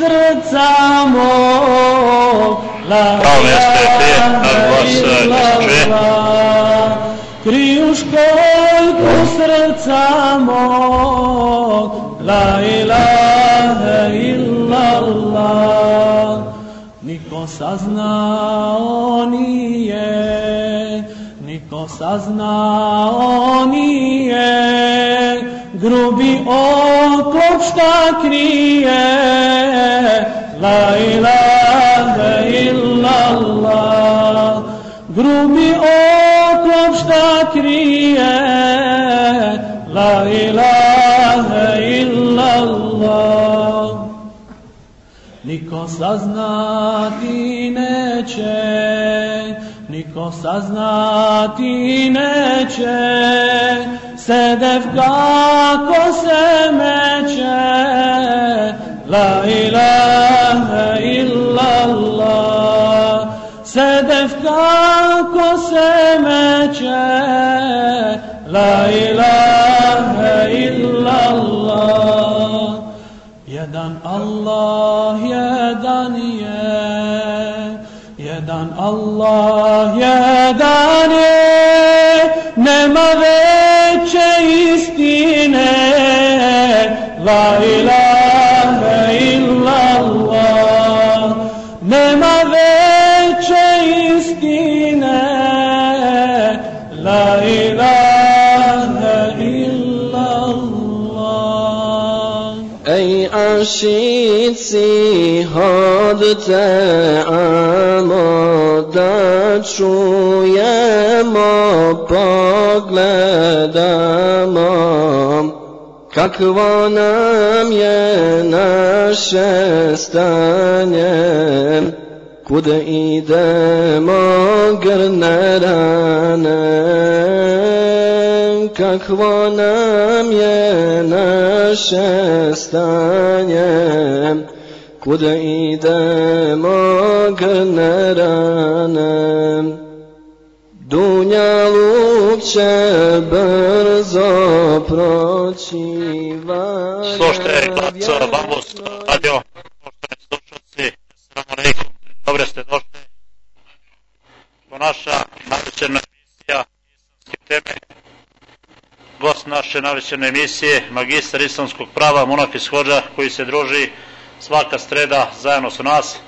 srca mog, Pravo mjesto je te, naš glas ilaha e, ne se čuje. illallah. Kriju školjku srca mog, la ilaha illallah. Niko saznao nije, niko saznao nije, grubi oklop šta krije, la ilaha illallah. Grubi oklop šta krije, la ilaha illallah. Niko saznati neće, niko saznati neće, sedev kako se meće, la ilaha illallah. Sedev kako se meće, la ilaha illallah. Jedan Allah, jedan je, jedan Allah, jedan je, nema la ilaha illallah, nema veće istine, la ilaha illallah. Ej ašici hodite amo da čujemo pogledamo kakvo nam je naše stanje kud idemo grne rane. Kakvo nam je naše stanje kud idemo grne rane. Dunja luk će brzo proći valja Slušajte glas Bambus radio, poštovani slušalci, assalamu alaikum, dobro ste došli u naša navečerna emisija islamske teme. Gost naše navečerne emisije, magistar islamskog prava Munafis Hođa, koji se druži svaka streda zajedno su nas.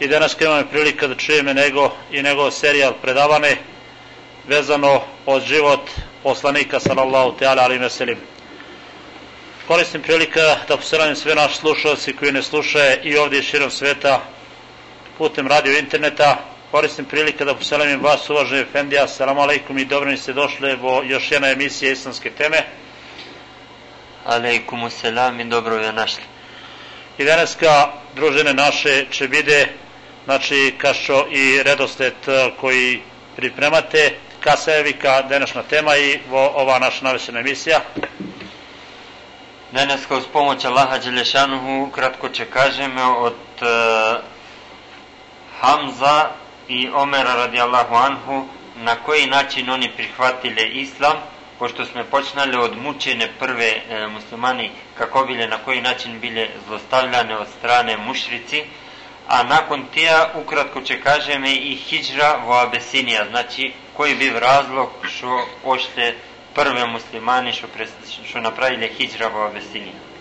I danas imamo prilika da čujeme nego i njegov serijal predavane vezano od život poslanika sallallahu teala alim veselim. Koristim prilika da poseravim sve naše slušalci koji ne slušaju i ovdje i širom sveta putem radio interneta. Koristim prilika da poseravim vas uvaženi Efendija, salam alaikum i dobro mi ste došli u još jedna emisija islamske teme. Alejkumu selam i dobro je našli. I daneska družine naše će bide, znači, kašo i redosled eh, koji pripremate, kasevika, današnja tema i ova naša navečerna emisija. Danas uz pomoć Allaha Đelešanuhu kratko će kažemo od uh, Hamza i Omera radijallahu anhu na koji način oni prihvatile islam pošto smo počnali od mučene prve e, muslimani kako bile na koji način bile zlostavljane od strane mušrici a nakon tija ukratko će kažeme i hijđra u Abesinija znači koji bi razlog što pošle prve muslimani što, pre, što napravili hijđra u Abesinija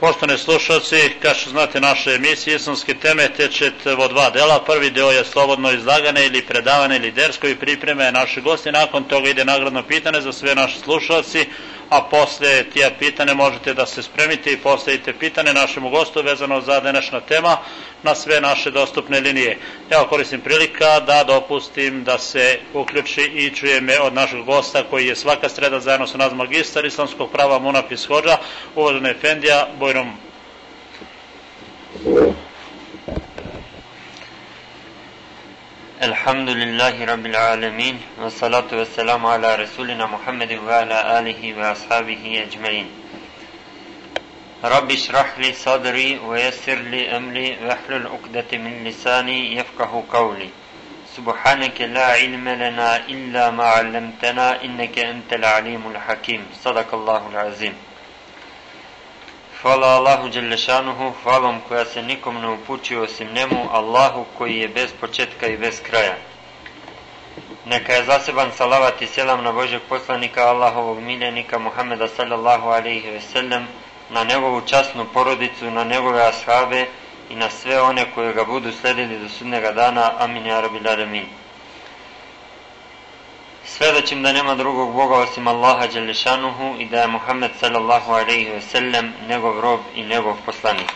Poštovani slušalci, kao što znate naše emisije islamske teme teče vo dva dela. Prvi deo je slobodno izlagane ili predavane ili dersko i pripreme naše gosti. Nakon toga ide nagradno pitanje za sve naše slušalci, a posle tija pitane možete da se spremite i postavite pitane našemu gostu vezano za današnja tema na sve naše dostupne linije. Evo koristim prilika da dopustim da se uključi i čuje me od našeg gosta koji je svaka sreda zajedno sa nas magistar islamskog prava Munafis Hođa, uvažena Efendija Bojrom. الحمد لله رب العالمين والصلاة والسلام على رسولنا محمد وعلى آله وأصحابه أجمعين. رب اشرح لي صدري ويسر لي أمري واحلل عقدة من لساني يفقه قولي. سبحانك لا علم لنا إلا ما علمتنا إنك أنت العليم الحكيم. صدق الله العظيم. Hvala Allahu Đelešanuhu, hvalom koja se nikom ne upućuje osim njemu, Allahu koji je bez početka i bez kraja. Neka je zaseban salavat i selam na Božeg poslanika Allahovog miljenika Muhammeda sallallahu alaihi ve sellem, na njegovu časnu porodicu, na njegove ashabe i na sve one koje ga budu sledili do sudnega dana. Amin ja rabbil alamin. Svedočim da nema drugog Boga osim Allaha Đelešanuhu i da je Muhammed sallallahu alaihi ve sellem njegov rob i njegov poslanik.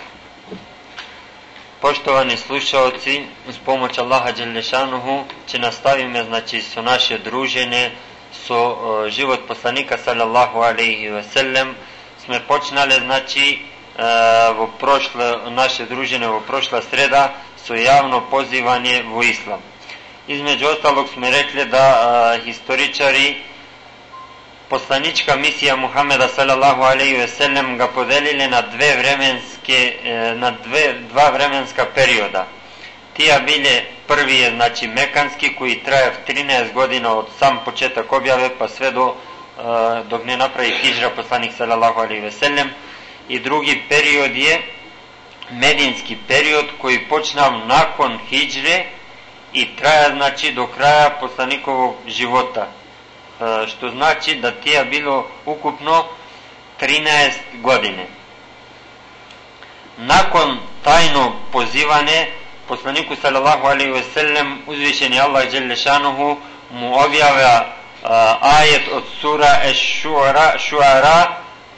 Poštovani slušalci, uz pomoć Allaha Đelešanuhu će nastavime znači su naše druženje su uh, život poslanika sallallahu alaihi ve sellem sme počnale znači uh, u prošle, naše druženje u prošla sreda su javno pozivanje u islam. Između ostalog smo rekli da a, historičari poslanička misija Muhameda sallallahu alejhi ve sellem ga podelili na dve vremenske e, na dve dva vremenska perioda. Tija bile prvi je znači mekanski koji traje 13 godina od sam početak objave pa sve do a, dok ne napravi hidžra poslanik sallallahu alejhi ve sellem i drugi period je medinski period koji počnav nakon hidžre i traja znači do kraja poslanikovog života. E, što znači da tija bilo ukupno 13 godine. Nakon tajnog pozivane poslaniku sallallahu alaihi ve sellem uzvišeni Allah dželle šanuhu mu objavlja uh, ajet od sura Eš-Šuara šuara,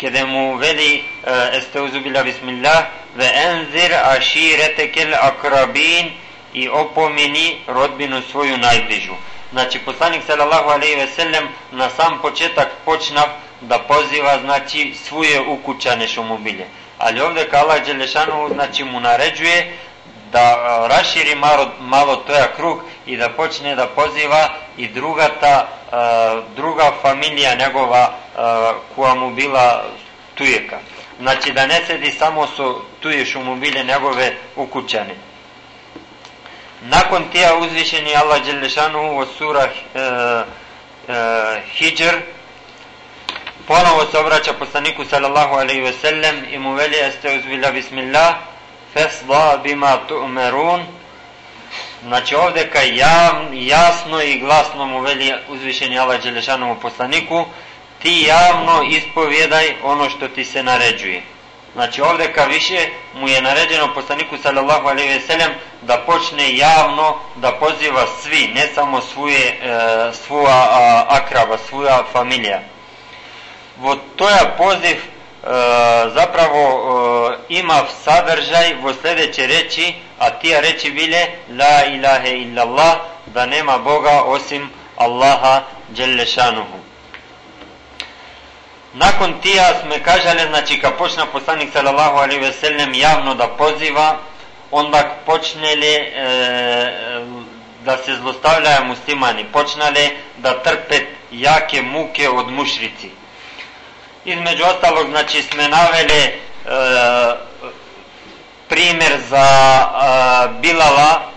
kada mu veli uh, Esteuzubila bismillah ve enzir aširetekel akrabin i opomeni rodbinu svoju najbližu. Znači, poslanik sallallahu alaihi ve sellem na sam početak počnav da poziva, znači, svoje ukućane što mu bile. Ali ovde ka Allah Đelešanu, znači, mu naređuje da raširi malo, malo toja krug i da počne da poziva i druga ta, druga familija njegova koja mu bila tujeka. Znači da ne sedi samo su tuje što mu bile njegove ukućane. Nakon tija uzvišeni Allah Đelešanu u sura e, e, Hijr ponovo se obraća poslaniku sallallahu alaihi ve sellem i mu veli este uzbila bismillah fesla bima tu'merun. Znači ovde ka jav, jasno i glasno mu veli uzvišeni Allah Đelešanu poslaniku ti javno ispovjedaj ono što ti se naređuje Znači ovde ka više mu je naređeno poslaniku sallallahu alejhi ve sellem da počne javno da poziva svi, ne samo svoje e, svoja a, akraba, svoja familija. Vo toja poziv e, zapravo e, ima sadržaj vo sledeće reči, a tija reči bile la ilahe illallah, da nema Boga osim Allaha dželle šanuhu. Nakon tija sme kažale, znači kad počne poslanik sallallahu alaihi ve sellem javno da poziva, onda počnele e, da se zlostavljaju muslimani, počnale da trpe jake muke od mušrici. Između ostalog, znači sme navele e, primjer za e, Bilala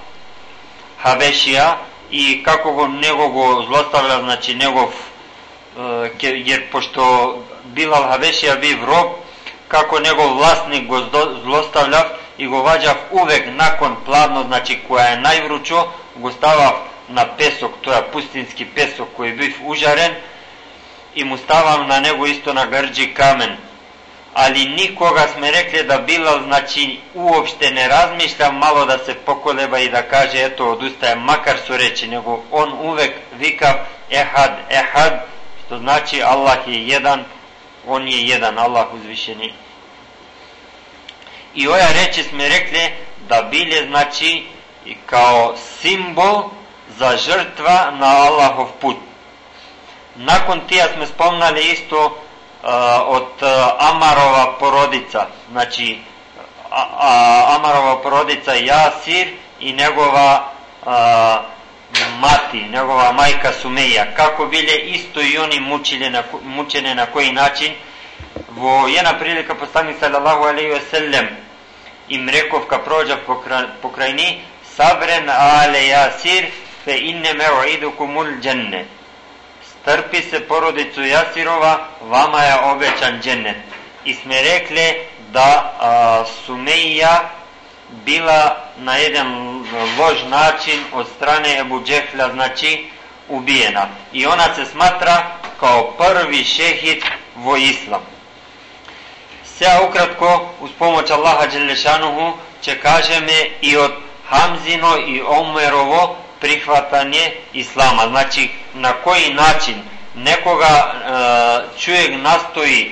Habešija i kako go, nego go zlostavlja, znači njegov jer pošto Bilal Habešija biv rob, kako njegov vlasnik go zlostavljav i go vađav uvek nakon plavno, znači koja je najvručo, go stavav na pesok, to je pustinski pesok koji je biv užaren i mu stavam na nego isto na grđi kamen. Ali nikoga sme rekli da Bilal znači uopšte ne razmišlja malo da se pokoleba i da kaže eto odustaje, makar su reći, nego on uvek vikav ehad, ehad, što znači Allah je jedan, on je jedan, Allah uzvišeni. I ova reči smo rekli da bile znači kao simbol za žrtva na Allahov put. Nakon tija smo spomnali isto uh, od uh, Amarova porodica, znači a, a, Amarova porodica Jasir i njegova uh, mati, njegova majka Sumeja, kako bile isto i oni mučile na, mučene na koji način. Jedna prilika poslanik sallallahu alaihi ve sellem im rekov ka prođa po krajini sabren ale jasir fe inne me'uidukumul dženne. Strpi se porodicu Jasirova vama je obećan džennet. I sme rekle da a, bila na jedan lož način od strane Ebu Džehla, znači ubijena. I ona se smatra kao prvi šehid vo islam. Сега ukratko, uz pomoć Allaha Đelešanuhu, će kažeme i od Hamzino i Omerovo prihvatanje Islama. Znači, na koji način nekoga e, čovjek nastoji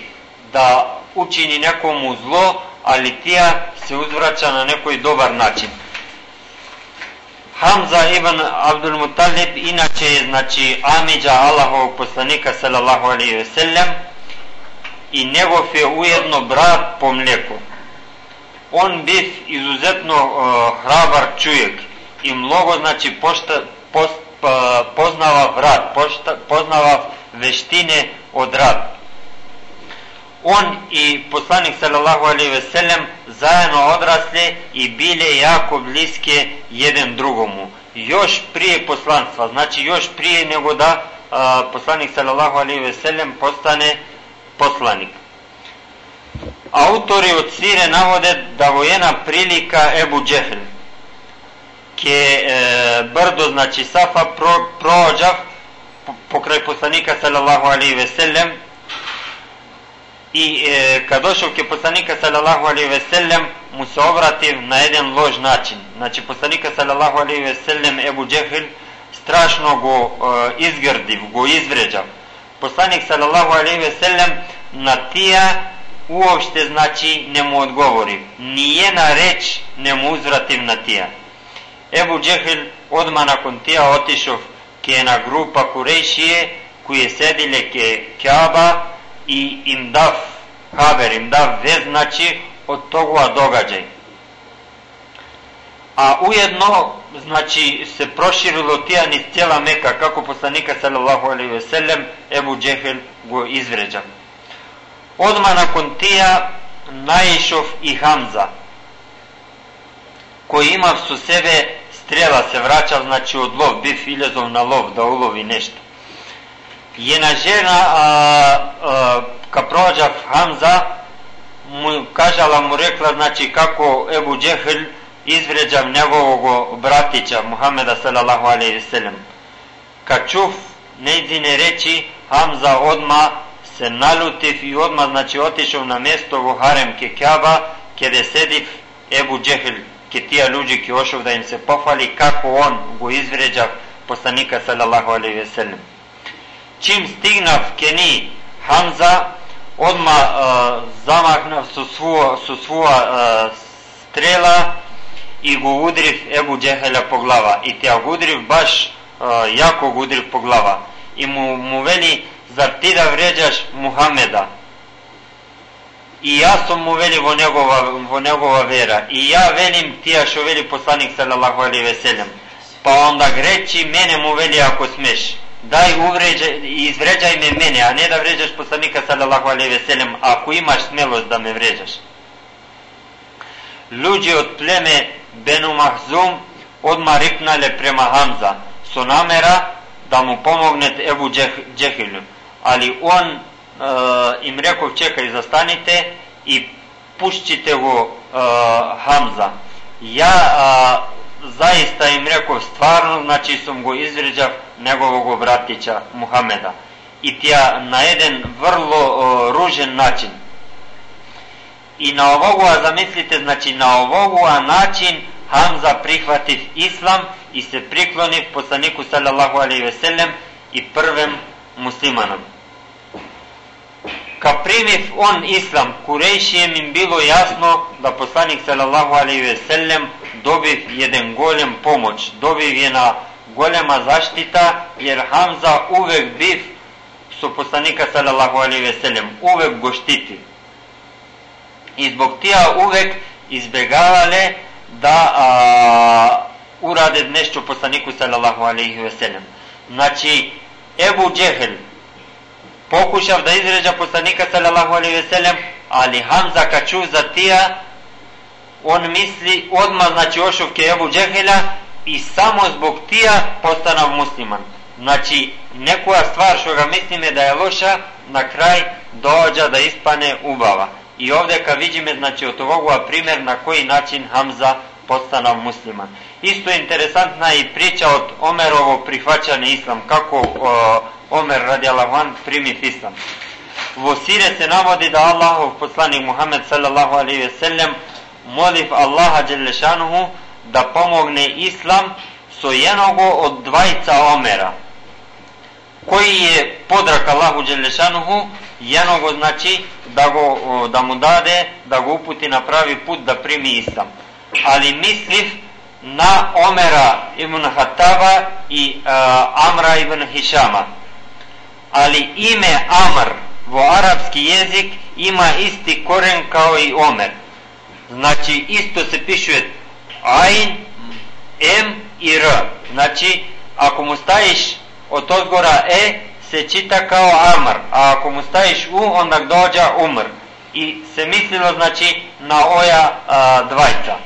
da učini nekomu zlo, ali tija se uzvraća na nekoj dobar način. Hamza ibn Abdul Muttalib inače je znači Amidža Allahovog poslanika sallallahu alaihi ve sellem i njegov je ujedno brat po mlijeku. On biv izuzetno uh, hrabar čovjek i mnogo znači pošta, post, pa, poznava vrat, pošta, poznava veštine od rad. On i poslanik sallallahu alejhi ve sellem zajedno odrasli i bile jako bliske jedan drugomu. Još prije poslanstva, znači još prije nego da a, poslanik sallallahu alejhi ve sellem postane poslanik. Autori od Sire navode da vo jedna prilika Ebu Džehl, ke e, brdo, znači Safa, pro, prođav pokraj poslanika sallallahu alaihi ve sellem i e, kad došao ke poslanika sallallahu alaihi ve sellem mu se obrativ na jedan lož način. Znači poslanika sallallahu alaihi ve sellem Ebu Džehl strašno go e, izgrdiv, go izvređav. Poslanik sallallahu alaihi ve sellem na tija uopšte znači ne mu odgovori. Nijena reč ne mu uzvrativ na tija. Ebu Džehl odmah nakon tija otišao ke jedna grupa Kurešije koje sedile ke Kaaba и им дав хабер, им дав значи, од тогуа догаѓај. А уедно, значи, се проширило тија низ цела Мека, како посланика салаллаху алейхи веселем, Ебу Джехел го изврежа. Одма након Контија наишов и Хамза, кој имав со себе стрела, се врача значи, од лов, бив илезов на лов да улови нешто. Nešto. Jedna žena, a, a, ka prođa Hamza, mu kažala mu rekla, znači kako Ebu Džehl izvređa njegovog bratića, Muhameda sallallahu alaihi sallam. Kad čuf neđine reći, Hamza odma se nalutiv i odma znači otišao na mjesto u harem ke Kjaba, kede sediv Ebu Džehl ke tija ljudi ki ošov da im se pohvali kako on go izvređa poslanika sallallahu alaihi ve sellem. Čim stignav ke ni Hamza, odma uh, zamahnav su svuo, su svuo uh, strela i go udriv Ebu Džehelja po glava. I te udriv baš uh, jako go udriv po glava. I mu, mu veli, zar ti da vređaš Muhameda? i ja sam mu veli vo njegova, vo njegova vera i ja velim ti ja što veli poslanik sallallahu alaihi ve sellem pa onda greći mene mu veli ako smeš дај увреже и извреđај ме мене, а не да вреđаш посланика салалаху алей веселем, ако имаш смелост да ме вреđаш. Луѓе од племе Бену Махзум одма рипнале према Хамза со намера да му помогнет Ебу Джех, Джехилу, али он э, им реков чекај застаните и пушчите го э, Хамза. Ја э, заиста им реков стварно, значи сум го извреđав njegovog bratića Muhameda. I tija na jedan vrlo uh, ružen način. I na ovogu, a zamislite, znači na ovogu način Hamza prihvativ islam i se prikloniv poslaniku sallallahu alaihi ve sellem i prvem muslimanom. Ka primiv on islam, Kurejšijem im bilo jasno da poslanik sallallahu alaihi ve sellem dobiv jedan golem pomoć, dobiv jedna golema zaštita, jer Hamza uvek biv su poslanika sallallahu alaihi ve sellem, uvek go štiti. I zbog tija uvek izbegavale da a, urade nešto poslaniku sallallahu alaihi ve sellem. Znači, Ebu Džehel, pokušav da izređa poslanika sallallahu alaihi ve sellem, ali Hamza kad ču za tija, on misli odmah znači ošuvke Ebu Džehela i samo zbog tija postanav musliman. Znači, nekoja stvar što ga mislime da je loša, na kraj dođa da ispane ubava. I ovdje kad vidimo, znači od ovoga primjer na koji način Hamza postana musliman. Isto je interesantna i priča od Omerovo prihvaćanje islam, kako uh, Omer radijallahu an primi islam. Vo sire se navodi da Allahov poslanik Muhammed sallallahu alaihi ve sellem moliv Allaha Đelešanuhu da pomogne islam so jednogo od dvajca Omera koji je podrak Allahu Đelešanuhu jednogo znači da, go, da mu dade da go uputi na pravi put da primi islam. Ali misliv na Omera ibn Hataba i uh, Amra ibn Hišama. Ali ime Amr vo arapski jezik ima isti koren kao i Omer. Znači isto se pišuje Ain, M i R. Znači ako mu staviš od odgora E se čita kao Amr a ako mu staviš U onda dođa Umr. I se mislilo znači na oja a, dvajca.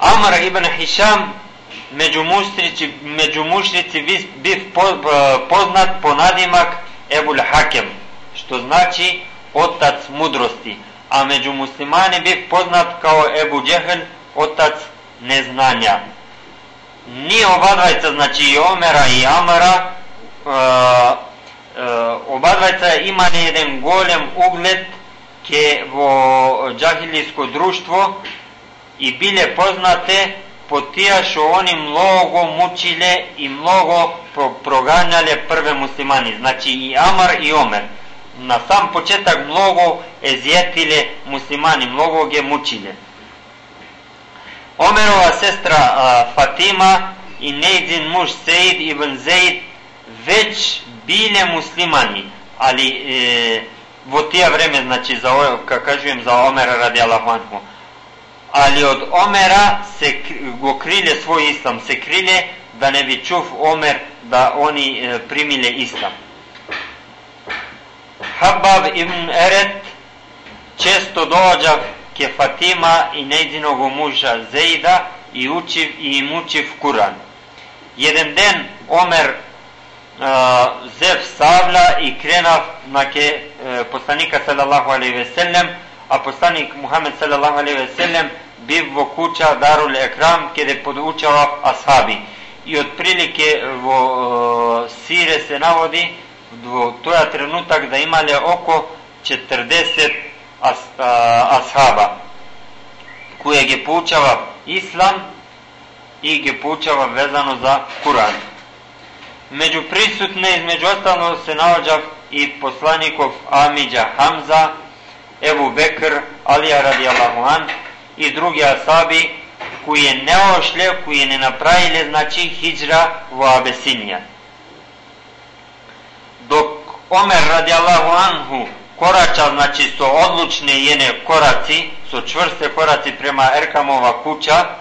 Amr ibn Hišam među mušnici, među mušnici biv poznat po nadimak Ebul Hakem, što znači otac mudrosti, а меѓу муслимани бев познат као Ебу Джехел, отац незнања. Ние обадвајца, значи и Омера и Амара, е, е, обадвајца имале еден голем углед ке во джахилиско друштво и биле познате по тие што они многу мучиле и многу проганјале прве муслимани, значи и Амар и Омер. Na sam početak mnogo ezjetile muslimani, mnogo ge mučile. Omerova sestra a, Fatima i Nejdin muž Sejid ibn Zeid već bile muslimani, ali e, vo tija vreme, znači, za, ka kažujem za Omera radi Allahu anhu, ali od Omera se go krilje svoj islam, se krilje da ne bi čuv Omer da oni e, primile islam. Habab ibn Eret često dođa ke Fatima i njezinog muža Zejda i učiv i im učiv Kuran. Jedan den Omer uh, zev savla i krenav na ke uh, poslanika sallallahu alaihi ve sellem, a poslanik Muhammed sallallahu alaihi ve sellem biv vo kuća Darul Ekram kede podučava ashabi. I otprilike vo uh, sire se navodi do toja trenutak da imale oko 40 as, uh, ashaba koje ge poučava islam i ge poučava vezano za Kur'an. Među prisutne između ostalo se navođa i poslanikov Amidža Hamza, Ebu Bekr, Alija radijallahu an, i drugi asabi koji je ne ošle, koji ne napravile znači hijra u Abesinija. Док Омер ради Аллаху Анху корача, значи, со одлучни јене кораци, со чврсте кораци према Еркамова куча,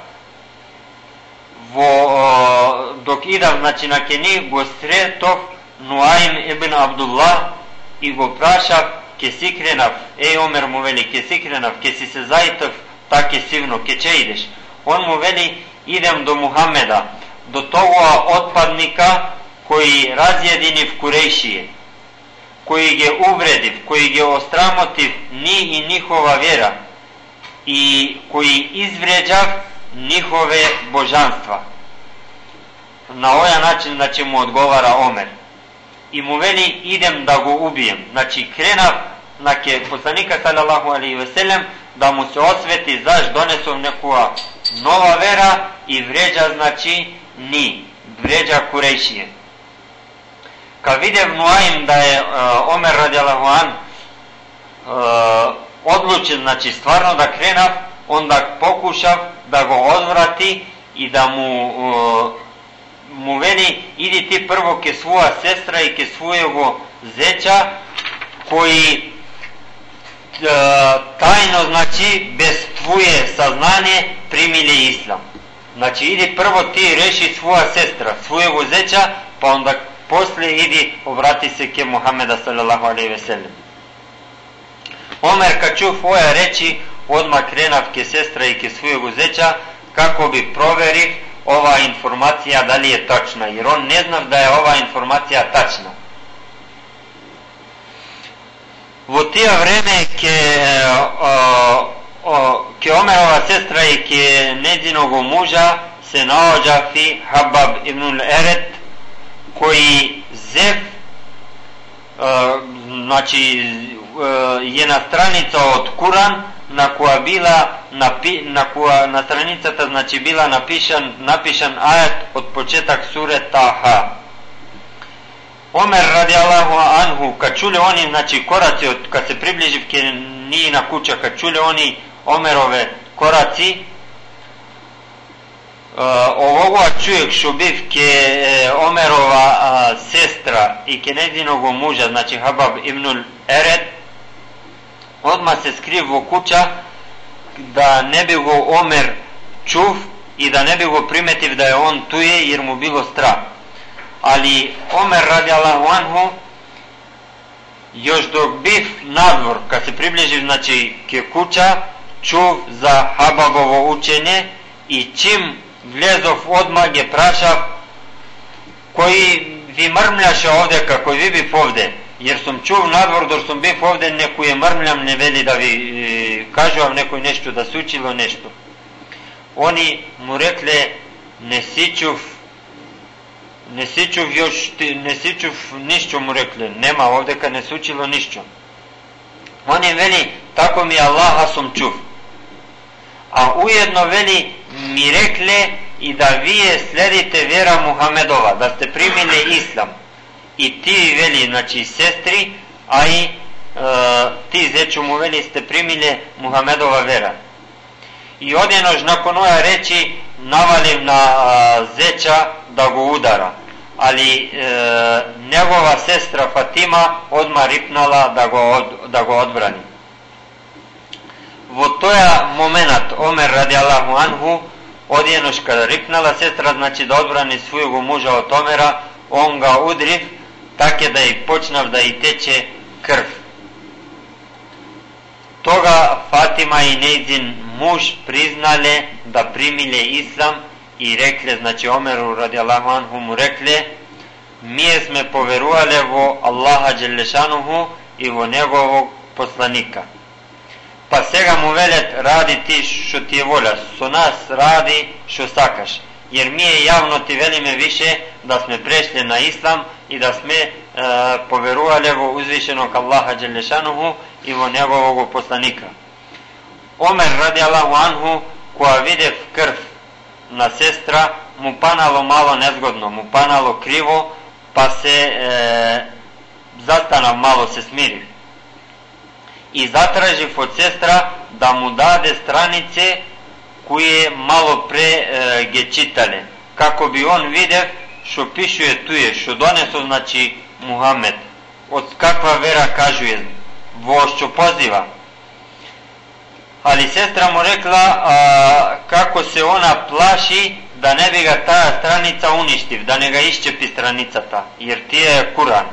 во, док ида, значи, на Кени, го сретов Нуаим ибн Абдулла и го прашав, ке си кренав, е, Омер му вели, ке си кренав, ке си се зајтов, таке сивно, ке че идеш. Он му вели, идем до Мухамеда, до тоа отпадника koji razjedini v Kurejšije, koji je uvrediv, koji je ostramotiv ni i njihova vjera i koji izvređav njihove božanstva. Na ovaj način znači mu odgovara Omer. I mu veli idem da go ubijem. Znači krenav na ke poslanika sallallahu alaihi ve sellem da mu se osveti zaš donesu nekua nova vera i vređa znači ni, vređa Kurejšije. Kad vidim Nuaim da je uh, Omer radijalahu uh, odlučen, znači stvarno da krenav, onda pokušav da go odvrati i da mu uh, mu veli idi ti prvo ke svoja sestra i ke svojego zeća koji E, tajno znači bez tvoje saznanje primili islam. Znači idi prvo ti reši svoja sestra, svojeg zeća, pa onda posle idi obrati se ke Muhameda sallallahu alaihi ve sellem. Omer kad ču tvoja reči, odmah krenav ke sestra i ke svojeg zeća, kako bi proveri ova informacija da li je tačna, jer on ne zna da je ova informacija tačna. Во тие време ке о, о, ке Омерова сестра и ке неđиного мужа се наоѓа фи Хабаб ибн Ерет кој зев значи е на страница од Куран на која била напи, на која на страницата значи била напишан напишан ајат од почеток суре Таха. Омер ради Аллаху анху, кад чуле они, значи кораци, од, кад се приближив ке ние на куќа, кад чуле они Омерове кораци, овогоа чујек што бив ке Омерова а, сестра и ке незиного мужа, значи Хабаб ибнул Еред, одма се скрив во куќа да не би го Омер чув и да не би го приметив да е он туе, јер му било страх. Али Омер ради Аллаху анху, још док бив надвор, ка се приближив, значи, ке куќа, чув за Хабабово учење и чим влезов одма ги прашав кој ви мрмляше овде како ви бив овде jer sam čuv nadvor dok sam bив ovde некој мрмљам не вели да ви е, кажувам некој нешто да се учило нешто они му рекле не си чув не си чув још не си чув ништо му рекле нема овдека не се учило ништо они вели тако ми Аллаха сум чув а уедно вели ми рекле и да вие следите вера Мухамедова, да сте примиле ислам. И ти вели, значи сестри, а и е, ти зечу му вели сте примиле Мухамедова вера. И оденош након оја речи навалив на е, зеча да го удара. Али е, негова сестра Фатима одма рипнала да го, да го одбрани во тоја момент Омер ради Аллаху анху одијенош када рипнала сестра значи да одбрани својого мужа од Омера он га удрив таке да и почнав да и тече крв. Тога Фатима и нејзин муж признале да примиле ислам и рекле значи Омеру ради Аллаху анху му рекле ние сме поверувале во Аллаха Джелешануху и во неговог посланика Па сега му велят ради ти што ти е воля, со нас ради што сакаш. Jer mi je javno ti velime više da sme prešli na islam i da sme e, poveruvali vo uzvišenog Allaha Đelešanuhu i vo njegovog poslanika. Omer radi Allahu anhu koja videv krv na sestra mu panalo malo nezgodno, mu panalo krivo pa se e, zastanav malo se и заtražив од сестра да му даде странице кои мало пре е, ги читале, како би он видев што пишуе туе, што донесо значи Мухамед, од каква вера кажуе, во што позива. Али сестра му рекла а, како се она плаши да не би га таа страница уништив, да не га исчепи страницата, jer тие е Куран.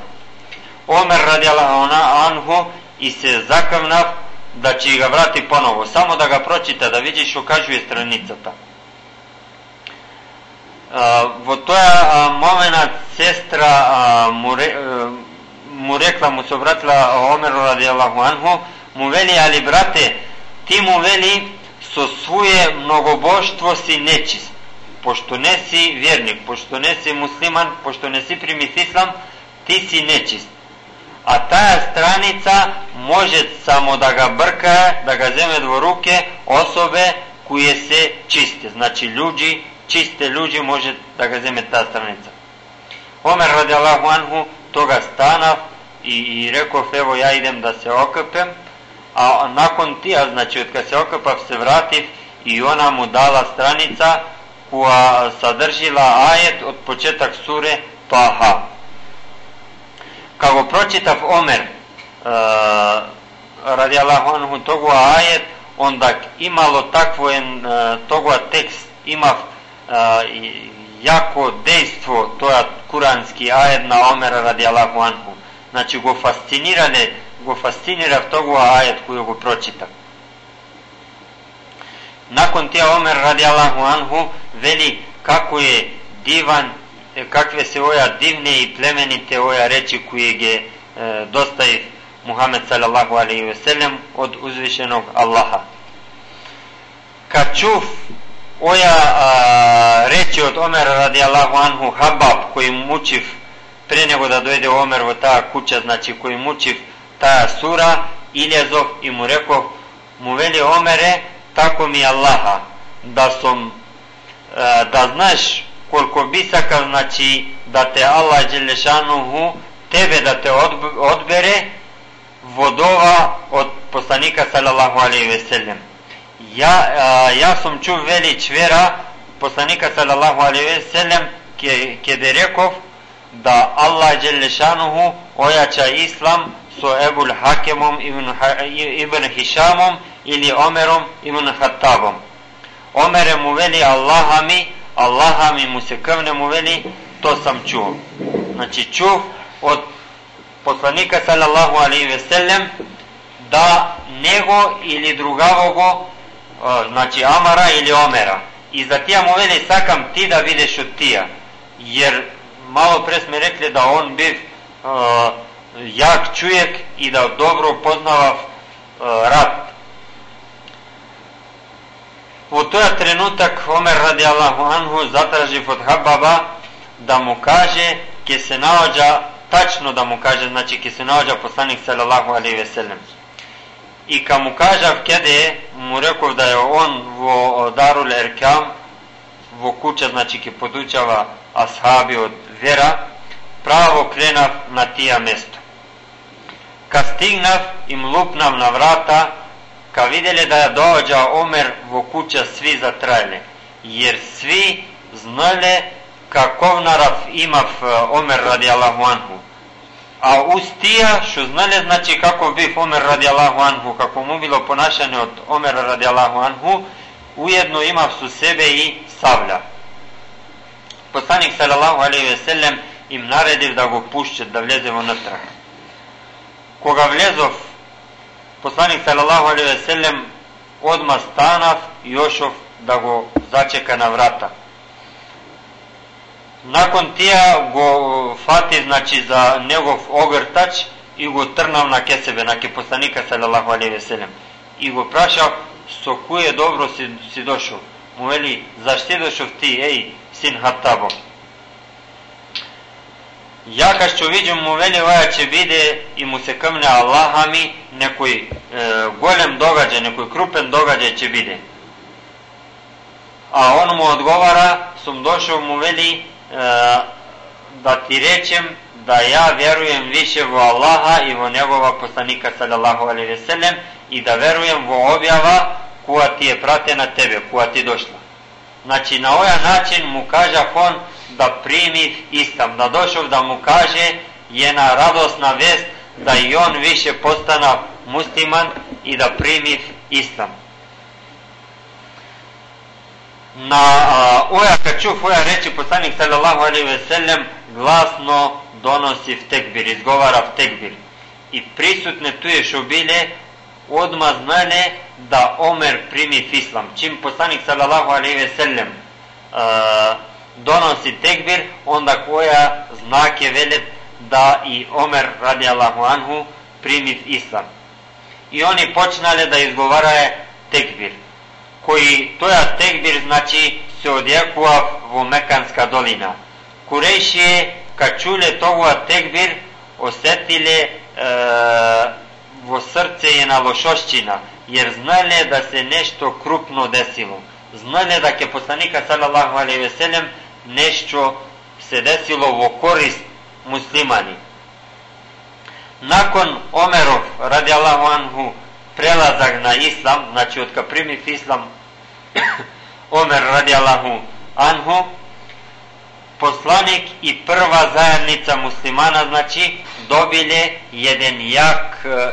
Омер ради анху и се закамнав да ќе го врати поново, само да го прочита, да види што кажува страницата. Во тоја момент сестра му, му рекла, му се обратила Омер ради Аллаху Анху, му вели, али брате, ти му вели, со своје многобоштво си нечист, пошто не си верник, пошто не си муслиман, пошто не си примис ислам, ти си нечист тая страница може само да га брка, да га земе во руке особе кои се чисти. Значи луѓи, чисте луѓи може да га земе таа страница. Омер ради Аллаху анху тога станав и, и реков ево ја идем да се окрпем, а након тија, значи од кога се окрпав се вратив и она му дала страница која содржила ајет од почеток суре Таха kako pročitav Omer uh, radi Allahu anhu toga ajet, onda imalo takvo en, uh, toga tekst ima uh, jako dejstvo toja kuranski ajet na Omera radi Allahu anhu. Znači go fascinirane, go fascinira toga ajet koju go pročita. Nakon tija Omer radi Allahu anhu veli kako je divan какве се оја дивни и племените оја речи кои ги достаи Мухамед салаллаху алейхи ве селем од узвишенок Аллаха. Качув оја а, речи од Омер ради Аллаху анху Хабаб кој мучив пре него да дојде Омер во таа куќа, значи кој мучив таа сура, илезов и му реков му вели Омере, тако ми Аллаха, да сум а, да знаеш koliko bisaka, znači da te Allah Đelešanuhu tebe da te odbere vodova od poslanika sallallahu alaihi ve sellem. Ja, a, ja sam čuv veli čvera poslanika sallallahu alaihi ve sellem kede rekov da Allah Đelešanuhu ojača islam so Ebul Hakemom ibn, ibn Hišamom ili Omerom ibn Hattabom. Omere mu veli Allaha mi, Allaha mi mu se krvne mu veli, to sam čuo. Znači čuv od poslanika sallallahu alaihi ve sellem da nego ili drugavogo znači Amara ili Omera. I za tija mu veli sakam ti da vidiš od tija. Jer malo pre sme rekli da on biv uh, jak čujek i da dobro poznava uh, rat u toja trenutak Omer radi Allahu anhu zatraži od Hababa da mu kaže ke se naođa tačno da mu kaže, znači ki se naođa poslanik sallallahu alaihi ve sellem. I kad mu kažav kede, mu rekao da je on vo Darul Erkam, vo kuća, znači ki podučava ashabi od vera, pravo krenav na tija mesto. Kad stignav im lupnav na vrata, kad vidjeli da je dođa Omer vo kuća svi zatrajali, jer svi znali каков нарав имав Омер ради Аллаху анху. А уз тия што знале значи како бив Омер ради Аллаху анху, како му било понашање од Омер ради Аллаху анху, уедно имав со себе и савља. Посланик салалаху алейхи ве селем им наредив да го пушчат, да влезе салалаху алейхи ве селем одма станав и ошов да го зачека на врата. Након тия го фати значи за негов огртач и го трнав на кесебе, на ке посланика салалаху алейхи веселем. И го прашав со кое добро си, си дошол. Му вели, зашти дошов ти, еј, син Хаттабо? Ја кај што видим му вели ваја ќе биде и му се къмне Аллаха ми некој е, голем догаđај, некој крупен догаđај ќе биде. А он му одговара, сум дошол му вели да ти речем да ја веруjem више во Аллаха и во Негова посланика салалаху алейхи веселем и да веруjem во објава која ти е пратена тебе, која ти дошла. Значи на овој начин му кажа он да примив истам, да дошов да му каже една радосна вест да и он више постана муслиман и да примив истам na oja kad čuf oja reči poslanik sallallahu alaihi ve sellem glasno donosi v tekbir, izgovara v tekbir. I prisutne tu je što bile odma znane da Omer primi islam. Čim poslanik sallallahu alaihi ve sellem donosi tekbir, onda koja znake velet da i Omer radijallahu anhu primi islam. I oni počnale da izgovaraje tekbir koji toja tekbir znači se odjekува во Меканска долина. Курейшие, kad čule toga tekbir, osetile e, во срце една лошощина, jer znale da se nešto krupno desilo. Znale da ke poslanika sallallahu alaihi ve sellem nešto se desilo vo korist muslimani. Nakon Omerov radijallahu anhu prelazak na islam, znači od kad islam Omer radijallahu anhu, poslanik i prva zajednica muslimana, znači, dobile jedan jak e,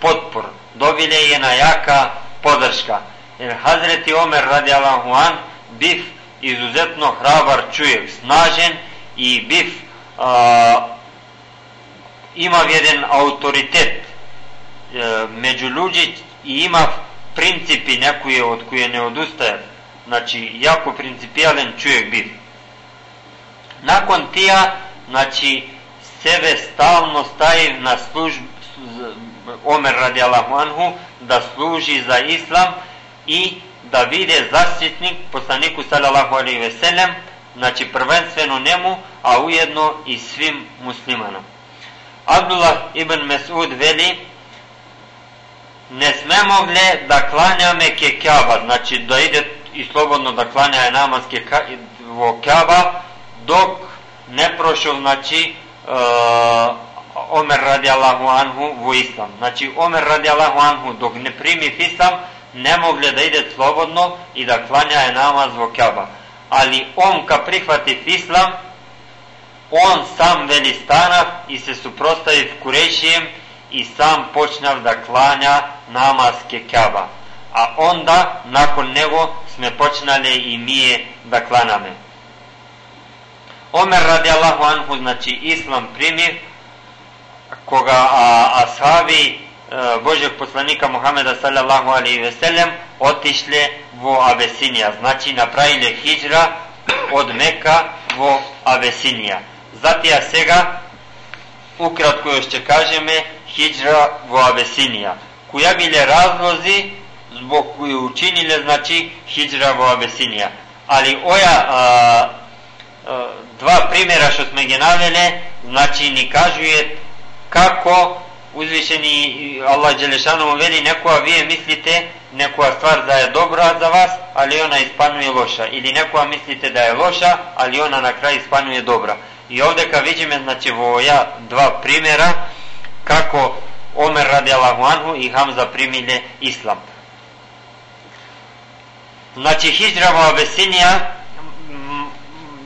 potpor, dobile jedna jaka podrška. Jer Hazreti Omer radijallahu an biv izuzetno hrabar čujek, snažen i biv a, ima jedan autoritet e, među ljudi i ima principi nekuje od koje ne odustaje. Znači, jako principijalen čovjek bit. Nakon tija, znači, sebe stalno staje na služb, Omer radijallahu anhu da služi za islam i da vide zaštitnik poslaniku sallallahu alaihi ve sellem, znači prvenstveno njemu, a ujedno i svim muslimanom. Abdullah ibn Mesud veli, ne smemo gle da klanja me ke kjaba, znači da ide i slobodno da klanja namaske kjaba, dok ne prošao, znači, uh, Omer radijallahu anhu u islam. Znači, Omer radijallahu anhu dok ne primi islam, ne mogle da ide slobodno i da klanja je namaz vo kjaba. Ali on ka prihvati islam, on sam veli stanav i se suprostavi Kurešijem i sam počnav da klanja namaske kjaba. A onda, nakon nego, sme počnali i mije da klaname. Omer radijallahu anhu, znači islam primi, koga a, ashabi e, Božeg poslanika Muhameda sallallahu alaihi ve sellem otišle vo Abesinija, znači napravile hijra od Meka vo Abesinija. Затија сега, ukratko još će kažeme, hijra vo Abesinija. Koja bile razlozi zbog koji učinile, znači, hijra vo Abesinija. Ali oja a, a, dva primjera što smo ga navele, znači ni kažuje kako uzvišeni Allah Đelešanu veli nekoja vi mislite nekoja stvar da je dobra za vas, ali ona ispanuje loša. Ili nekoja mislite da je loša, ali ona na kraju ispanuje dobra. I ovde kad vidimo, znači, voja dva primjera kako Omer radijalahu anhu i Hamza primile islam. Znači, hijra Abesinija,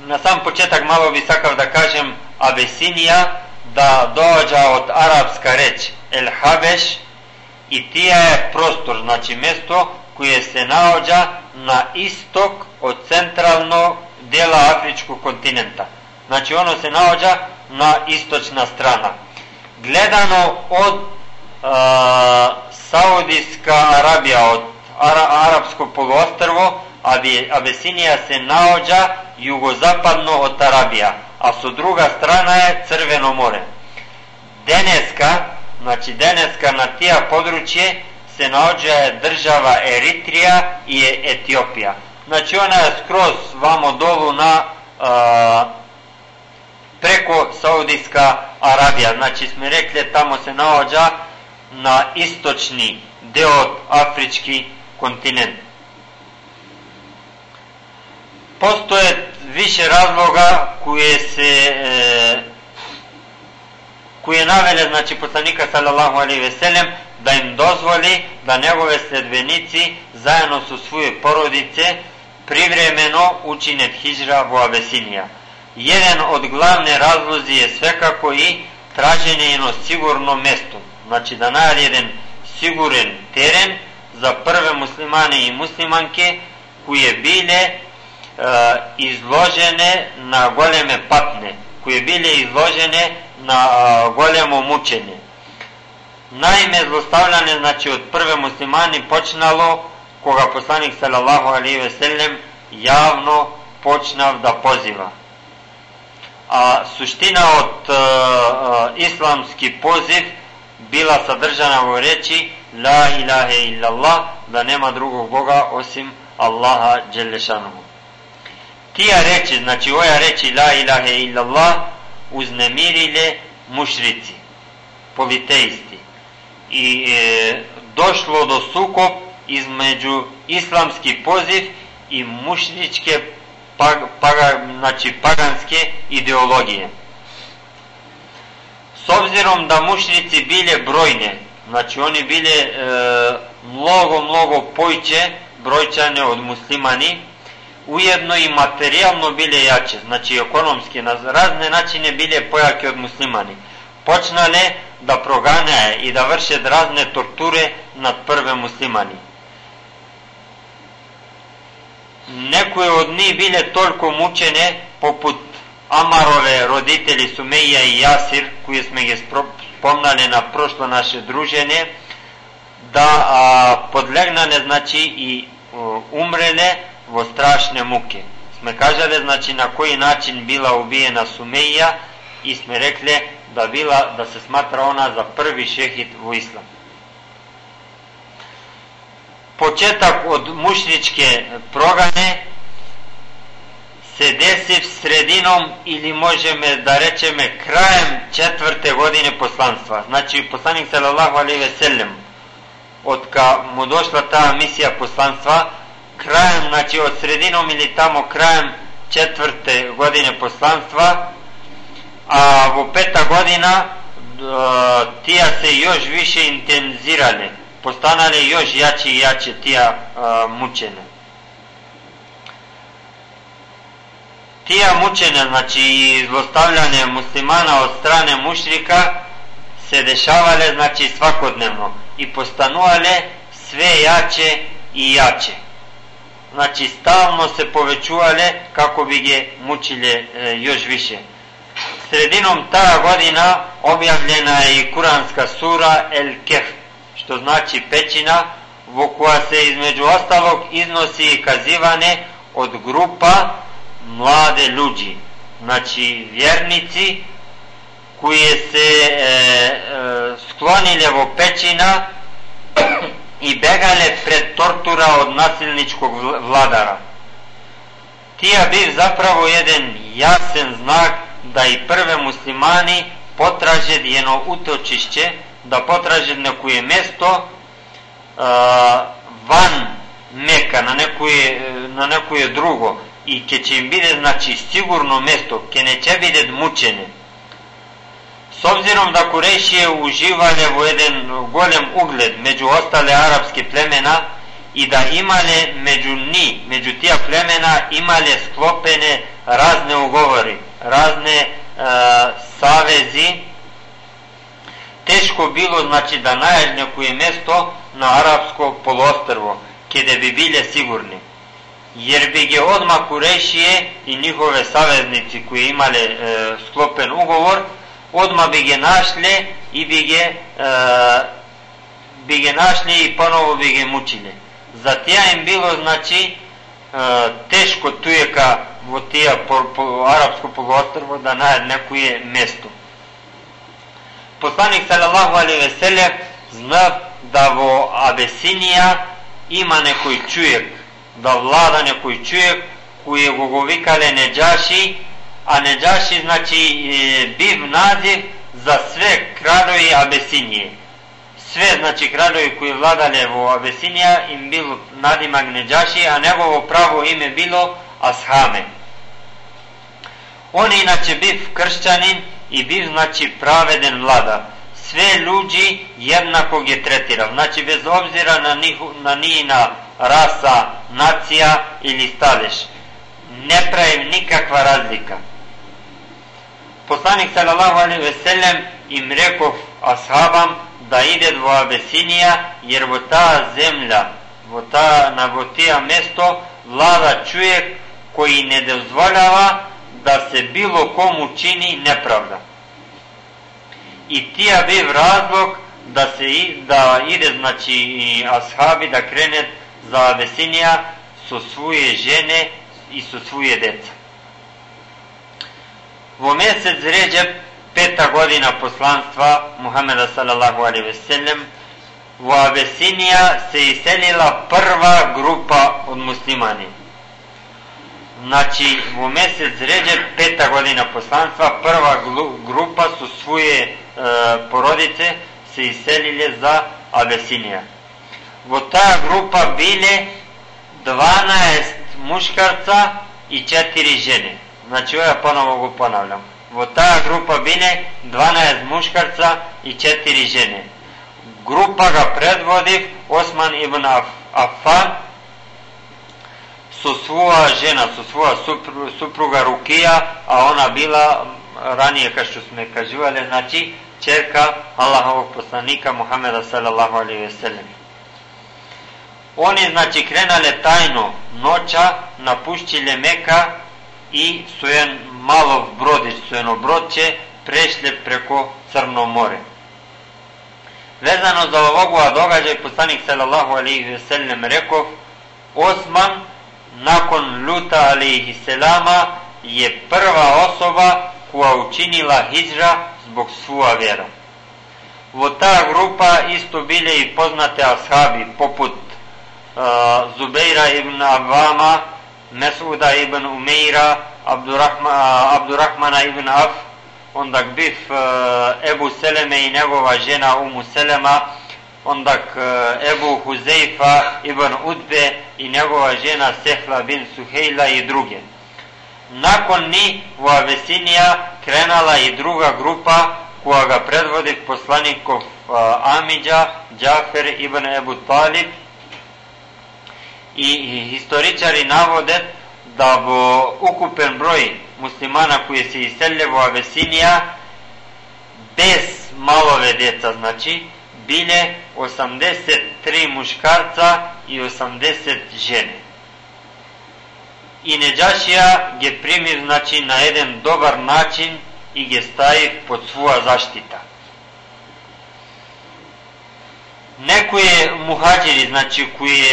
na sam početak malo bi sakav da kažem Abesinija, da dođa od arapska reč El Habeš i tija je prostor, znači mesto koje se naođa na istok od centralnog dela afričkog kontinenta. Znači ono se naođa na istočna strana. Gledano od uh, Saudijska Arabija, od Ara, Arapskog poluostrvo, Abesinija se naođa jugozapadno od Arabija, a su druga strana je Crveno more. Deneska, znači Deneska na tija područje se naođa država Eritrija i Etiopija. Znači ona je skroz vamo dolu na a, preko Saudijska Arabija. Znači smo rekli tamo se naođa na istočni deo afrički kontinent. Postoje više razloga koje se e, koje navele znači poslanika sallallahu alejhi ve sellem da im dozvoli da njegove sledbenici zajedno su svoje porodice privremeno učine hijra u Abesinija. Jedan od glavne razlozi je svekako i traženje jedno sigurno mesto. Znači da nađe jedan siguren teren za prve muslimane i muslimanke koje bile izložene na goleme patne, koje bile izložene na e, golemo mučenje. Naime, zlostavljanje, znači od prve muslimani počnalo koga poslanik sallallahu alaihi ve sellem javno počnav da poziva. A suština od uh, uh, islamski poziv bila sadržana u reči La ilahe illallah, da nema drugog Boga osim Allaha Đelešanuhu. Tija reči, znači oja reči La ilahe illallah, uznemirile mušrici, politeisti. I e, došlo do sukop između islamski poziv i mušričke pag, paga, znači paganske ideologije. S obzirom da mušnici bile brojne, znači oni bile e, mnogo, mnogo pojče brojčane od muslimani, уедно и материјално биле јачи, значи економски, на разни начини биле појаки од муслимани. Почнале да проганаа и да вршат разне тортуре над првите муслимани. Некои од нив биле толку мучене попут Амарове родители Сумеја и Јасир, кои сме ги спомнале на прошло наше дружење, да а, подлегнале, значи, и умреле vo strašne muke. Sme kažale, znači, na koji način bila ubijena Sumeja i sme rekle da bila da se smatra ona za prvi šehid u islam. Početak od mušničke progane se desi sredinom ili možemo da rečeme krajem četvrte godine poslanstva. Znači poslanik sallallahu alejhi ve sellem od ka mu došla ta misija poslanstva krajem, znači od sredinom ili tamo krajem četvrte godine poslanstva a u peta godina tija se još više intenzirale postanale još jače i jače tija mučene tija mučenja, znači i zlostavljanje muslimana od strane mušrika se dešavale znači svakodnevno i postanuale sve jače i jače. Znači stalno se povećuvale kako bi ga mučile e, još više. Sredinom ta godina objavljena je i kuranska sura El Kef, što znači pećina, u koja se između ostalog iznosi i kazivane od grupa mlade ljudi, znači vjernici koji se e, e, sklonile vo pećina и бегале пред тортура од насилничког владара. Тија бив заправо еден јасен знак да и прве муслимани потражат едно уточишче, да потражат некое место а, ван Мека, на некое, на некое друго, и ќе ќе им биде, значи, сигурно место, ќе не ќе биде мучене. S obzirom da Kurešije uživale u jedan golem ugled među ostale arapske plemena i da imale među ni, među tija plemena imale sklopene razne ugovori, razne e, savezi, teško bilo znači da najaš neko je mesto na arapsko polostrvo, kede bi bile sigurni jer bi ge odmah Kurešije i njihove saveznici koji imali e, sklopen ugovor, odmah bi ge našli i bi ge, e, bi ge našli i ponovo bi ge mučili. Bilo znači e, teško tujeka vo tija po, po arapsko poluostrvo da najed neko je mesto. Poslanik sallallahu alaihi ve sellem zna da vo Abesinija ima nekoj čujek da vlada nekoj čovjek koji go go vikale Neđaši, a Neđaši znači e, biv naziv za sve kradovi Abesinije. Sve znači kradovi koji vladale u Abesinija im bilo nadimak Neđaši, a njegovo pravo ime bilo Ashame. On inače biv kršćanin i biv znači praveden vlada. Sve ljudi jednako je tretirao. Znači bez obzira na, njih, na njina rasa, nacija ili staleš. Ne pravim nikakva razlika. Poslanik sallallahu alaihi ve sellem im rekao ashabam da ide do Abesinija jer vo ta zemlja, vo ta, na vo tija mesto vlada čovjek koji ne dozvoljava da se bilo komu čini nepravda. I tija biv razlog da se da ide znači i ashabi da krene za Abesinija su svoje žene i su svoje deca. Mesec Ređeb, peta godina poslanstva Muhameda sallallahu alaihi ve sellem, u Abesinija se iselila prva grupa od muslimani. Znači, u mesec Ređeb, peta godina poslanstva, prva grupa su svoje e, porodice se iselile za Abesinija во таа група биле 12 мушкарца и 4 жени. Значи, ова поново го понавljам. Во таа група биле 12 мушкарца и 4 жени. Група га предводив Осман ибн Афан со своја жена, со своја супруга Рукија, а она била ранije, kao što smo kažuvali, znači, čerka Allahovog poslanika Muhameda sallallahu alaihi ve sellem. Oni znači krenale tajno noća, napuštile Meka i su jedan malo brodić, jedno brodće, prešle preko Crno more. Vezano za ovoga događaj, poslanik sallallahu alaihi ve sellem rekao, Osman nakon Luta alaihi selama je prva osoba koja učinila hijra zbog svoja vjera. Во таа група исто биле и познати асхаби, попут Зубейра ибн Авама, Ибн Умейра, Абдурахма, Абдурахмана ибн Аф, ондак бив uh, Ебу Селеме и негова жена Уму Селема, ондак uh, Ебу Хузейфа ибн Удбе и негова жена Сехла бин Сухейла и други. Након ни во Авесинија кренала и друга група која ga предводи послаников Амиджа, Джафер ибн Ебу Талиб и историчари наводат да во укупен број муслимана кои се иселе во Авесинија без малове деца, значи, биле 83 мушкарца и 80 жени. И Неджашија ги прими, значи, на еден добар начин и ги стаи под своја заштита. Некои мухаджири, значи, кои,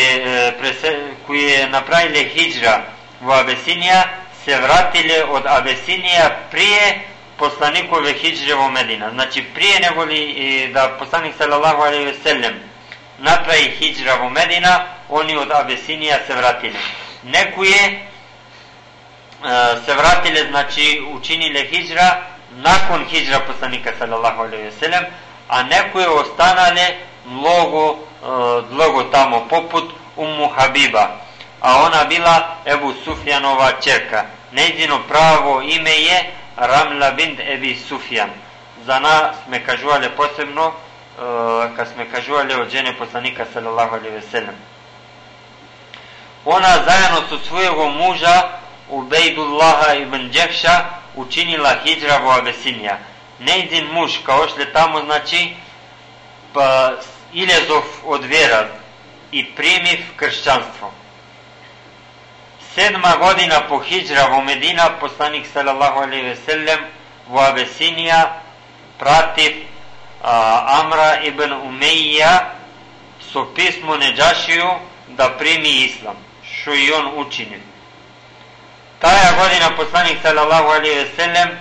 кои направиле хиджра во Абесинија, се вратиле од Абесинија прие посланикове хиджре во Медина. Значи, прие него ли да посланик салалаху алейхи ве селем направи хиджра во Медина, они од Абесинија се вратиле. Некои се вратиле, значи учиниле хиджра након хиджра посланика салаллаху алейхи ве селем, а некои останале многу длого тамо попут Умму Хабиба, а она била Ебу Суфјанова черка. Нејзино право име е Рамла бинт Еби Суфјан. За нас сме кажувале посебно, кад сме кажувале од жене посланика салаллаху алейхи ве селем. Она заедно со својего мужа Убейдуллаха ибн Джекша учинила хиджра во Абесинија. Нејзин муж, као шле тамо, значи, па од вера и примив кршćанство. Седма година по хиджра во Медина, посланик салаллаху алейхи ве селем во Абесинија пратив а, Амра ибн Умеија со писмо Неджашију да прими ислам, што и он учини. Тая година посланик салаллаху алейхи ве селем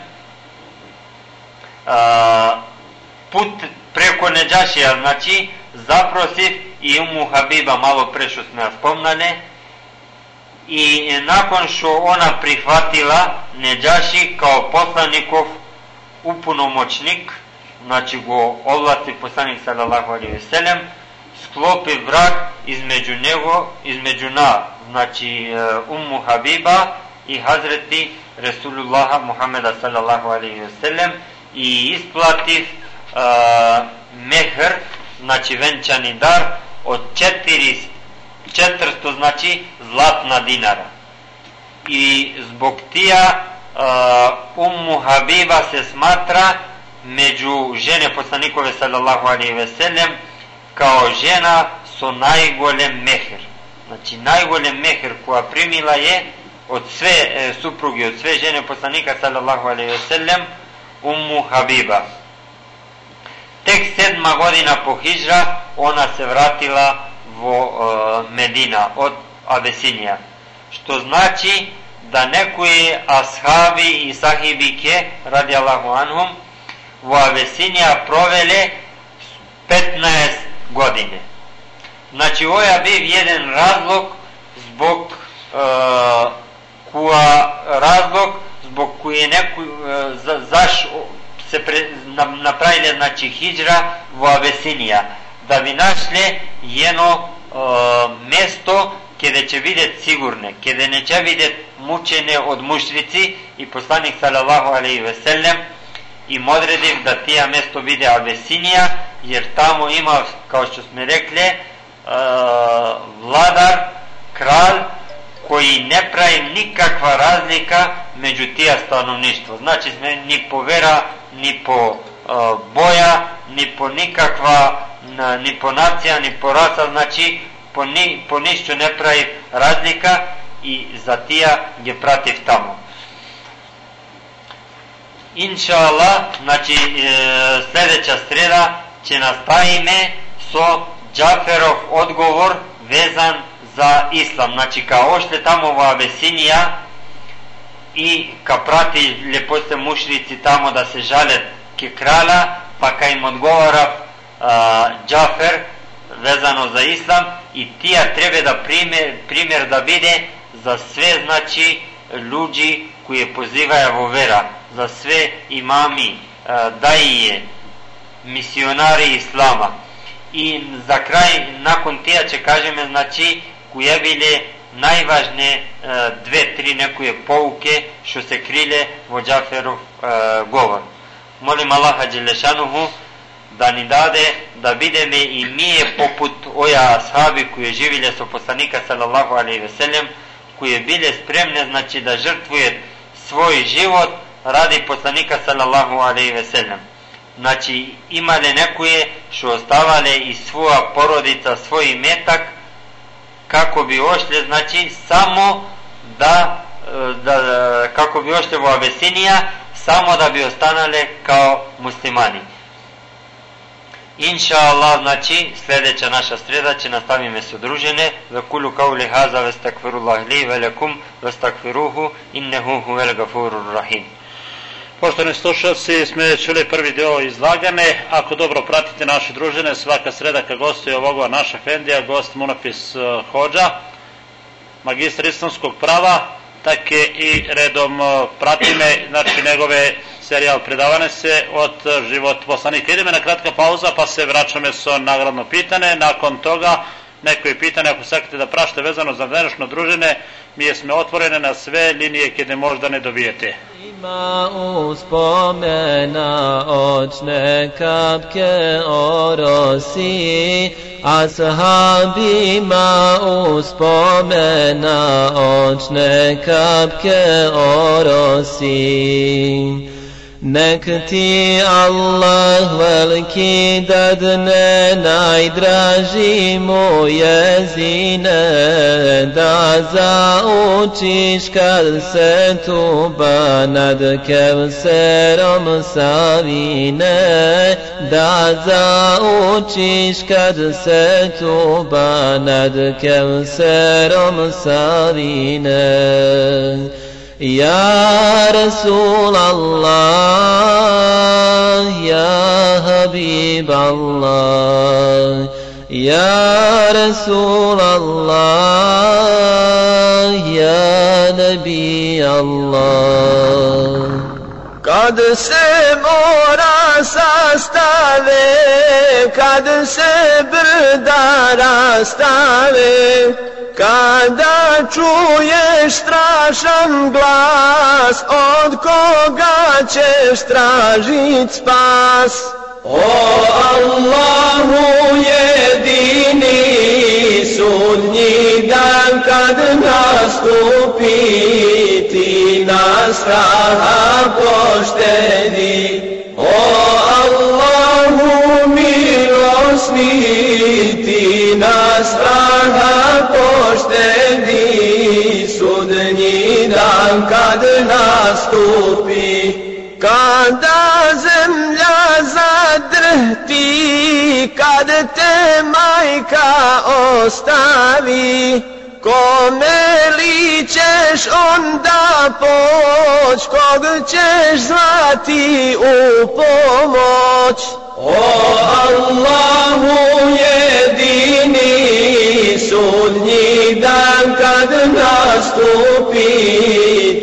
пут преко Неджашија, значи запросив и Уму Хабиба, мало пре што сме спомнале, и након што она прихватила Неджаши као послаников упуномочник, значи го овласти посланик салаллаху алейхи ве селем, склопи брак измеѓу него, измеѓу на, значи Умму Хабиба и Хазрети Ресулуллаха Мухамеда салаллаху алейхи веселем и исплатив а, мехр, значи венчани дар од 4 400 значи златна динара. И због тија Умму Хабиба се сматра меѓу жене посланикове салаллаху алейхи веселем као жена со најголем мехер. Значи најголем мехер која примила е од све е, супруги, од све жени посланика салаллаху алейхи ве селем, Умму Хабиба. Тек седма година по хиджра она се вратила во е, Медина од Абесинија. Што значи да некои асхаби и сахибике, ради Аллаху анхум, во Абесинија провеле 15 години. Значи, оја бив еден разлог због е, која разлог због кој е некој за, заш се направиле значи хиджра во Авесинија да ви нашле едно е, место каде да ќе видат сигурне, каде да не ќе видат мучене од мушрици и посланик салаллаху алейхи ве селем и одредив да тие место биде Авесинија, јер таму има, како што сме рекле, владар, крал, кој не прави никаква разлика меѓу тие становништво. Значи сме ни повера вера, ни по е, боја, ни по никаква, ни по нација, ни по раса, значи по, ни, по ништо не прави разлика и за тија ги пратив таму. Иншаалла, значи е, следеќа среда ќе наставиме со Джаферов одговор везан за ислам. Значи, као още тамо и ка прати лепоите мушрици тамо да се жалет ke krala, pa kad im odgovara a, Džafer vezano za islam i tija treba da primjer, primjer da vide za sve znači ljudi koje pozivaju vo vera, za sve imami, a, daije, misionari islama. I za kraj, nakon tija će kažeme, znači, koje bile najvažne dve, tri nekuje pouke što se krile vo Džaferov govor. Molim Allaha Đelešanuhu da ni dade da videme i mi poput oja ashabi koje živile sa poslanika sallallahu alaihi ve sellem koje bile spremne znači da žrtvuje svoj život radi poslanika sallallahu alaihi ve sellem. Znači imale nekuje što ostavale i svoja porodica, svoj metak kako bi ošle znači samo da, da kako bi ošle u Abesinija samo da bi ostanale kao muslimani. Inša Allah, znači, sljedeća naša sreda će nastavime se udružene. Ve kulu kauli haza ve stakfirullah li ve lekum ve stakfiruhu innehu huvel gafurur rahim. Poštovani slušalci, sme čuli prvi deo izlagane. Ako dobro pratite naše družine, svaka sreda kad gostuje ovoga naša Fendija, gost Munafis uh, Hođa, magistar islamskog prava, tak je i redom uh, pratime, znači njegove serijal predavane se od život poslanika. Ideme na kratka pauza pa se vraćame sa nagradno pitane. Nakon toga neko je pitanje ako sakate da prašte vezano za današnjo družine, mi smo otvorene na sve linije kje možda ne dobijete. Ima uspomena očne kapke o rosi, ashabima uspomena očne kapke o rosi. Nek ti Allah veliki dadne najdraži mu jezine da zaučiš kad se tuba nad kevserom savine da zaučiš kad se tuba nad kevserom savine يا رسول الله يا حبيب الله يا رسول الله يا نبي الله. mora sastave, kad se brda rastave, kada čuješ strašan glas, od koga ćeš tražit spas? O Allahu jedini, sudnji dan kad nastupi, ti nas straha poštedi. O milosni, ti nas straha poštedi, sudnji dan kad nastupi, kada zemlja zadrhti, kad te majka ostavi, kome li ćeš onda poć, kog ćeš zvati u pomoć? O Allahu jedini, sudnji dan kad nastupi,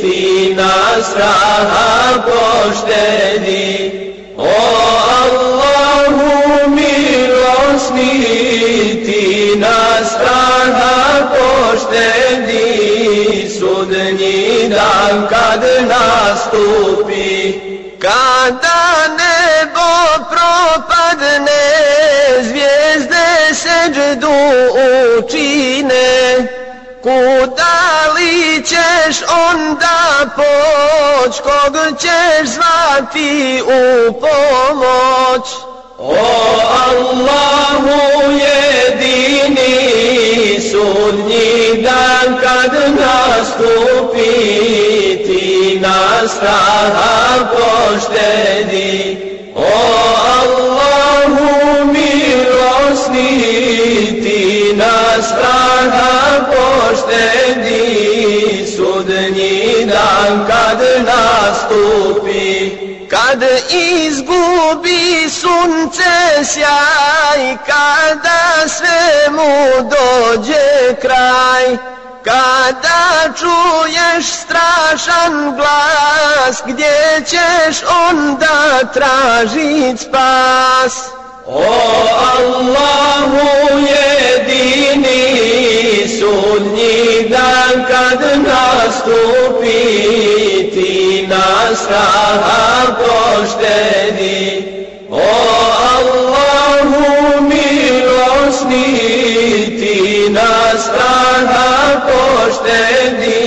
ti nas raha poštedi. O Allahu milosni, ti nas raha poštedi, sudnji dan kad nastupi. Kada učine, kuda li ćeš onda poć, kog ćeš zvati u pomoć? O Allahu jedini, sudnji dan kad nastupi, ti nas straha poštedi. O nas straha poštedi, sudnji dan kad nastupi, kad izgubi sunce sjaj, kada sve mu dođe kraj, kada čuješ strašan glas, gdje ćeš onda tražit spas? O Allahu jedini sudnji dan kad nastupi ti nas straha poštedi. O Allahu milosni ti nas straha poštedi.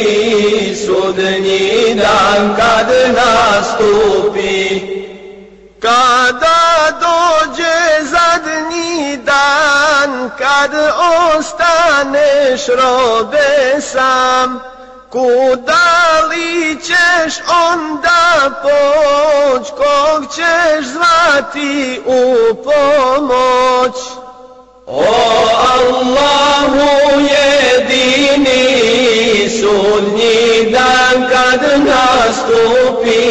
Sudnji dan kad nastupi kad ostaneš robe sam, kuda ćeš onda poć, kog ćeš zvati u pomoć? O Allahu jedini sudnji dan kad nastupi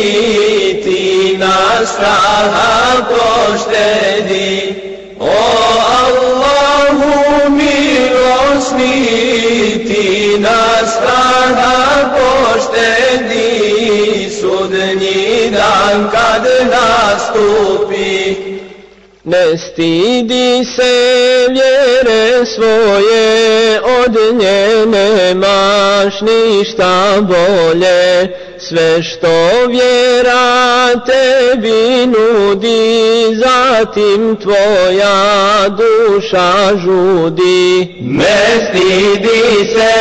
ti nas straha poštedi ti nas straha poštedi sudnji dan kad nastupi Ne stidi se vjere svoje, od nje nemaš ništa bolje. Sve što vjera tebi nudi, zatim tvoja duša žudi. Ne stidi se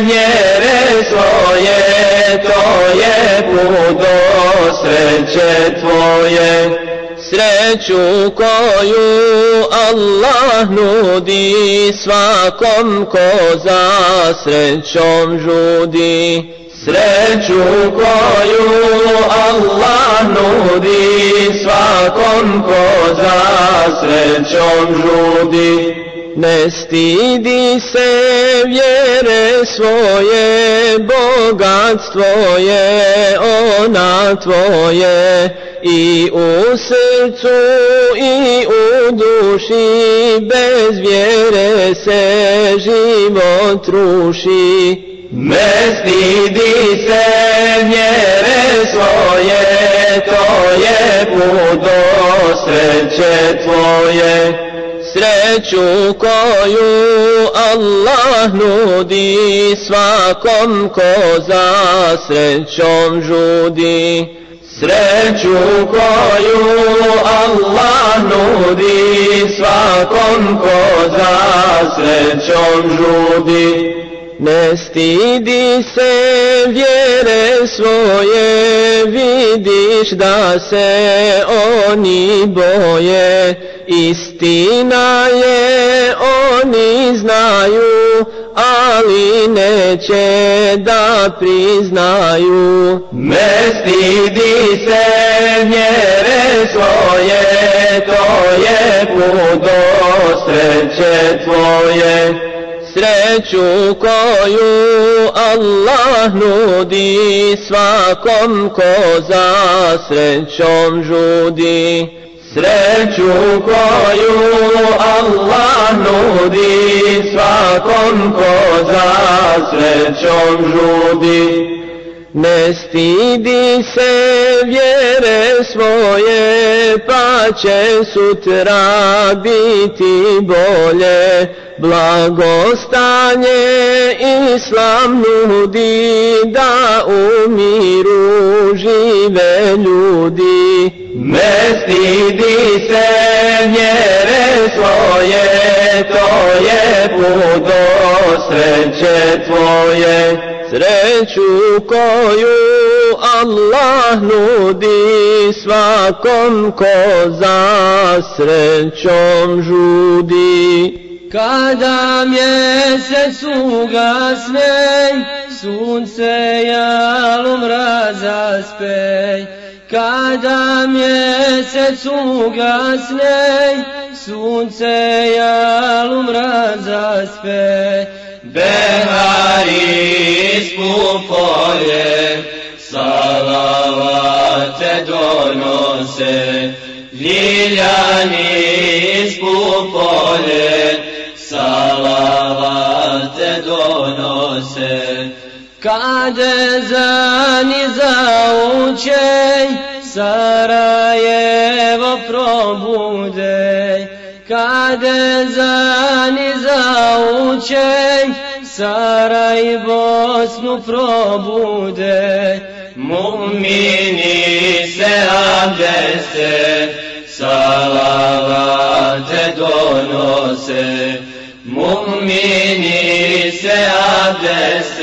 vjere svoje, to je put do sreće tvoje. Sreću koju Allah nudi svakom ko za srećom žudi. Sreću koju Allah nudi svakom ko za srećom žudi. Ne stidi se vjere svoje, bogatstvo je ona tvoje, i u srcu i u duši, bez vjere se život ruši. Ne stidi se vjere svoje, to je put sreće tvoje. Sreću koju Allah nudi svakom ko za srećom žudi. Sreću koju Allah nudi svakom ko za srećom žudi. Ne stidi se vjere svoje, vidiš da se oni boje. Istina je, oni znaju, ali neće da priznaju. Ne stidi se vjere svoje, to je put do sreće tvoje. Sreću koju Allah nudi svakom ko za srećom žudi. Sreću koju Allah nudi svakom ko za srećom žudi. Ne stidi se vjere svoje, pa će sutra biti bolje. Blagostanje Islam nudi, da u miru žive ljudi. Ne stidi se vjere svoje, to je put do sreće tvoje. Sreću koju Allah nudi svakom ko za srećom žudi. Kada mjesec ugasne, sunce jalom razaspej. Kada mjesec ugasne, sunce jalom razaspej. Behari ispu polje, salavate donos donose, ljiljani iz pupolje, Kad zani zaučej, Sarajevo probude, kad zani zaučej, Saraj Bosnu probude, mu'mini se abdeste, salavate donose, mu'mini se abdeste,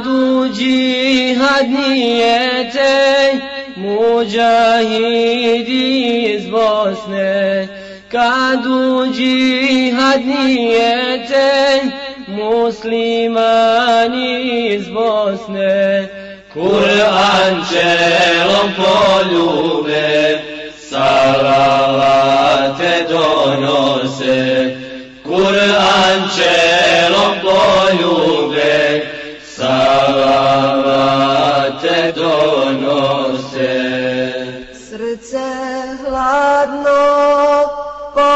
U džihad nijete, muđahidi iz Bosne, kad u džihad nijete, muslimani iz Bosne, Kur'an čelom poljube, salavate donose, Kur'an čelom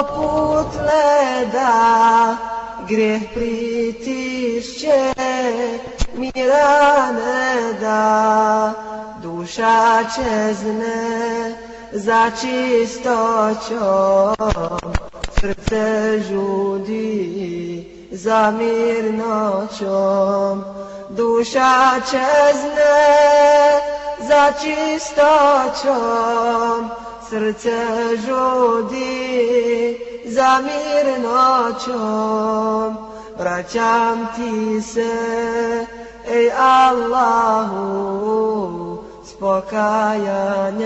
poput leda, grijeh pritišće, mira ne da, duša čezne za čistoćom, srce žudi za mirnoćom, duša čezne za čistoćom, srce žudi za mirnoćom, vraćam ti se, ej Allahu, s pokajanjem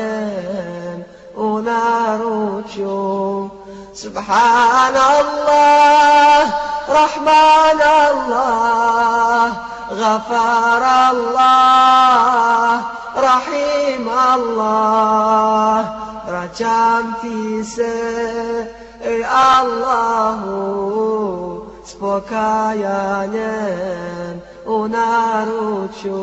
u naručju. Subhanallah, Rahman Allah, Ghafar Allah, Rahim Allah, vraćam ti se, ej Allahu, s pokajanjem u naručju.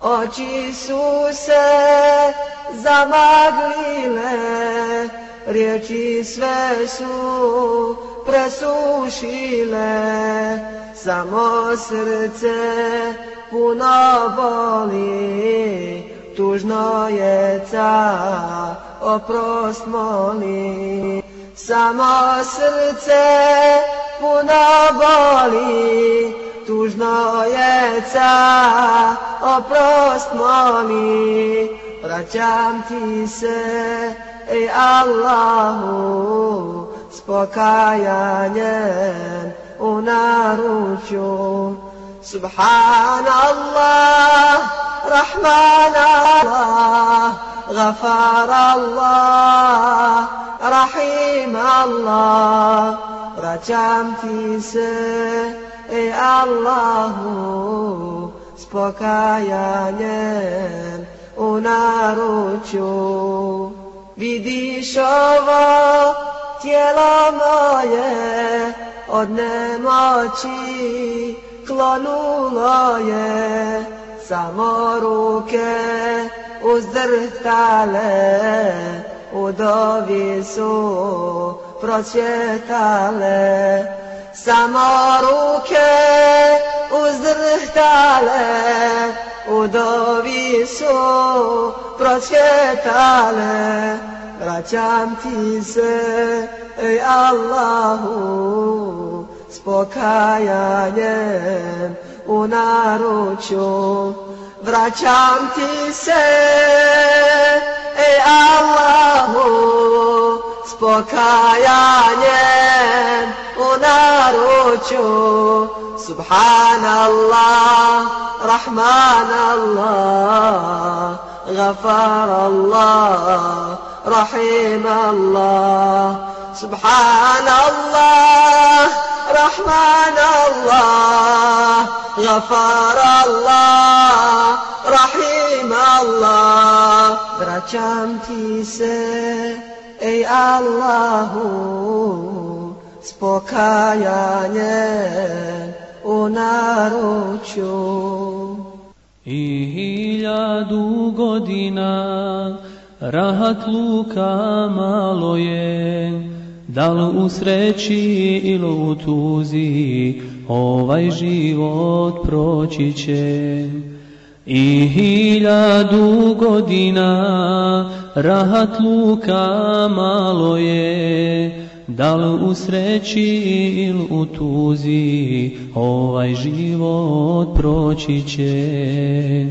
Oči su se zamaglile, riječi sve su presušile, samo srce puno boli, tužno je ca, oprost moli. Samo srce puno boli, tužno je ca, oprost moli. Vraćam ti se, ej Allahu, s pokajanjem u naručju. Subhanallah, Rahman Allah, Ghafar Allah, Rahim Allah, vraćam ti se, ej Allahu, s pokajanjem u naručju. Vidiš ovo tijelo moje od nemoći klonulo je, samo ruke uzdrhtale, u dovi su procvjetale. Samo ruke uzdrhtale, u dovi su procvjetale. Vraćam ti se, ej Allahu, s pokajanjem u naručju. Vraćam ti se, ej Allahu, s pokajanjem u naručju. Subhanallah, Rahman Allah, Ghafar Allah, Rahim Allah. Subhanallah, Rahman Allah, Ghafar Allah, Rahim Allah. Vraćam ti se, ej Allahu, s pokajanjem u naručju. i hiljadu godina rahat luka malo je da li u sreći ili u tuzi ovaj život proći će. I hiljadu godina rahat luka malo je. Da li u sreći ili u tuzi ovaj život proći će.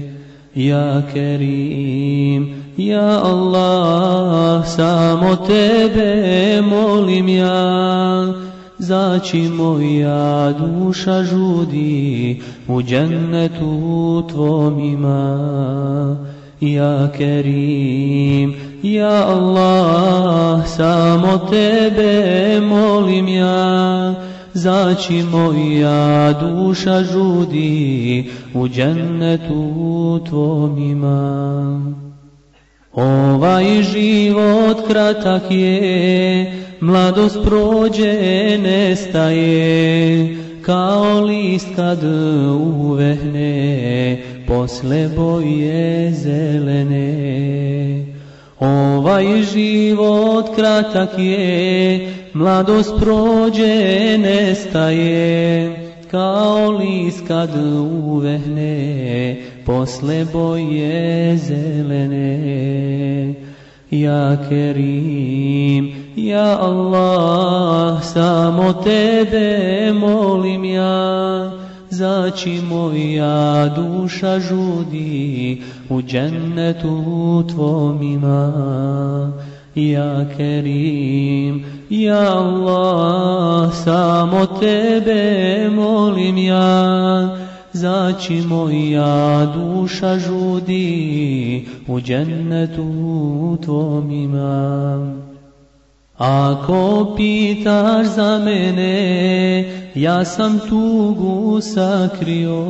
Ja Kerim ja Allah samo tebe molim ja. Zaći moja duša žudi u džennetu tvom ima. Ja Kerim ja Allah samo tebe molim ja. Zaći moja duša žudi u džennetu tvom ima ovaj život kratak je mladost prođe nestaje. Kao list kad uvehne posle boje zelene. Ovaj život kratak je mladost prođe nestaje kao list kad uvehne posle boje zelene ja Kerim Ja Allah, samo tebe molim ja, zaći moja duša žudi u džennetu tvom ima. Ja Kerim, ja Allah, samo tebe molim ja, zaći moja duša žudi u džennetu tvom ima. Ako pitaš za mene, ja sam tugu sakrio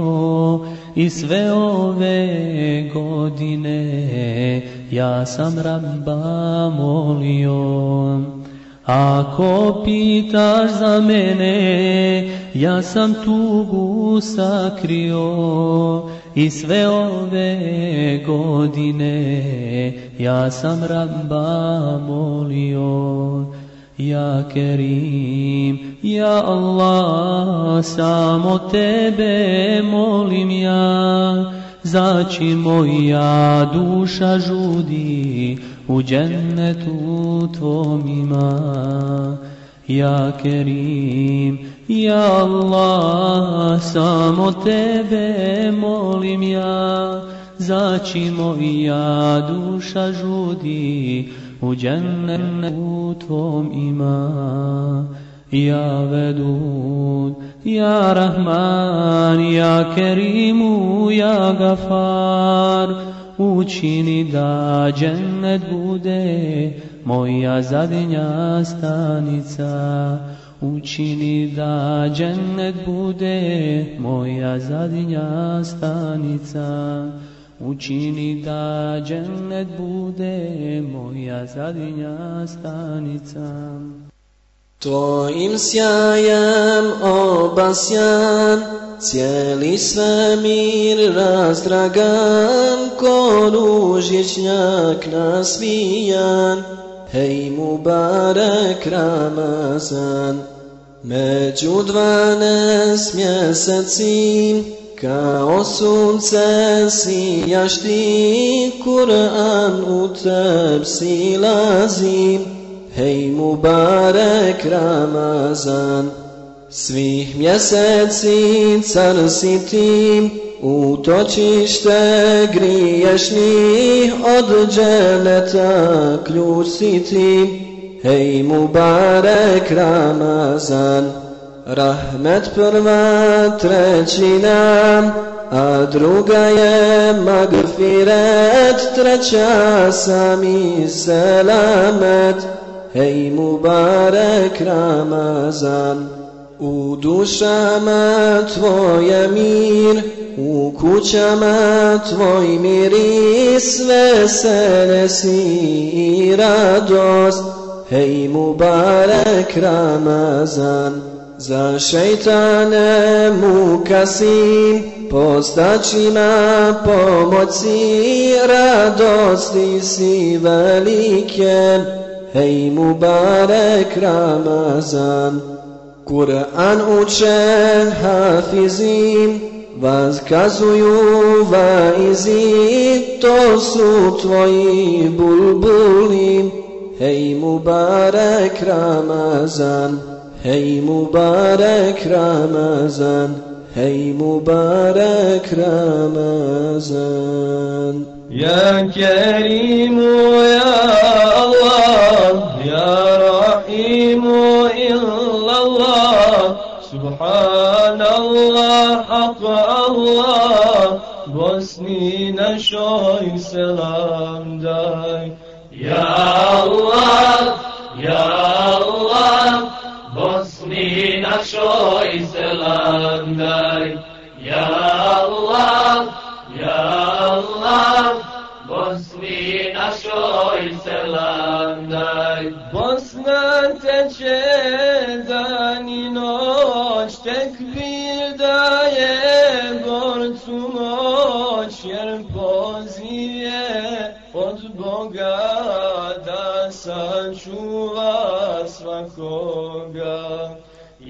i sve ove godine ja sam rabba molio. Ako pitaš za mene, ja sam tugu sakrio i sve ove godine ja sam rabba molio. Ja Kerim, ja Allah, samo tebe molim ja, zaći moja duša žudi u džennetu tvom ima. Ja Kerim, ja Allah, samo tebe molim ja, zaći moja duša žudi u džennetu tvom ima. Ja Vedud, ja Rahman, ja Kerimu, ja Gafar, učini da džennet bude moja zadnja stanica. Učini da džennet bude moja zadnja stanica. Učini da džennet bude moja zadnja stanica. Tvojim sjajem obasjan, cijeli svemir razdragan, ko ružičnjak nasvijan, hej Mubarek Ramazan. Među dvanest mjeseci, kao sunce sijaš ti, Kur'an u teb silazi, hej Mubarek Ramazan. Svih mjeseci car si ti, utočište griješnih, od dženeta ključ si ti, hej Mubarek Ramazan. Rahmet prva trećina, a druga je magfiret, treća sami selamet, hej Mubarek Ramazan. U dušama tvoje mir, u kućama tvoj miris, vesele si i radost, hej Mubarek Ramazan. Za šeitane muka si, postaći na pomoći radosti si velike. Hej Mubarek Ramazan Kur'an uče hafizim Vazkazuju vaizi To su tvoji bulbuli. Hej Mubarek Ramazan Hey mübarek Ramazan Hey mübarek Ramazan. Ya Kerim ya Allah Ya Rahim illallah. Subhanallah Hak Allah. Bosnina şoy selamday. Ya našoj Islam Ya Ja Allah, ja Allah, Bosni našoj Islam. Bosna teče dan i noć, tekbir daje borcu moć, jer poziv je od Boga da sačuva svakoga.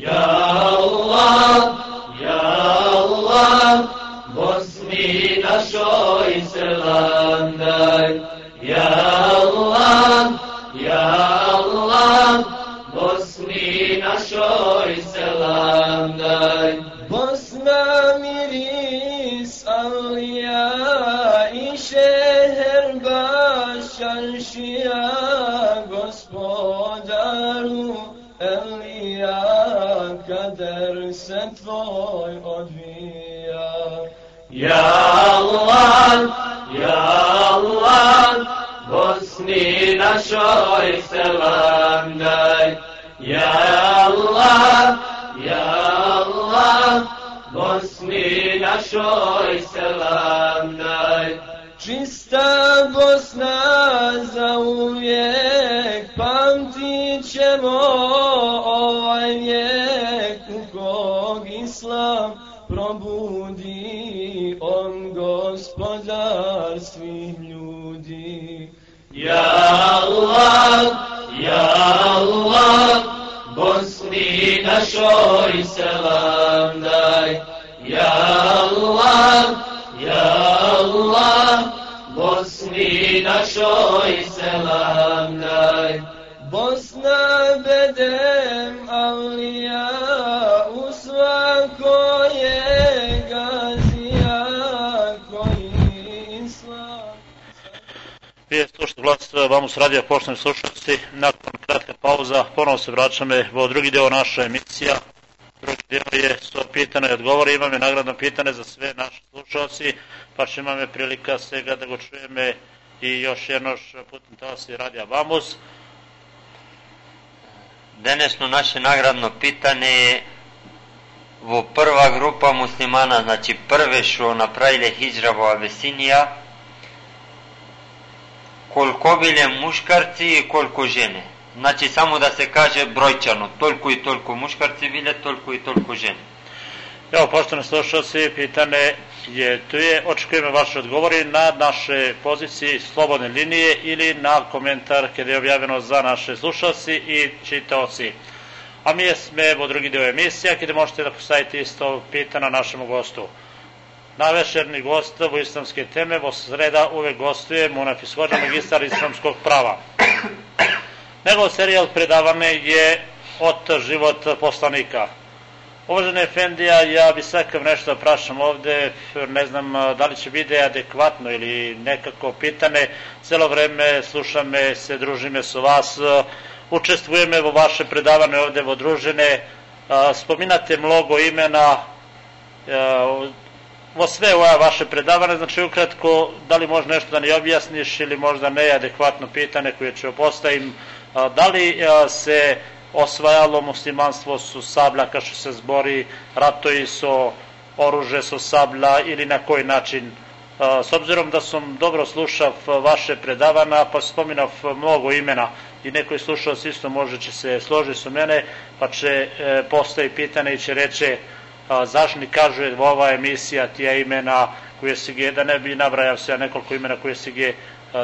Ja Allah, ja Allah, Bosni našoj selam daj. Ja Allah, ja Allah, Bosni našoj selam daj. Bosna miris alija i šeher bašaršija, gospodaru kader se tvoj odvija. Ja Allah, ja Allah, Bosni našoj selam daj. Ja Allah, ja Allah, Bosni našoj selam daj. Čista Bosna za uvijek, pamtit ćemo ovaj vijek Islam probudi, on gospodar svih ljudi. Ja Allah, ja Allah, Bosni našoj selam daj. Ja Allah, ja Allah, Bosni našoj selam daj. Bosna bedem Slušati vlast vam s radija poštovni slušalci, nakon kratka pauza, ponovo se vraćamo u drugi deo naše emisija. Drugi deo je su pitane i odgovore, imame nagradno pitane za sve naše slušalci, pa će imame prilika svega da go čujeme i još jednoš putem talasi radija Vamos. Денешно наше наградно питање е во прва група муслимана, значи прве што направиле хиджра во Абесинија, колко биле мушкарци и колко жене. Значи само да се каже бројчано, толку и толку мушкарци биле, толку и толку жени. Evo, poštovani slušalci, pitanje je tu je, očekujemo vaše odgovori na naše poziciji slobodne linije ili na komentar kada je objavljeno za naše slušalci i čitaoci. A mi sme vo drugi deo emisija kada možete da postavite isto pitanje našemu gostu. Na večerni gost vo islamske teme vo sreda uvek gostuje Munafis Hođa, magistar islamskog prava. Njegov serijal predavane je od život poslanika. Uvažene Efendija, ja bi sakav nešto prašam ovde, ne znam da li će biti adekvatno ili nekako pitane, celo vreme slušame se, družime su vas, učestvujeme vo vaše predavane ovde vo družine, spominate mnogo imena, vo sve ova vaše predavane, znači ukratko, da li može nešto da ne objasniš ili možda ne adekvatno pitanje koje ću postavim, da li se osvajalo muslimanstvo su sablja što se zbori, ratoji su oruže su sablja ili na koji način. S obzirom da sam dobro slušao vaše predavana, pa spominav mnogo imena i neko je slušao isto može će se složiti su mene, pa će postavi pitanje i će reći zašni kaže ova emisija tija imena koje si ge, da ne bi nabrajao se nekoliko imena koje si ge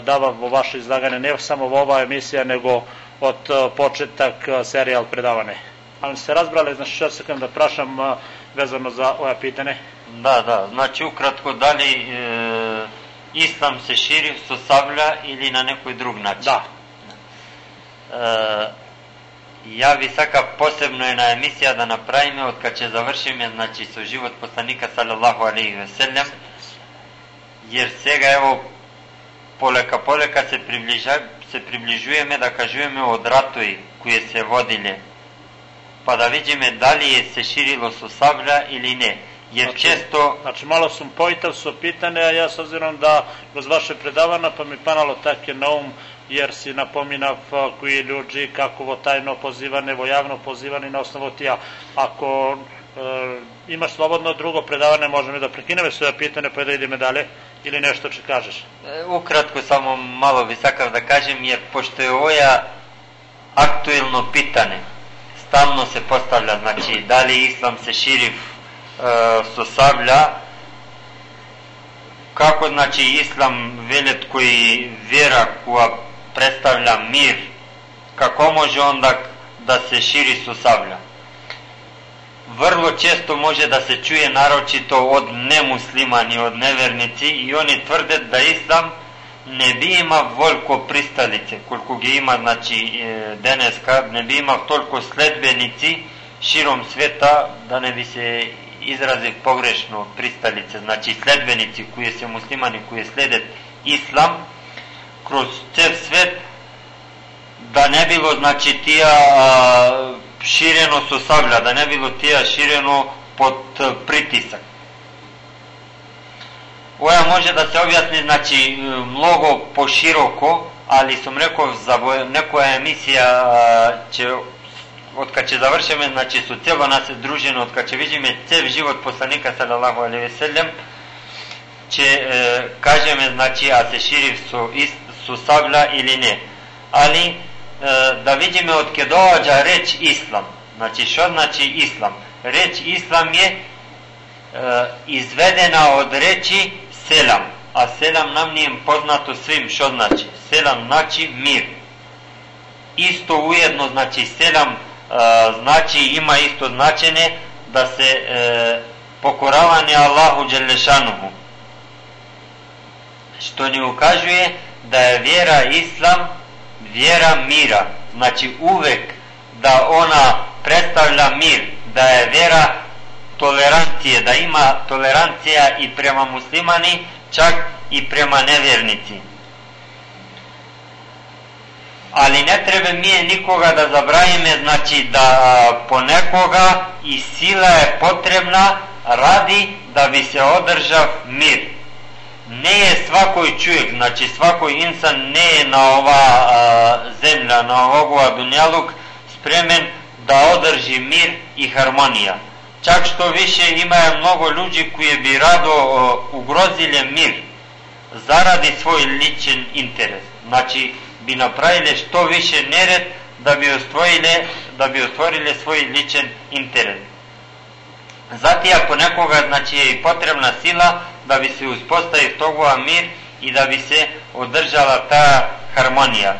dava vo vaše izlaganje, ne samo ova emisija, nego od početak serijal predavane. Ali se razbrali, znači što se da prašam vezano za ova pitanje? Da, da, znači ukratko, da li e, islam se širi, sosavlja ili na nekoj drug način? Da. E, ja bi saka posebno jedna emisija da napravime od kad će završime, znači su život poslanika sallallahu alaihi ve sellem, jer сега evo poleka poleka se, približa, se približujeme da kažujeme od ratoji koje se vodile, pa da vidime da li je se širilo su sablja ili ne. Jer znači, često... Znači malo sam pojitav su pitane, a ja s obzirom da kroz vaše predavana pa mi panalo také na um, jer si napominav koji ljudi kako vo tajno pozivane, vo javno pozivane na osnovu tija. Ako e, imaš slobodno drugo predavanje, možemo da prekineme sve pitanje pa da ideme dalje ili nešto će kažeš? E, ukratko samo malo bi sakav da kažem, jer pošto je oja aktuelno pitanje, stalno se postavlja, znači da li islam se širi e, so sablja, kako znači islam velet koji vjera представlja мир, како може он да се шири со сабља. Врло често може да се чуе нарочито од немуслимани, од неверници и они тврдат да Ислам не би има волко присталици, колку ги има значи, денеска, не би има толку следбеници широм света, да не би се изразив погрешно присталице, значи следбеници кои се муслимани, кои следат Ислам, кроз цел свет, да не било, значи, тие ширено со сабља, да не било тие ширено под притисак. Ова може да се објасни, значи, многу пошироко, али сум реков за некоја емисија ќе откако ќе завршиме, значи со цело нас е дружено, откако ќе видиме цел живот посланика салалаху алейхи селем, ќе кажеме, значи, а се шири со ист širi su, ist, su sablja ili ne. Ali e, da vidimo od kje dođa reč islam. Znači što znači islam? Reč islam je e, izvedena od reči selam. A selam nam nije poznato svim što znači. Selam znači mir. Isto ujedno znači selam e, znači ima isto značenje da se e, pokoravanje Allahu Đelešanuhu. Što ni ukazuje da je vjera islam vjera mira. Znači uvek da ona predstavlja mir, da je vjera tolerancije, da ima tolerancija i prema muslimani, čak i prema nevjernici. Ali ne treba mi nikoga da zabravime, znači da ponekoga i sila je potrebna radi da bi se održao mir ne je svakoj čovjek, znači svakoj insan ne je na ova a, zemlja, na ovoga dunjaluk spremen da održi mir i harmonija. Čak što više ima mnogo ljudi koji bi rado o, ugrozile mir zaradi svoj ličen interes. Znači bi napravili što više nered da bi ostvorile, da bi ostvorile svoj ličen interes. Zati ako nekoga znači je potrebna sila da bi se uspostavio togova mir i da bi se održala ta harmonija.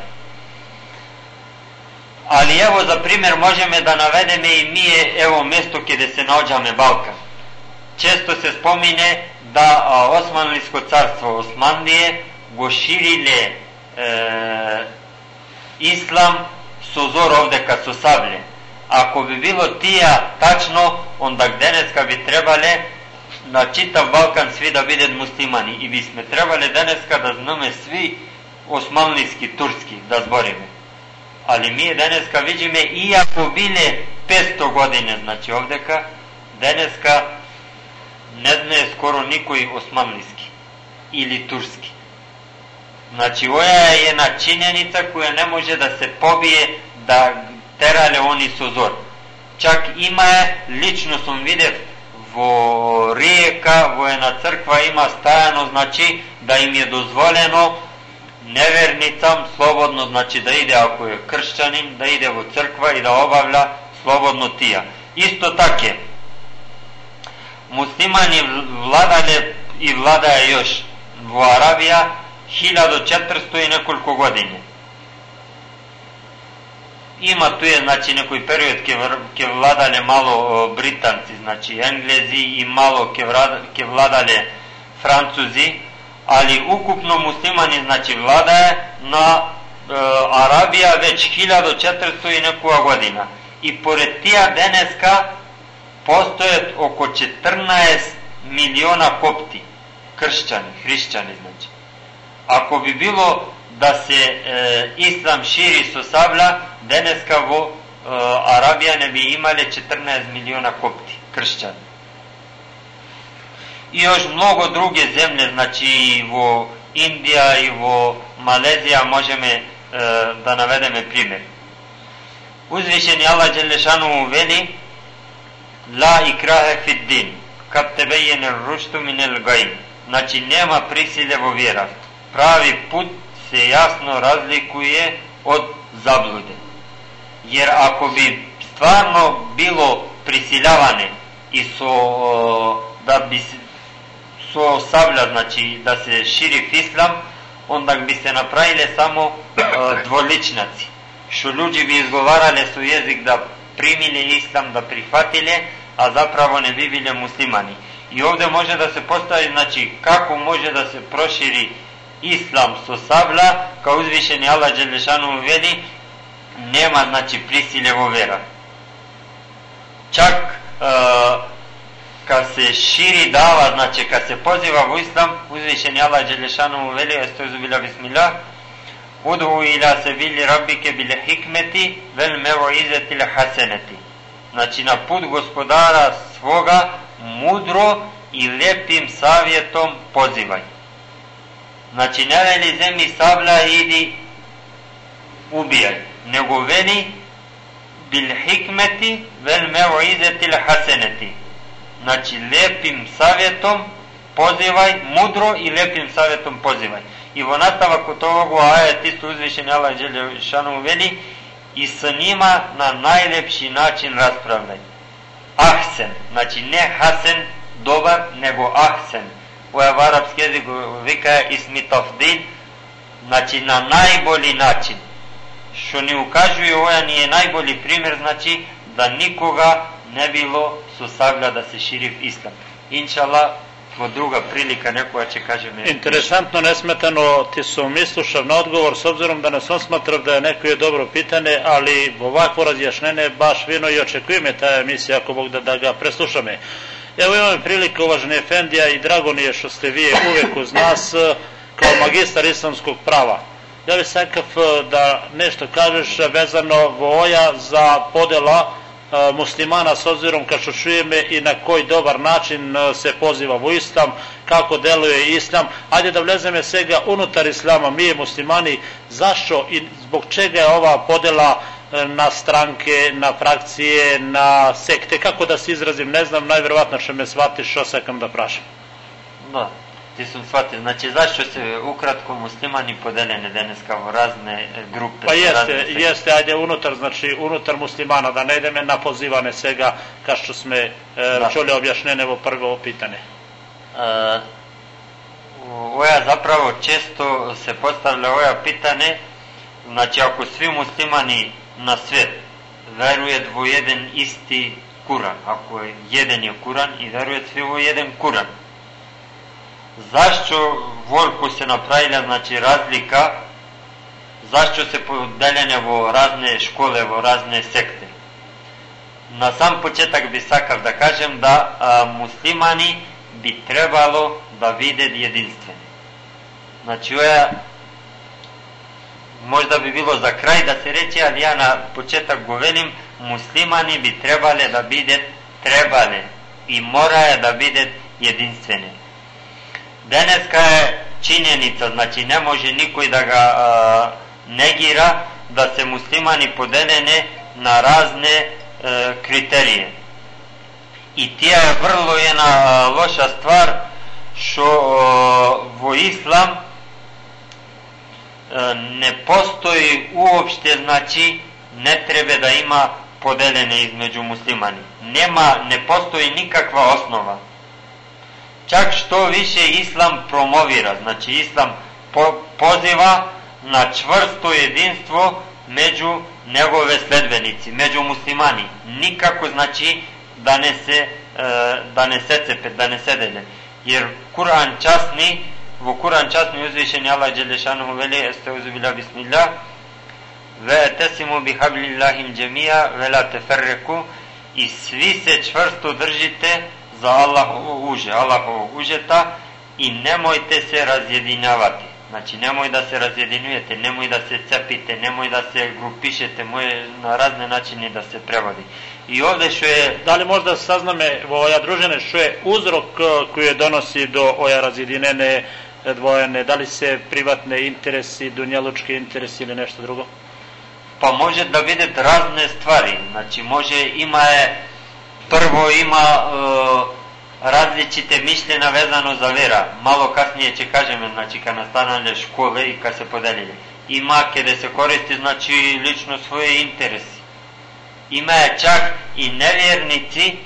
Ali evo za primjer možemo da navedeme i mi evo mjesto gdje se naođame Balkan. Često se spomine da Osmanlijsko carstvo Osmanlije go širile e, islam su zor ovde kad su sablje. Ako bi bilo tija tačno, onda deneska bi trebale na čitav Balkan svi da bide muslimani i bismo trebali deneska da zname svi osmanlijski, turski, da zborime. Ali mi deneska vidime, iako bile 500 godine, znači ovdeka, deneska ne zna skoro nikoj osmanlijski ili turski. Znači, oja je jedna činjenica koja ne može da se pobije da terale oni su zor. Čak ima je, lično sam vidjel, vo rijeka, vo jedna crkva ima stajano, znači da im je dozvoljeno nevernicam slobodno, znači da ide ako je kršćanin, da ide vo crkva i da obavlja slobodno tija. Isto tako muslimani vladale i vladaje još u Arabija 1400 i nekoliko godine. Ima tu je znači neki period ke, ke vladale malo Britanci, znači Englezi i malo ke, ke vladale Francuzi, ali ukupno muslimani znači vladaje na e, Arabija već 1400 i nekoja godina. I pored tija deneska postoje oko 14 miliona kopti, kršćani, hrišćani znači. Ako bi bilo da se e, islam širi so sablja, deneska vo e, Arabija ne bi imale 14 miliona kopti, kršćani. I još mnogo druge zemlje, znači i vo Indija i vo Malezija možemo e, da navedeme primjer. Uzvišeni Allah Đelešanu veli La ikrahe fid din kad tebejene ruštu minel gajim. Znači nema prisile vo vjera. Pravi put се јасно razlikuje од zablude. Jer ako bi stvarno bilo prisiljavane i so, da bi so значи znači da se širi islam, onda bi se napravile samo dvoličnaci. Što ljudi bi izgovarale su jezik da primili islam, da prihvatile, a zapravo ne bi bile muslimani. I ovde može da se postavi, znači, kako može da se proširi islam so sabla, kao uzvišeni Allah Đelešanu veli, nema, znači, prisiljevo vera. Čak uh, kad se širi dava, znači kad se poziva u islam, uzvišeni Allah Đelešanu veli, estozubila bismillah, Udu ila se bili rabbike bile hikmeti, vel mevo izetile haseneti. Znači na put gospodara svoga mudro i lepim savjetom pozivaj. Znači ne veli zemlji sabla idi ubijaj, nego veli bil hikmeti vel mevoizetil haseneti. Znači lepim savjetom pozivaj, mudro i lepim savjetom pozivaj. I vo nastavak od ovog ajet isto uzvišen Allah Đelešanu veli i sa njima na najlepši način raspravljaj. Ahsen, znači ne hasen, dobar, nego ahsen koja u arapski jezik vika ismi tafdil, znači na najbolji način. Što ni ukažuje ovo nije najbolji primjer, znači da nikoga ne bilo susavlja da se širi islam. Inšallah, po druga prilika nekoja će kaže me. Interesantno, nesmetano ti sam islušao na odgovor, s obzirom da nas osmatrav da je neko je dobro pitanje, ali ovakvo razjašnjene baš vino i očekujeme ta emisija, ako Bog da, da ga preslušame. Evo imam prilike, uvaženi Efendija, i drago mi je što ste vi uvek uz nas kao magistar islamskog prava. Ja bih sakav da nešto kažeš vezano voja za podela muslimana s obzirom kad što čujeme i na koji dobar način se poziva u islam, kako deluje islam. Ajde da vlezeme svega unutar islama, mi je muslimani, zašto i zbog čega je ova podela na stranke, na frakcije, na sekte, kako da se izrazim, ne znam, najverovatno će me shvatiš što sekam da prašam. Da, ti sam shvatio. Znači, zašto se ukratko muslimani podeljene danas kao razne grupe? Pa jeste, jeste, ajde, unutar, znači, unutar muslimana, da ne ideme na pozivane svega, kao što sme e, da. čuli objašnjene ovo prvo pitanje. E, oja zapravo često se postavlja oja pitanje, znači ako svi muslimani na svet veruje u jedan isti Kuran, ako je jedan je Kuran i veruje svi u jedan Kuran. Zašto voljko se napravila znači razlika, zašto se podeljene vo razne škole, vo razne sekte? Na sam početak bi sakav da kažem da a, muslimani bi trebalo da vide jedinstveni. Znači, ova možda bi bilo za kraj da se reče, ali ja na početak govorim, muslimani bi trebale da bide trebale i moraje da bide jedinstvene. Deneska je činjenica, znači ne može nikoj da ga a, negira da se muslimani podeljene na razne e, kriterije. I tija je vrlo jedna loša stvar što vo islam ne postoji uopšte, znači, ne treba da ima podeljene između muslimani. Nema, ne postoji nikakva osnova čak što više islam promovira, znači islam po, poziva na čvrsto jedinstvo među njegove sledbenici, među muslimani. Nikako znači da ne se, e, da ne se cepe, da ne sedelje. Jer Kur'an časni, vo Kur'an časni uzvišeni Allah Đelešanuhu veli, este uzubila bismillah, ve tesimu bi hablillahim džemija ve la teferreku i svi se čvrsto držite za Allahovo uže, Allahovog užeta i nemojte se razjedinjavati. Znači, nemoj da se razjedinujete, nemoj da se cepite, nemoj da se grupišete, moje na razne načine da se prevodi. I ovde što je... Da li možda sazname, oja družene, što je uzrok koji je donosi do oja razjedinene dvojene, da li se privatne interesi, dunjalučki interesi ili nešto drugo? Pa može da vidite razne stvari, znači može, ima je, prvo ima uh, različite mišljena vezano za vera. Malo kasnije će kažem, znači kad nastanale škole i kad se podelile. Ima kada se koristi, znači lično svoje interesi. Ima je čak i nevjernici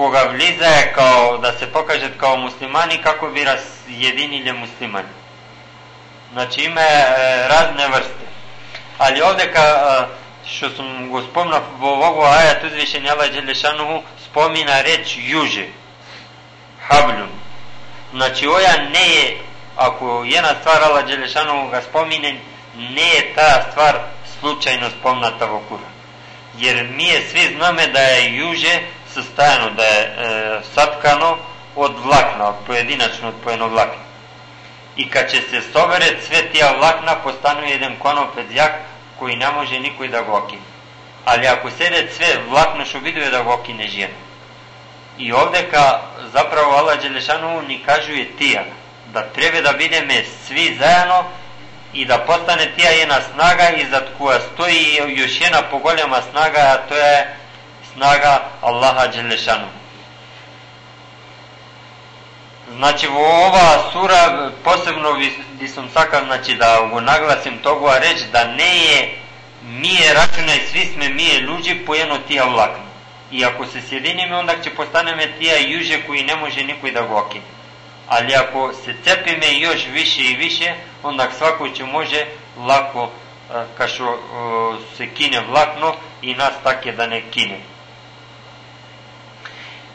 koga vlizaje kao, da se pokaže kao muslimani kako bi razjedinili muslimani. Znači ima e, razne vrste. Ali ovde ka, e, što sam go spomnao u ovogu ajat uzvišenja Allah Đelešanuhu spomina reč juže, hablun. Znači, oja ne je, ako jedna stvar Allah Đelešanu ga spomine, ne je ta stvar slučajno spomnata u Kur'an. Jer mi je svi zname da je juže sastajano, da je e, satkano od vlakna, od pojedinačno od pojeno vlakna. I kad će se sobere sve tija vlakna, postanu jedan konopet jak koji ne može nikoj da go okine. Ali ako sede sve vlakno što viduje da go okine žena. I ovde ka zapravo Allah Đelešanu ni kažuje tija, da treba da vidime svi zajedno i da postane tija jedna snaga iza koja stoji još jedna pogoljama snaga, a to je snaga Allaha Đelešanu. Znači, ova sura, posebno bi sam sakal, znači, da naglasim togu, a reći da ne je mi je računaj, svi sme mi je ljudi po jedno tija vlakno. I ako se sjedinimo, onda će postaneme tija juže koji ne može nikoj da go okine. Ali ako se cepime još više i više, onda svako će može lako, ka što se kine vlakno i nas také da ne kine.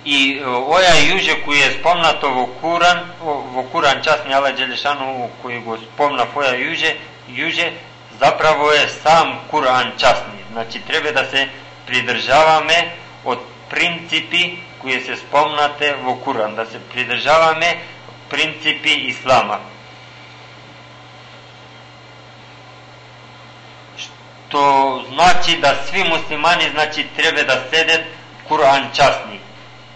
I oja juže koji je spomnato vo Kuran, vo Kuran časni Allah Đelešanu koji go spomna poja juže, juže zapravo je sam Kur'an časni. Znači treba da se pridržavame od principi koje se spomnate vo Kur'an, da se pridržavame principi Islama. Što znači da svi muslimani znači treba da sede Kur'an časni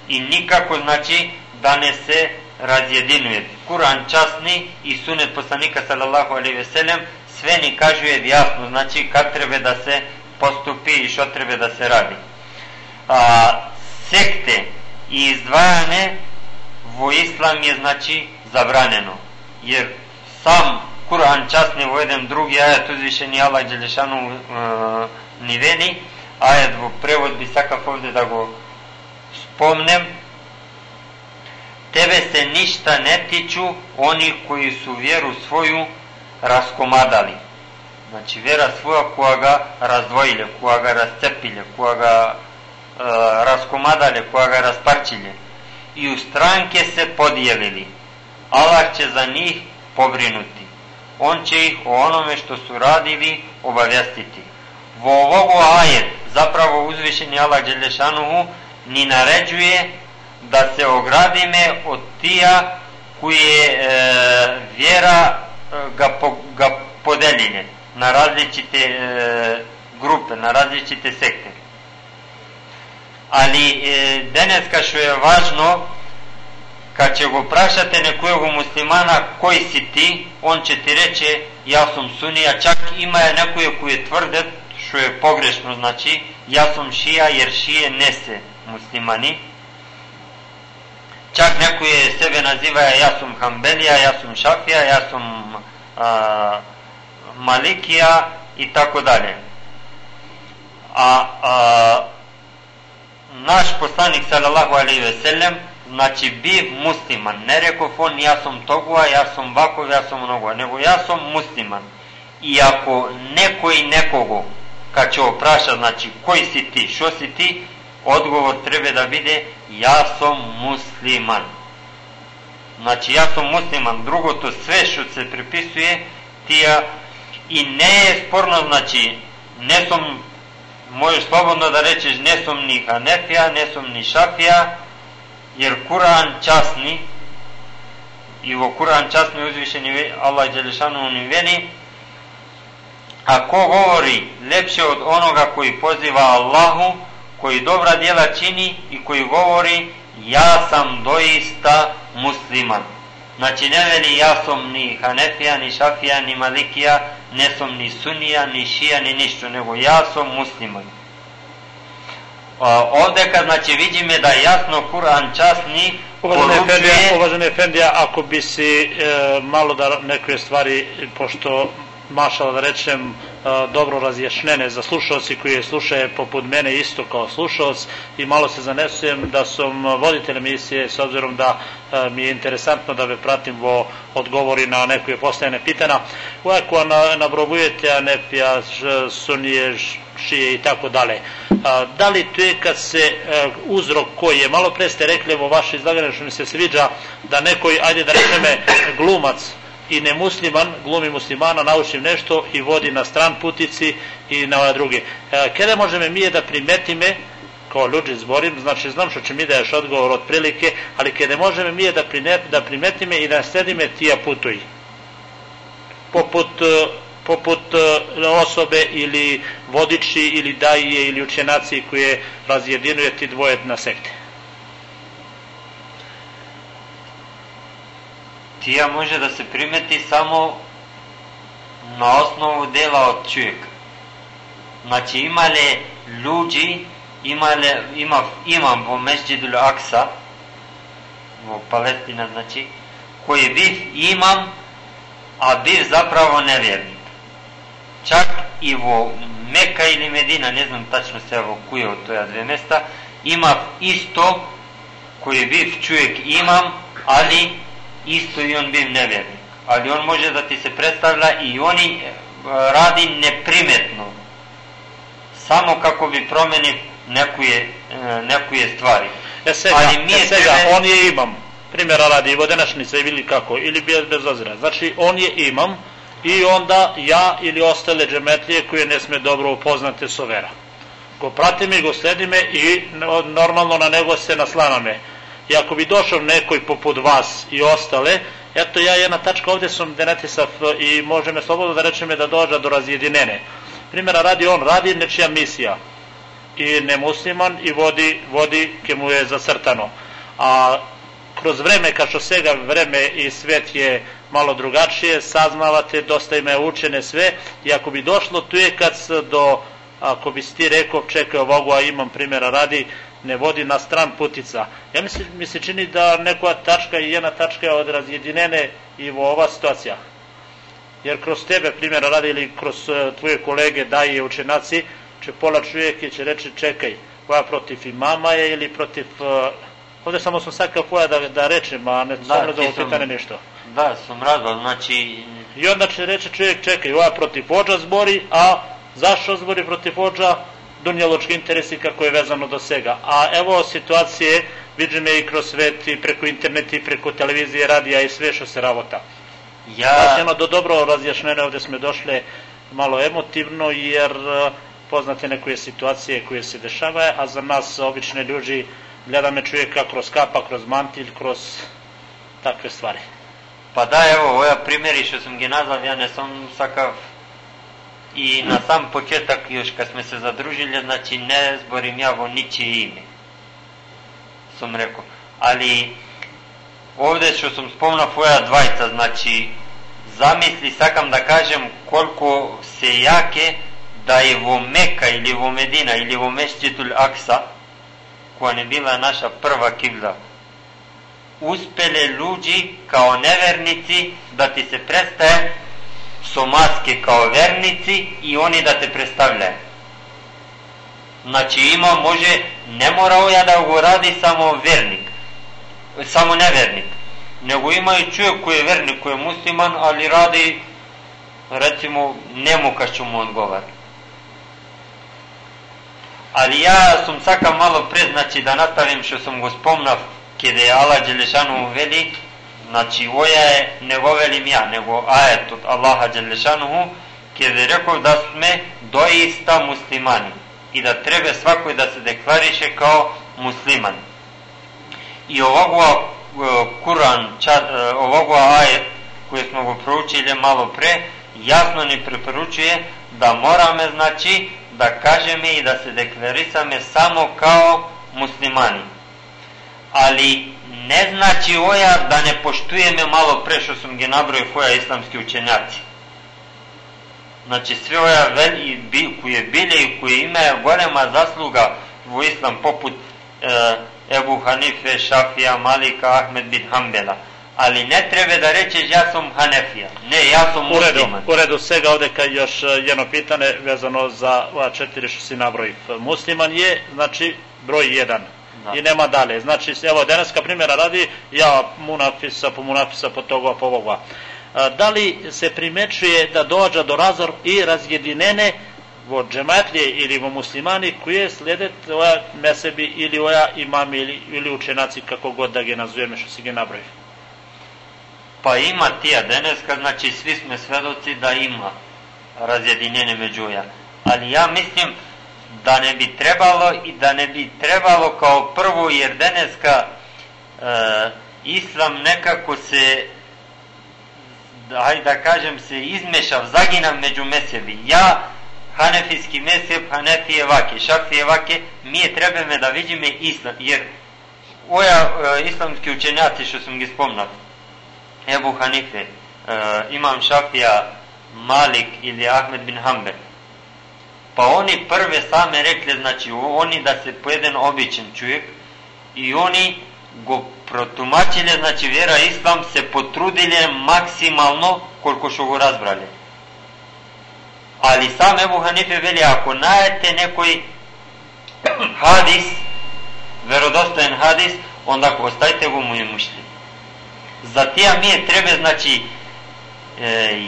i nikako znači da ne se razjedinuje. Kur'an časni i sunet poslanika sallallahu alaihi ve sellem sve ni kažuje jasno, znači kad treba da se postupi i što treba da se radi. A, sekte i izdvajane vo islam je znači zabraneno, jer sam Kur'an časni u jedan drugi ajet uzvišeni Allah Đelešanu e, niveni, ajet vo prevod bi sakav ovde da go spomnem, tebe se ništa ne tiču oni koji su vjeru svoju raskomadali. Znači, vera svoja koja ga razdvojile, koja ga rascepile, koja ga e, raskomadale, koja ga rasparčile. I u stranke se podijelili. Allah će za njih pobrinuti. On će ih o onome što su radili obavjestiti. Vo ovogu ajet, zapravo uzvišeni Allah Đelešanuhu, ни naređuje da se ogradime od tija koje e, vjera ga, po, ga podeljene na različite e, grupe, na različite sekte. Ali e, deneska što je važno, kad će go prašate nekojeg muslimana koji si ti, on će ti reći ja sam sunija, čak ima je nekoje koje tvrde, što je pogrešno, znači ja sam šija jer šije nese muslimani, Čak neko je sebe naziva ja sam Hambelija, ja sam Šafija, ja sam Malikija i tako dalje. A, a naš poslanik sallallahu alejhi ve sellem znači bi musliman. Ne rekao on ja sam togua, ja sam vakov, ja sam mnogo, nego ja sam musliman. I ako neko i nekogo, kad će opraša, znači koji si ti, što si ti, odgovor treba da bide ja sam musliman. Znači ja sam musliman, drugo to sve što se pripisuje, tija i ne je sporno, znači ne sam, možeš slobodno da rečeš ne sam ni Hanefija, ne sam ni Šafija, jer Kur'an časni i vo Kur'an časni uzvišeni Allah Đelešanu ni veli a ko govori lepše od onoga koji poziva Allahu koji dobra djela čini i koji govori ja sam doista musliman. Znači ne veli ja sam ni Hanefija, ni Šafija, ni Malikija ne sam ni Sunija, ni Šija, ni ništa nego ja sam musliman. Ovde kad znači vidime da jasno Kur'an časni Uvažene Efendija, uvažene Efendija, ako bi si e, malo da neke stvari, pošto mašala da rečem, dobro razjašnjene za slušalci koji je slušaje poput mene isto kao slušalac i malo se zanesujem da sam voditelj emisije s obzirom da mi je interesantno da me pratim vo odgovori na neke postavljene pitanja. Uvijek na, nabrobujete Anefija, Sunije, Šije i tako dalje. Da li to je kad se uzrok koji je, malo pre ste rekli vo vaše izlaganje što mi se sviđa da nekoj, ajde da rečeme, glumac i nemusliman glumi muslimana, naučim nešto i vodi na stran putici i na ove druge. E, kada možemo mi da primetime kao ljudi zborim, znači znam što će mi da ješ odgovor od prilike, ali kada možemo mi da, primet, da primetime i da sledime tija putuji. Poput, e, poput e, osobe ili vodiči ili dajije ili učenaci koje razjedinuje ti dvoje na sekte. Тие може да се примети само на основу дела од човек. Значи имале луѓи, имале има имам во Месџидул Акса во Палестина, значи, кој бив имам, а бив заправо неверник. Чак и во Мека или Медина, не знам тачно се во кој од тоја две места, имав исто кој бив човек имам, али isto i on biv nevjernik. Ali on može da ti se predstavlja i oni e, radi neprimetno. Samo kako bi promeni nekuje, nekuje stvari. E sega, Ali mi e sega, tebe... on je imam. Primjera radi, vodenašnica ili kako, ili bez, bez ozira. Znači, on je imam i onda ja ili ostale džemetlije koje ne sme dobro upoznate sovera. Go prati me, go sledi me i normalno na nego se naslana me I ako bi došao nekoj poput vas i ostale, eto ja jedna tačka ovde sam denetisav i može me slobodno da reče me da dođe do razjedinene. Primjera radi on, radi nečija misija i nemusliman i vodi, vodi ke mu je zacrtano. A kroz vreme, kao što svega vreme i svet je malo drugačije, saznavate, dosta ima učene sve i ako bi došlo tu je kad do, ako bi ti rekao, čekaj ovogu, a imam primjera radi, ne vodi na stran putica. Ja mislim, mi se čini da neka tačka i jedna tačka je od razjedinene i ova situacija. Jer kroz tebe, primjera radi, ili kroz uh, tvoje kolege, daje učenaci, će pola čovjek će reći čekaj, koja protiv imama je ili protiv... Uh, ovde samo sam sad kao da, da rečem, a ne da, sam da pitane nešto. Da, sam razval, znači... I onda će reći čovjek čekaj, ova protiv vođa zbori, a zašto zbori protiv vođa? Dunjaločki interesi kako je vezano do svega. A evo situacije, vidimo i kroz svet i preko interneta i preko televizije, radija i sve što se ravota. Ja... Znači, ono, do dobro razjašnjene ovde smo došle malo emotivno, jer e, poznate neke situacije koje se dešava, a za nas, obične ljudi, gleda me čovjeka kroz kapa, kroz mantilj, kroz takve stvari. Pa da, evo, ova primjeri što sam ga nazval, ja ne sam sakav И на сам почеток, још кад сме се задружиле, значи не зборим ја во ничие име. Сум реко. Али, овде што сум спомнав оја двајца, значи, замисли, сакам да кажем колку се јаке да е во Мека или во Медина или во Мештитул Акса, која не била наша прва кибла, успеле луѓи као неверници да ти се престае su maske kao vernici i oni da te predstavljaju. Znači ima, može, ne mora ja da go radi samo vernik. samo nevernik. Nego ima i čovjek koji je vernik, koji je musliman, ali radi, recimo, njemu kad ću mu odgovarati. Ali ja sam saka malo pre, znači da nastavim što sam go spomnav, kada je Allah Đelešanu veli, znači oja je ne vovelim ja, nego ajet od Allaha Đelešanuhu, kada je rekao da sme doista muslimani i da treba svakoj da se deklariše kao musliman. I ovoga e, Kur'an, e, ovoga ajet koje smo go proučili malo pre, jasno ni preporučuje da morame znači da kažeme i da se deklarisame samo kao muslimani. Ali ne znači oja da ne poštujeme malo pre što sam ge nabrojio koja islamski učenjaci. Znači sve oja veli, koje bile i koje imaju golema zasluga u islam poput e, Ebu Hanife, Šafija, Malika, Ahmed bin Hanbela. Ali ne treba da rečeš ja sam Hanefija. Ne, ja sam musliman. U redu, u redu svega ovde kad još e, jedno pitanje vezano za ova četiri što si nabrojio. Musliman je, znači, broj jedan. Da. I nema dalje. Znači, evo, deneska primjera radi, ja munafisa po munafisa po toga po ovoga. E, da li se primečuje da dođe do razor i razjedinene во джематлije ili во muslimani koje sledet ova mesebi ili ova imami ili, ili učenaci kako god da ga nazujeme što se ga nabroji. Pa ima tija deneska, znači svi smo svedoci da ima razjedinjenje među ja. Ali ja mislim da ne bi trebalo i da ne bi trebalo kao prvo jer deneska e, islam nekako se hajde da kažem se izmešav, zaginam među mesebi. Ja Hanefijski mezheb, Hanefije vake, Šafije vake, mi je trebame da vidimo islam, jer oja e, islamski učenjaci što sam gi spomnao, Ebu Hanife, e, Imam Šafija, Malik ili Ahmed bin Hanbel, pa oni prve same rekli, znači oni da se po jedan običan čovjek i oni go protumačili, znači vjera islam se potrudili maksimalno koliko što go razbrali. Ali sam Ebu Hanife veli ako najete nekoj hadis verodostojen hadis onda ostajte go mu je mušli za tija mi je treba znači e,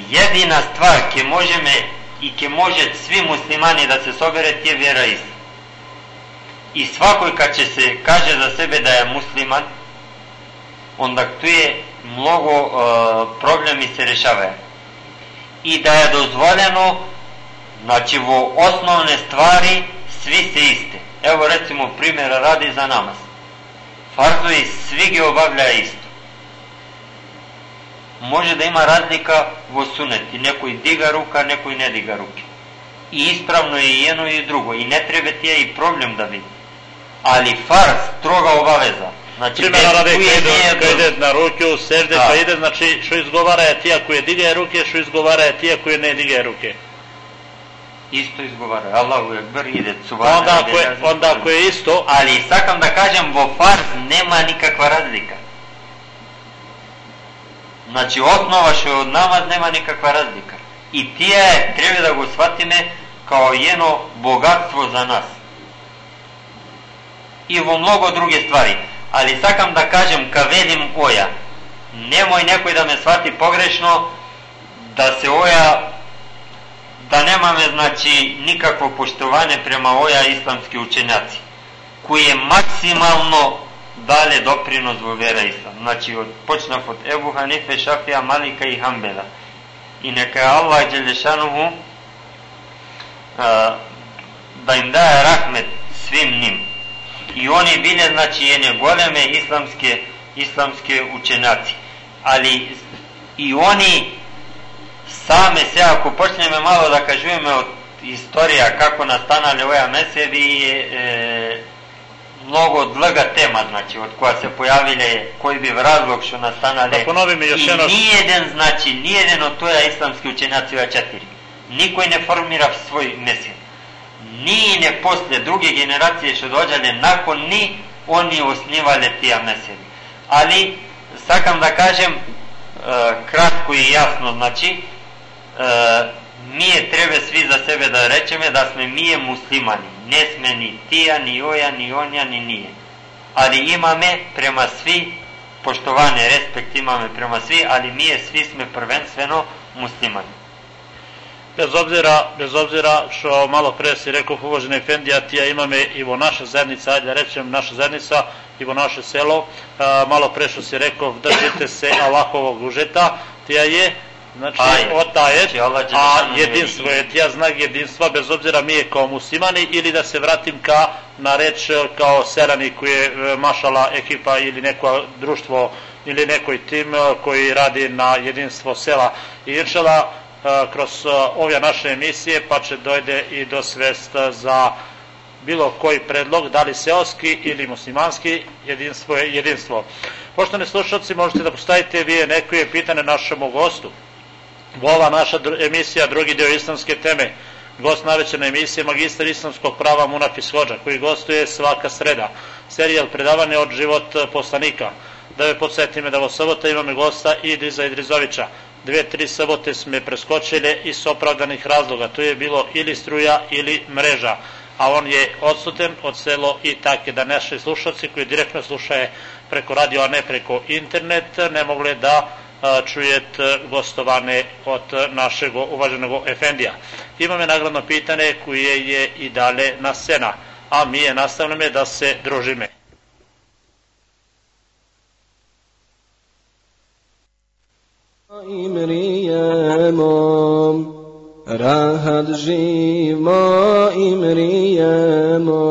jedina stvar ke možeme i ke može svi muslimani da se sobere tije vjera islam i svakoj kad će se kaže za sebe da je musliman onda tu je mnogo uh, problemi se rešavaju i da je dozvoljeno Znači, vo osnovne stvari svi se iste. Evo recimo primjera radi za namaz. Farzovi svi ga obavlja isto. Može da ima razlika vo suneti. Nekoj diga ruka, nekoj ne diga ruke. I ispravno je i jedno i drugo. I ne treba ti je i problem da vidi. Ali farz, stroga obaveza. Znači, Primjera radi, kad ide, kad ide na ruku, sežde, da. pa ide, znači, što izgovara je tija koje diga ruke, što izgovara je tija koje ne diga ruke isto izgovara Allahu Ekber ide subhana onda ako je, onda ako je isto ali sakam da kažem vo farz nema nikakva razlika znači osnova što je od namaz nema nikakva razlika. I tija je treba da go shvatime kao jedno bogatstvo za nas. I vo mnogo druge stvari. Ali sakam da kažem ka vedim oja. Nemoj nekoj da me shvati pogrešno da se oja da nemame znači nikakvo poštovanje prema oja islamski učenjaci koji je maksimalno dale doprinos vo vera islam. Znači od, počnav od Ebu Hanife, Šafija, Malika i Hambela i neka Allah Đelešanuhu a, da im daje rahmet svim njim. I oni bile znači jedne goleme islamske islamske učenjaci. Ali i oni same se, ako počneme malo da kažujeme od istorija kako nastanali ova mesevi, e, mnogo dlga tema, znači, od koja se pojavile, koji bi razlog što nastanale. Da ponovim još jedno. I nijedan, znači, nijedan od toja islamski učenjaci ova četiri. Nikoj ne formira svoj mesir. Ni ne posle druge generacije što dođale nakon ni oni osnivale tija mesevi. Ali, sakam da kažem, e, kratko i jasno, znači, e, je treba svi za sebe da rečeme da sme je muslimani. Ne sme ni tija, ni oja, ni onja, ni nije. Ali imame prema svi poštovanje, respekt imamo prema svi, ali mi je svi sme prvenstveno muslimani. Bez obzira, bez obzira što malo pre si rekao uvaženi Efendija, tija imame i vo naša zajednica, ajde da rečem naša zajednica i vo naše selo, a, malo pre što si rekao, držite se Allahovog užeta, tija je Znači, Ajet. Znači, Allah a je jedinstvo je tija znak jedinstva, bez obzira mi je kao muslimani, ili da se vratim ka, na reč e, kao Serani koji je e, mašala ekipa ili neko društvo ili nekoj tim e, koji radi na jedinstvo sela. I inšala, kroz ove naše emisije pa će dojde i do svesta za bilo koji predlog, da li seoski ili muslimanski, jedinstvo je jedinstvo. Poštovani slušalci, možete da postavite vi neko pitanje našemu gostu. Ova naša emisija, drugi deo islamske teme, gost navećena emisije magistar islamskog prava Munafis Hođa, koji gostuje svaka sreda. Serijal predavanja od život poslanika. Da me podsjetime da ovo sobota imame gosta Idriza Idrizovića. Dve, tri sobote sme preskočile iz opravdanih razloga. Tu je bilo ili struja ili mreža a on je odsuten od selo i tako da naši slušalci koji direktno slušaju preko radio, a ne preko internet, ne mogle da čujet gostovane od našeg uvaženog Efendija. Imame nagradno pitanje koje je i dalje na sena, a mi je nastavljame da se družime. imrijemo, rahat živo imrijemo.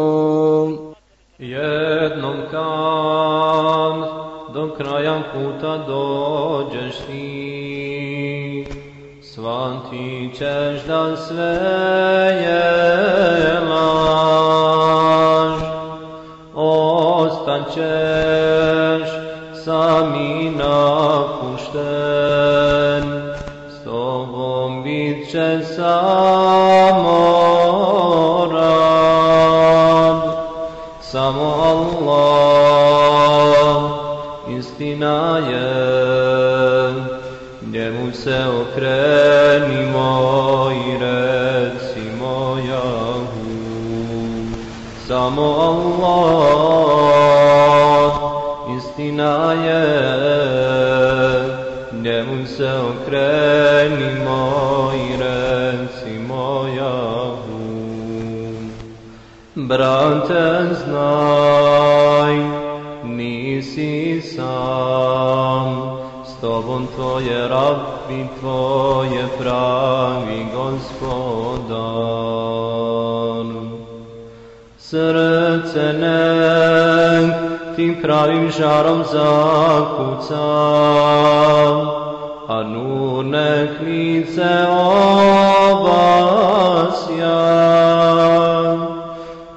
Jednom kad do kraja puta dođeš ti, shvatit ćeš da sve je laž. Ostaćeš sami napušten, s tobom bit će samo Samo Allah istina je, njemu se okrenimo i recimo Jahu. Brate, znaj, nisi sam, s tobom tvoje rabbi, tvoje pravi gospodar. Srce nek ti pravim žarom zakuca, a nur nek lice obasja.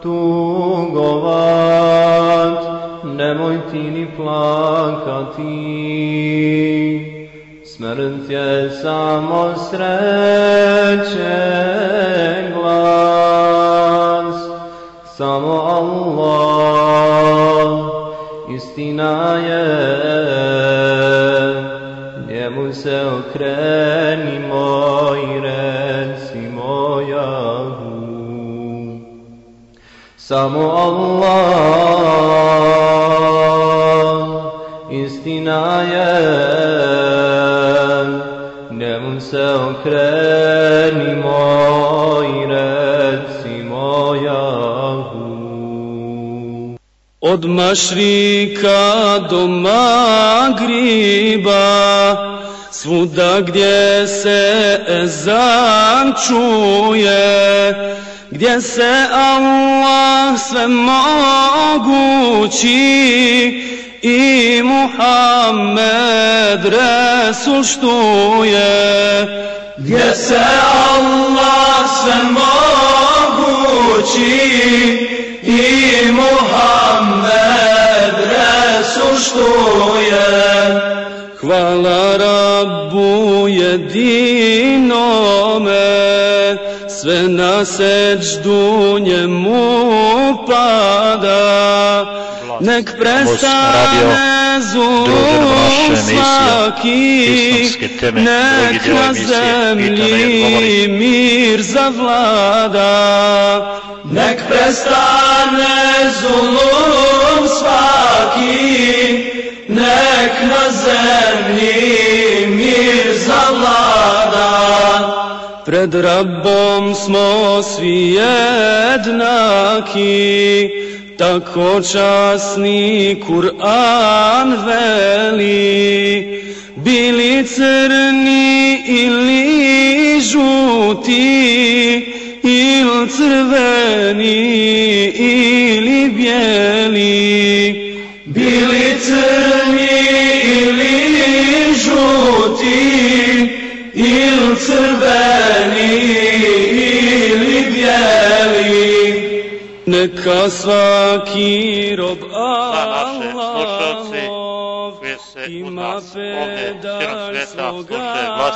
Tugovat, nemoj ti ni plakati, smrt je samo sreće glas, samo Allah istina je, njemu se okrenimo i recimo Jahu. Samo Allah istina je, njemu se okrenimo Od mašrika do magriba, svuda gdje se ezan čuje, gdje se Allah sve mogući i Muhammed Resul štuje. Gdje se Allah sve mogući i Muhammed Resul štuje. Hvala Rabbu jedinome, sve na seđdu njemu pada. Nek prestane zulum svaki, nek na zemlji mir zavlada. Nek prestane zulum svaki, nek na zemlji mir zavlada. Pred Rabbom smo svi jednaki, tako časni Kur'an veli, bili crni ili žuti, ili crveni ili bijeli, bili crni neka svaki rob Allahov ima pedalj svoga neba,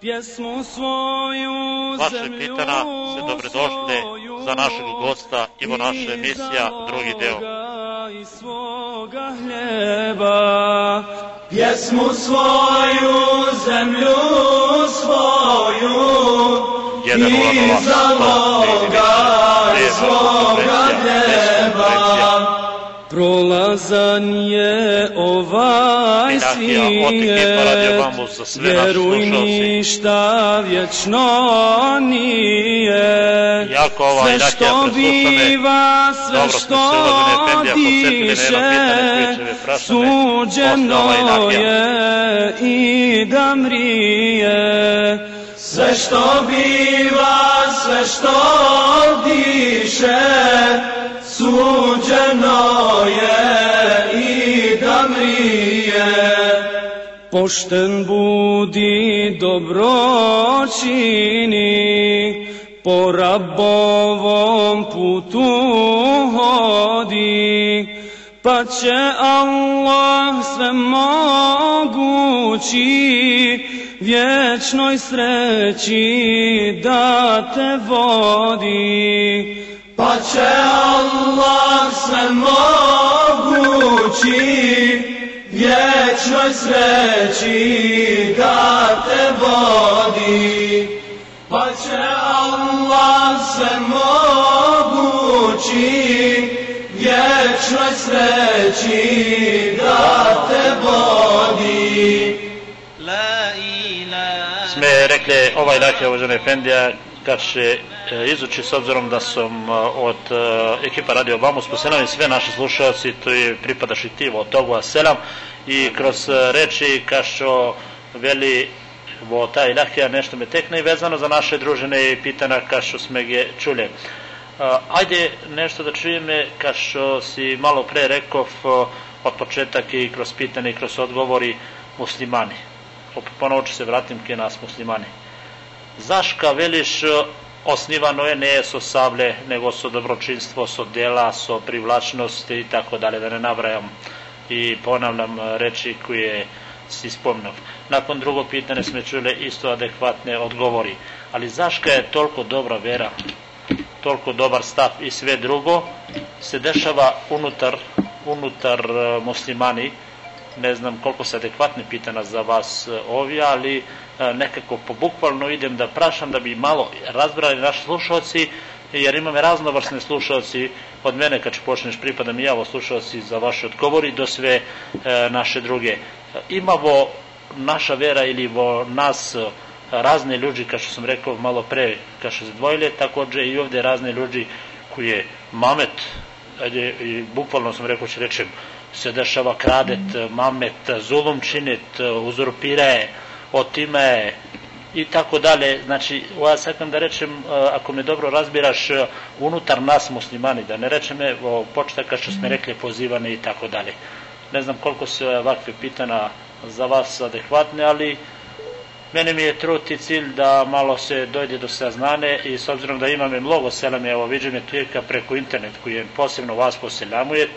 pjesmu svoju Vaše pitana se dobrodošli za našeg gosta Ivo naša emisija, drugi deo. I svoga hljeba, pjesmu svoju, zemlju svoju, i zaloga svoga hljeba. Prolazan je ovaj svijet, vjeruj ništa vječno nije. Sve što biva, sve što diše, suđeno je i da mrije. Sve što biva, sve što diše, suđeno je i da mrije. Pošten budi dobro čini, po rabovom putu hodi, pa će Allah sve mogući vječnoj sreći da te vodi. Pa će Allah sve mogući vječnoj sreći da te vodi. Pa će Allah sve mogući vječnoj sreći ovaj dakle uvaženi Efendija kad će izuči s obzirom da sam od ekipa Radio Bamus poselam sve naše slušalci, to je pripadaš i ti od toga selam i kroz reči kašto veli bo ta ilahija nešto me tekne i vezano za naše družine i pitana kašto sme ge čuli. Ajde nešto da čujeme kašto si malo pre rekov od početak i kroz pitanje i kroz odgovori muslimani. Ponovo ću se vratim ke nas muslimani. Zaška veliš osnivano je ne so savlje, nego so dobročinstvo, so dela, so privlačnost i tako dalje, da ne nabrajam i ponavljam reči koje si spomnao. Nakon drugo pitanje smo čuli isto adekvatne odgovori. Ali zaška je toliko dobra vera, toliko dobar stav i sve drugo se dešava unutar, unutar muslimani, ne znam koliko se adekvatne pitana za vas ovi, ali nekako po bukvalno idem da prašam da bi malo razbrali naši slušalci, jer imam raznovrsne slušalci od mene kad počneš pripadam i ja ovo slušalci za vaše odgovori do sve e, naše druge. Imamo naša vera ili vo nas razne ljudi, kao što sam rekao malo pre, kao što se dvojile, takođe i ovde razne ljudi koji je mamet, ajde, i bukvalno sam rekao, će rečem, se dešava kradet, mamet, zulum činit, uzurpiraje, otime i tako dalje. Znači, ja sakam da rečem, ako me dobro razbiraš, unutar nas muslimani, da ne rečem o početaka što smo rekli pozivane i tako dalje. Ne znam koliko su ovakve pitana za vas adekvatne, ali mene mi je trud i cilj da malo se dojde do saznane i s obzirom da imam i mnogo selame, evo vidim je tujeka preko internet koji je posebno vas poseljamuje,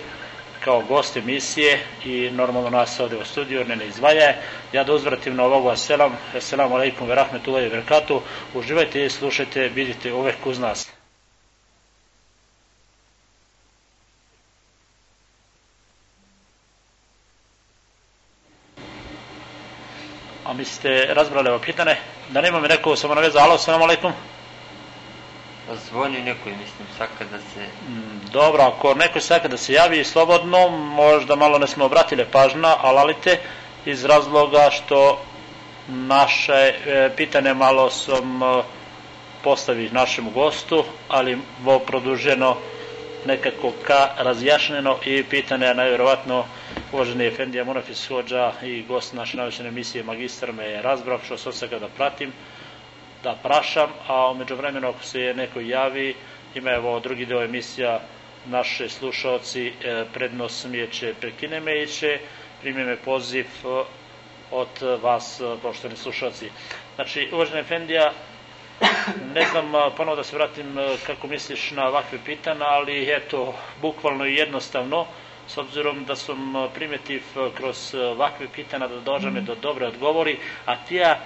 kao gost emisije i normalno nas ovde u studiju ne ne izvaja. Ja da uzvratim na ovogu selam, assalamu alaikum ve rahmetullahi ve barakatuh. Uživajte i slušajte, vidite uvek uz nas. A mi ste razbrali ovo pitane? Da nemam rekao, samo naveza, alo, assalamu alaikum. Zvoni nekoj, mislim, saka da se... Mm, Dobro, ako neko saka da se javi slobodno, možda malo ne smo obratile pažna, alalite, iz razloga što naše e, pitanje malo sam e, postavi našemu gostu, ali bo produženo nekako ka razjašnjeno i pitanje najvjerovatno uvaženi Efendija Munafis Hođa i gost naše navične emisije magistar me je razbrav što sam se kada pratim da prašam, a umeđu vremenu ako se neko javi, ima evo drugi deo emisija naše slušalci e, prednost smijeće prekine me i će primi me poziv e, od vas, e, poštovani slušalci. Znači, uvažena Efendija, ne znam, a, ponovo da se vratim e, kako misliš na ovakve pitanja, ali eto, bukvalno i jednostavno, s obzirom da sam primetiv kroz ovakve pitanja da dođeme do dobre odgovori, a tija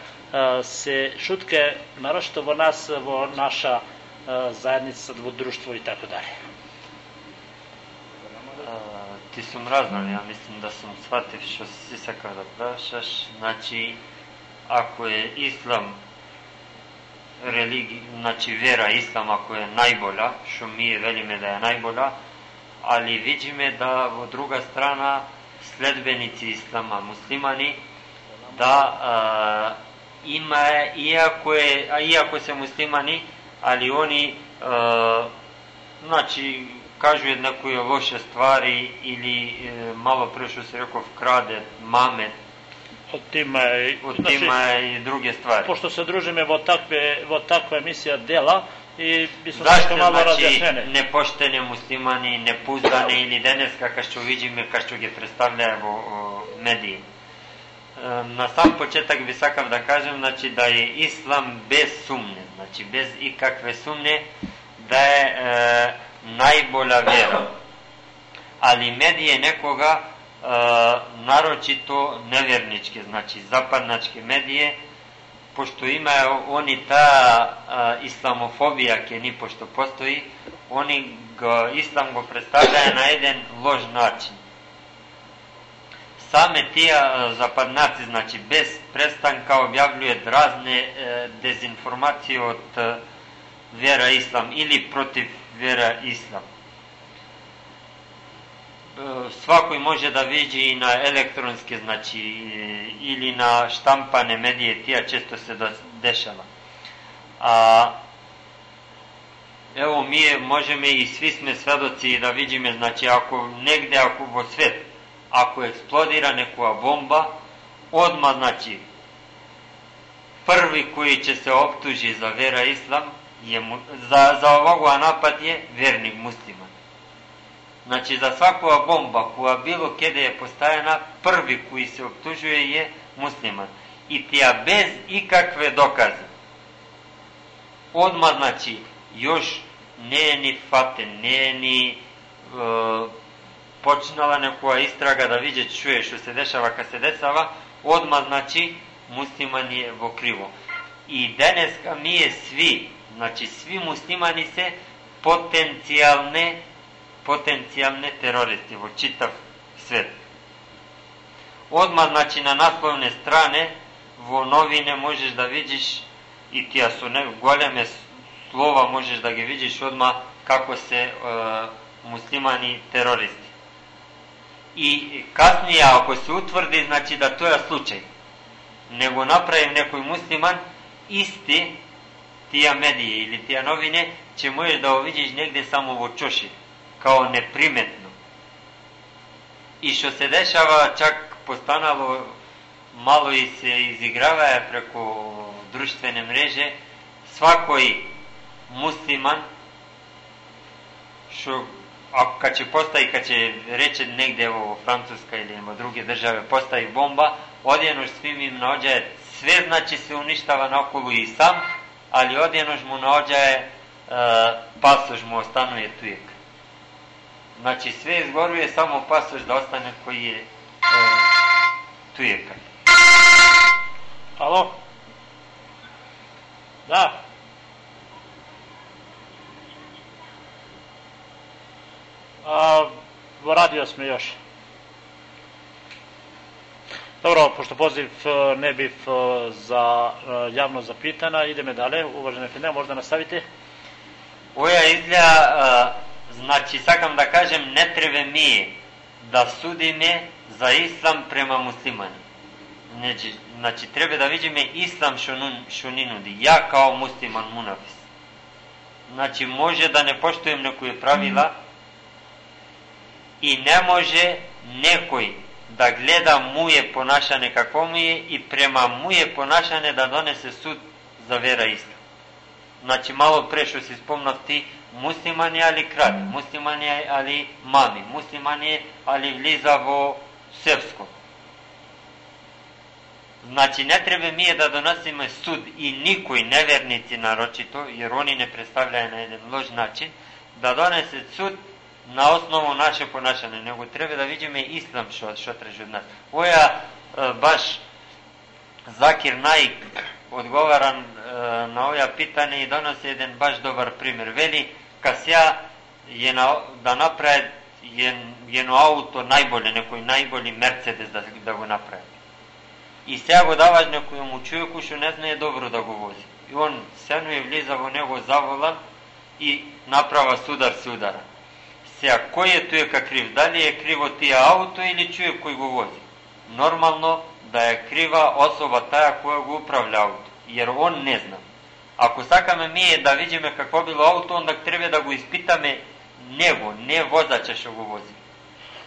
se šutke, naročito vo nas, vo naša zajednica, vo društvo i tako dalje. Ti su mraznali, ja mislim da sam shvativ što si sakao da prašaš. Znači, ako je islam religi, znači vera islam ako je najbolja, što mi velime da je najbolja, ali vidime da vo druga strana sledbenici islama, muslimani, da a, ima, iako, je, a iako se muslimani, ali oni a, znači kažu jednako je loše stvari ili e, malo pre što se rekao krade, mame, Od tima, je- od znači, i druge stvari. pošto se družime vo takve, vo takva emisija dela i bismo Zašto nešto malo znači razjašnjene. nepoštene muslimani, nepouzdane ili danes kako što vidimo, kako što ga predstavljaju mediji. E, Na sam početak bi sakav da kažem znači da je islam bez sumnje, znači bez ikakve sumnje da je e, najbolja vjera. Ali medije nekoga e, naročito nevjerničke, znači zapadnačke medije, pošto imaju oni ta a, islamofobija ke ni pošto postoji, oni islam go predstavljaju na jedan lož način. Same tija a, zapadnaci, znači bez prestanka objavljuje razne e, dezinformacije od e, islam ili protiv vjera islam. E, svako može da vidi i na elektronske, znači e, ili na štampane medije, tija često se da dešava. A evo mi je, možemo i svi sme svedoci da vidimo, znači ako negde, ako vo svet, ako eksplodira neka bomba, odmah znači prvi koji će se optuži za vera islam je, za, za ovoga napad je vernik musliman. Znači, za svakova bomba koja bilo kede je postajena, prvi koji se optužuje je musliman. I tija bez ikakve dokaze. Odmah, znači, još ne je ni faten, ne je ni e, počinala neka istraga da vidje čuje što se dešava kad se dešava, odmah, znači, musliman je vo krivo. I deneska mi je svi, znači svi muslimani se potencijalne potencijalne teroristi vo čitav svet. Odmah, znači, na naslovne strane vo novine možeš da vidiš i tija su ne, goleme slova možeš da ga vidiš odmah kako se e, muslimani teroristi. I kasnije ako se utvrdi, znači da to je slučaj. Nego napravim nekoj musliman isti tija medije ili tija novine će možeš da oviđiš negde samo vo čoši kao neprimetno. I što se dešava čak postanalo malo i se izigrava preko društvene mreže svakoj musliman što a kad će postavi, kad će reći negde evo Francuska ili evo druge države postavi bomba, odjenoš svim im naođaje, sve znači se uništava na okolu i sam, ali odjenoš mu naođaje e, pasož mu ostanuje tujek. Znači sve izgoruje, samo pasož da ostane koji je e, tujeka. Alo? Da. A, radio smo još. Dobro, pošto poziv e, ne bi za e, javno zapitana, ideme dalje. Uvažene Fine, možda nastavite? Оја изгледа, а, значи, сакам да кажем, не требе ние да судиме за ислам према муслимани. Значи, значи треба да видиме ислам што, што ни нуди. Ја као муслиман мунафис. Значи, може да не поштуем некои правила и не може некој да гледа мује понашане какво му е и према мује понашане да донесе суд за вера ислам. Значи, мало пре што си спомнав ти, муслимани али краде, муслимани али мами, муслимани али влиза во севско. Значи, не треба ние да доносиме суд и никој, неверници нарочито, jer они не представляе на еден лош начин, да донесе суд на основу наше понашане, него треба да видиме ислам што, што трежи од нас. Оја баш Закир Наик одговара на овоја питање и доноси еден баш добар пример. Вели, касија е на, да направи едно ауто најболе, некој најболи Мерцедес да, да го направи. И сега го даваш некојому човеку што не знае добро да го вози. И он сено и влиза во него заволан и направа судар се удара. Сега, кој е тој крив? Дали е криво тие ауто или човек кој го вози? Нормално да е крива особа таа која го управля ауто, jer он не зна. Ако сакаме ние да видиме какво било ауто, onda треба да го испитаме него, не возача што го вози.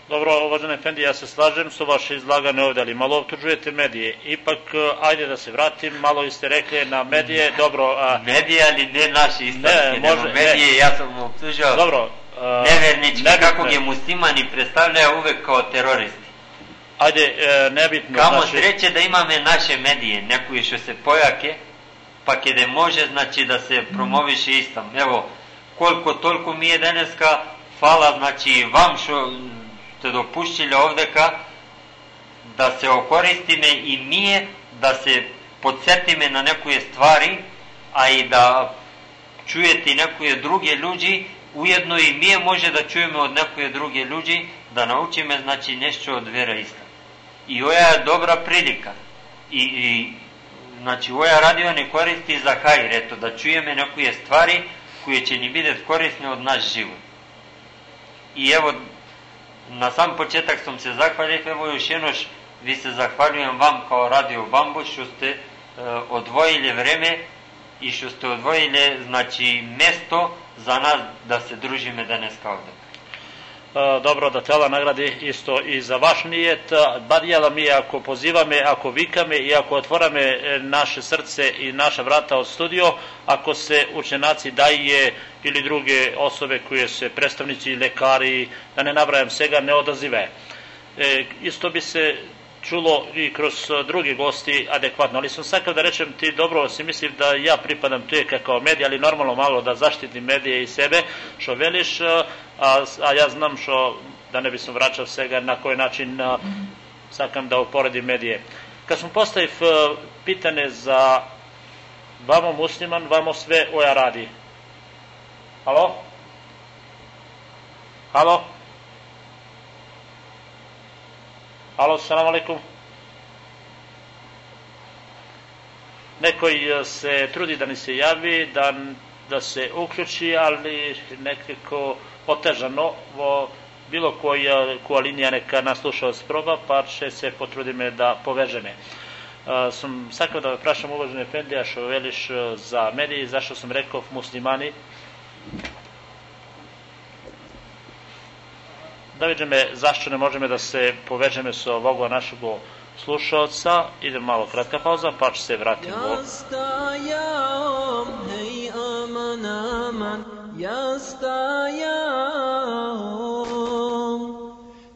Dobro, uvažene Fendi, ja se slažem su vaše izlagane ovdje, ali malo optužujete medije. Ipak, ajde da se vratim, malo ste rekli na medije, dobro... A... Medije, ali ne naši islamske, ne, može, medije, ne. ja sam optužao dobro, nevernički, nebitne. kako je muslimani predstavljaju uvek kao teroristi. Ajde, e, nebitno. Kamo znači... sreće da imame naše medije, nekoji što se pojake, pa kada može, znači, da se promoviše islam. Evo, koliko toliko mi je deneska, hvala, znači, vam što ste dopuštili ovdeka, da se okoristime i nije, da se podsjetime na nekoje stvari, a i da čujete nekoje druge ljudi, уедно и ние може да чуеме од некои други луѓе да научиме значи нешто од вера иста. И оја е добра прилика. И, и значи оја радио не користи за хајр, ето да чуеме некои ствари кои ќе ни бидат корисни од наш живот. И ево на сам почеток сум се захвалив, ево још ви се захвалувам вам као радио Бамбу што сте е, одвоиле време и што сте одвоиле значи место za nas da se družime danes kao ovde. E, dobro da tela nagradi isto i za vaš nijet. Badijala mi ako pozivame, ako vikame i ako otvorame e, naše srce i naša vrata od studio, ako se učenaci daje ili druge osobe koje se predstavnici, lekari, da ne nabrajam svega, ne odazive. E, isto bi se čulo i kroz drugi gosti adekvatno, ali sam sakao da rečem ti dobro si mislim da ja pripadam tu je kao medija, ali normalno malo da zaštitim medije i sebe, što veliš, a, a ja znam što, da ne bi sam vraćao svega na koji način a, sakam da uporedim medije. Kad sam postavив pitane za vamo musliman, vamo sve oja radi. Halo? Halo? Alo, salam alaikum. Nekoj se trudi da ni se javi, da, da se uključi, ali nekako otežano vo bilo koja, koja linija neka naslušao proba, pa će se potrudime da povežeme. Uh, sam sakao da prašam uvažene Pendija što veliš za mediji, zašto sam rekao muslimani, da vidíme zašto ne možeme da se povežeme sa ovoga našeg slušalca. Ide malo kratka pauza, pa će se vratiti. U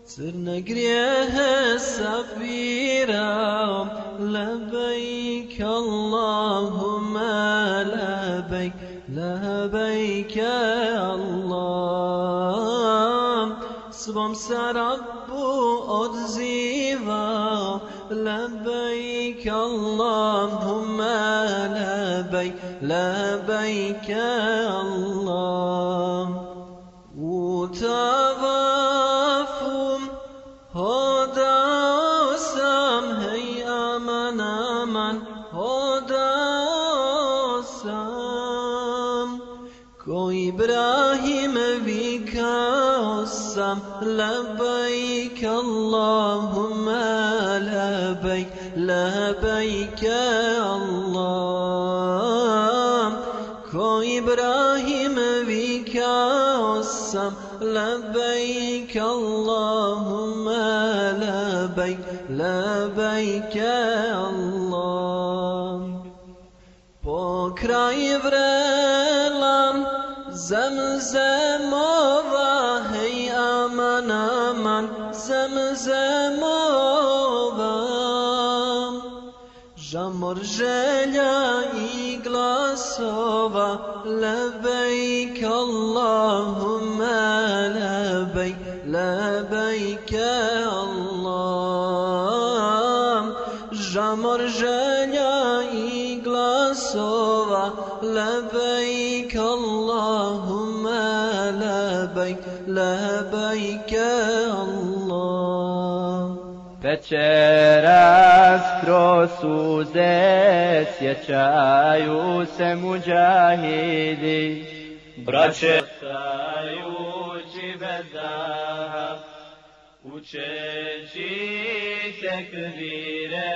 Crne grijehe safiram Lebejk Allahumma lebejk Lebejk Allah svom se Rabbu odzivao Labajk Allahumma labajk Labajk Allah لك يا الله ko Ibrahim vi kao sam labbaik Allahumma labbaik labbaik Allah po kraj vrelan zemzemova hej aman aman zemzem Mor želja i glasova Lebejk Allahumma lebejk Lebejk Allah Žamor želja i glasova Lebejk Allahumma lebejk Lebejk Allah Večera kroz suze sjećaju se muđahidi, Braće, stajući bez daha, učeći tekvire,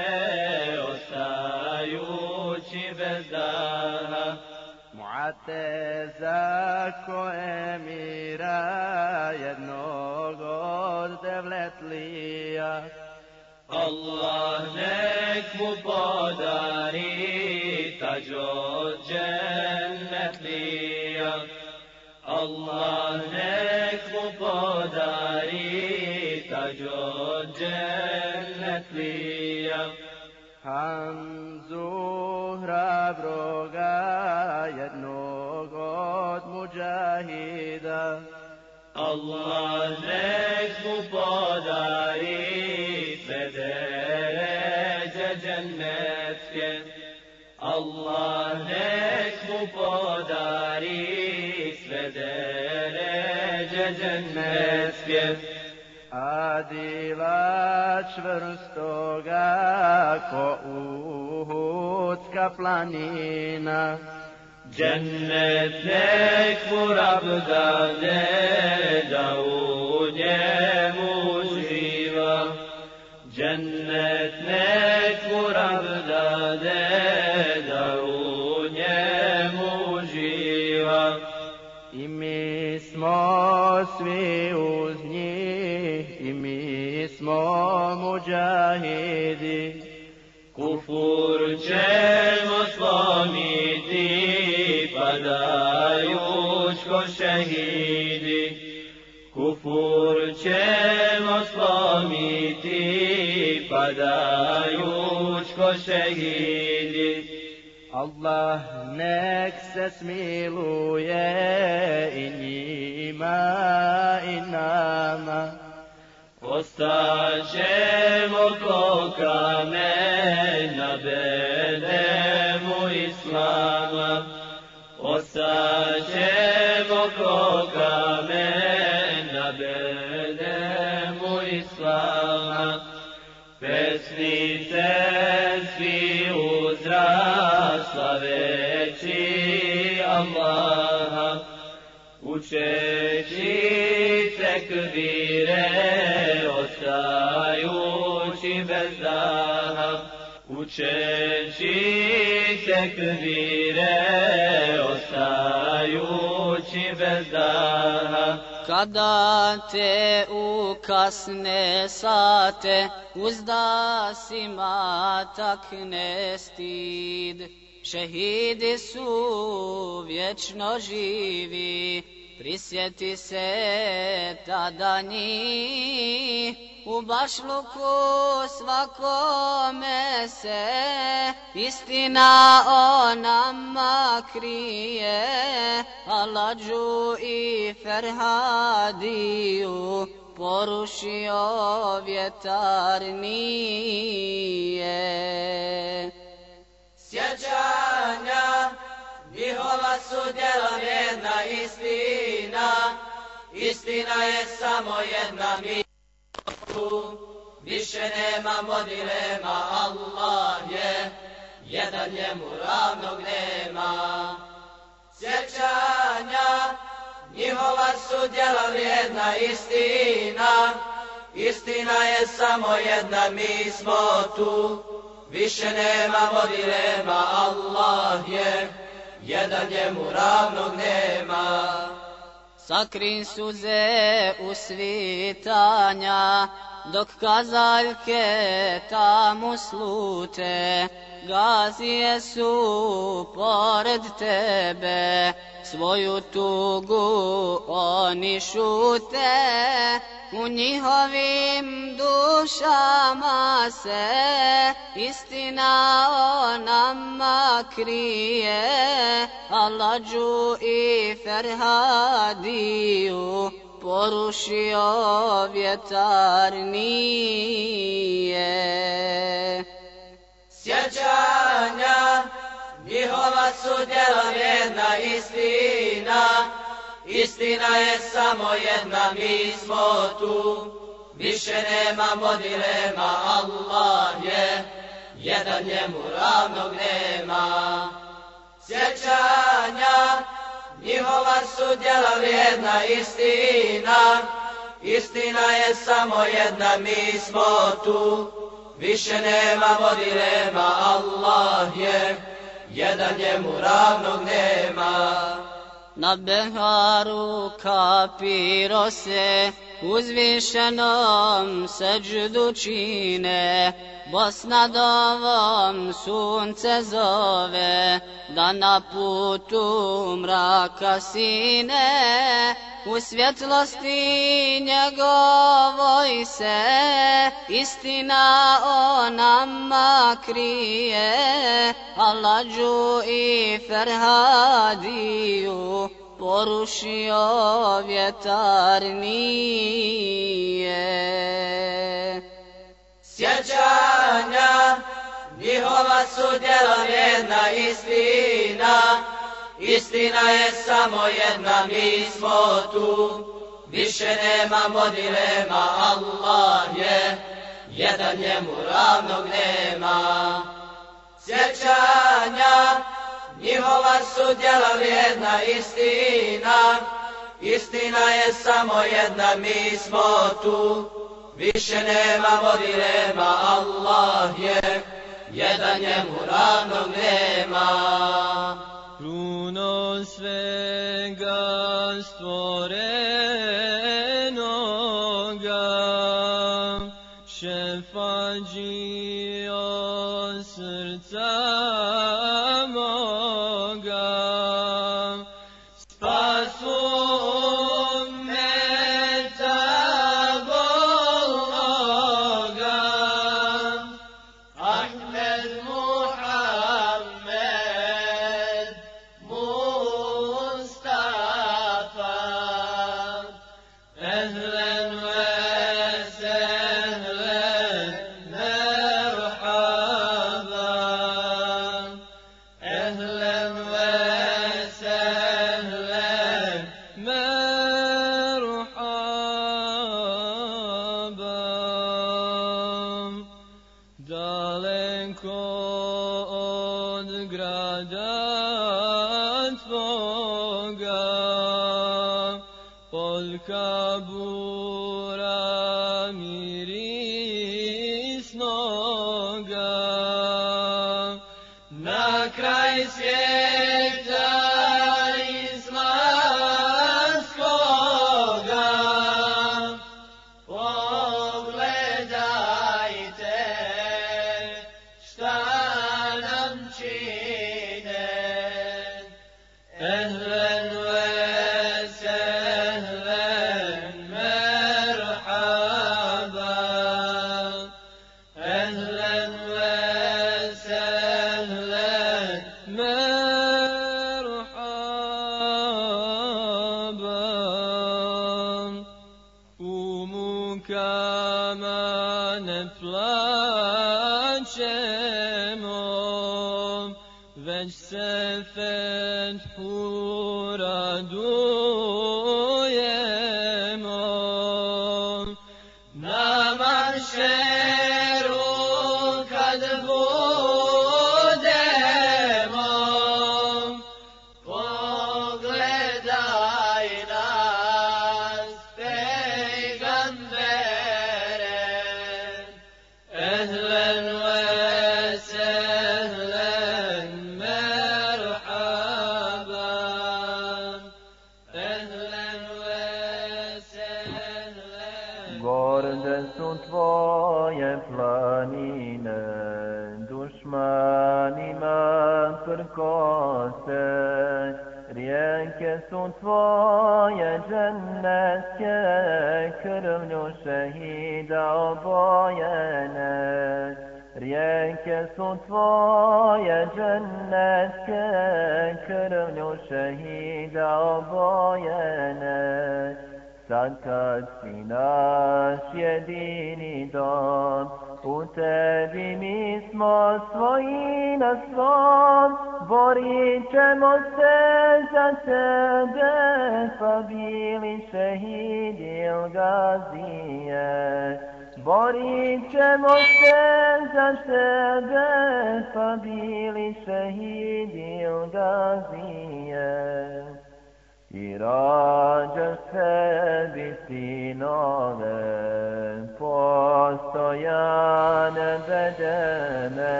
ostajući bez daha. Muateza ko emira jednog od devletlija, Allah nek mu podari tađ od džennetlija. Allah nek mu podari tađ od džennetlija. Hamzu hrabroga jednog od muđahida, Allah Allah nek mu podari sve deređe džennetske. Adila čvrstoga ko uhudska planina, Cennet nek mu Rab dade da u njemu živa. Cennet nek mu Rab dade smo svi uz njih, i mi smo muđahidi. Kufur ćemo slomiti, padajuć ko šehidi. Kufur ćemo slomiti, padajuć ko šehidi. Allah nek se smiluje i njima i nama. Ostaćemo ko na bedemu Islama. Ostaćemo ko na bedemu Islama. Pesnice svi uzrasla veći Allaha. Učeći tekvire, ostajući bez daha. Učeći tekvire, ostajući bez daha. Kada te u kasne sate uzda si takne stid, šehidi su vječno živi, prisjeti se tada njih, u bašluku svakome se istina o nama krije, Aladžu i Ferhadiju porušio vjetar nije. Sjećanja njihova su djela jedna istina, istina je samo jedna mi. Više nemamo dilema, Allah je, jedan njemu ravnog nema. Sjećanja njihova su djela vrijedna istina, istina je samo jedna, mi smo tu, više nemamo dilema, Allah je, jedan njemu ravnog nema. Sakrin suze u svitanja, dok kazaljke tamo slute, gazije su pored tebe, svoju tugu oni šute, u njihovim dušama se istina o nama krije, Alađu i Ferhadiju porušio vjetar nije. Sjećanja, njihova su djela vrijedna istina, istina je samo jedna, mi smo tu, više nemamo dilema, Allah je, jedan njemu ravnog nema. Sjećanja, njihova su djela vrijedna istina, istina je samo jedna, mi smo tu, više nemamo dilema, Allah je, jedan njemu ravnog nema. Na beharu kapiro se uzvišenom seđdu čine, Bosna dovom sunce zove, da na putu mraka sine, u svjetlosti njegovoj se istina o nama krije, Alađu i Ferhadiju porušio vjetar nije. Sjećanja, njihova su djela vrijedna istina, istina je samo jedna, mi smo tu, više nemamo dilema, Allah je, jedan njemu ravnog nema. Sjećanja, njihova su djela vrijedna istina, istina je samo jedna, mi smo tu, više nemamo dilema, Allah je, jedan njemu ravnog nema. Kruno svega stvorenoga,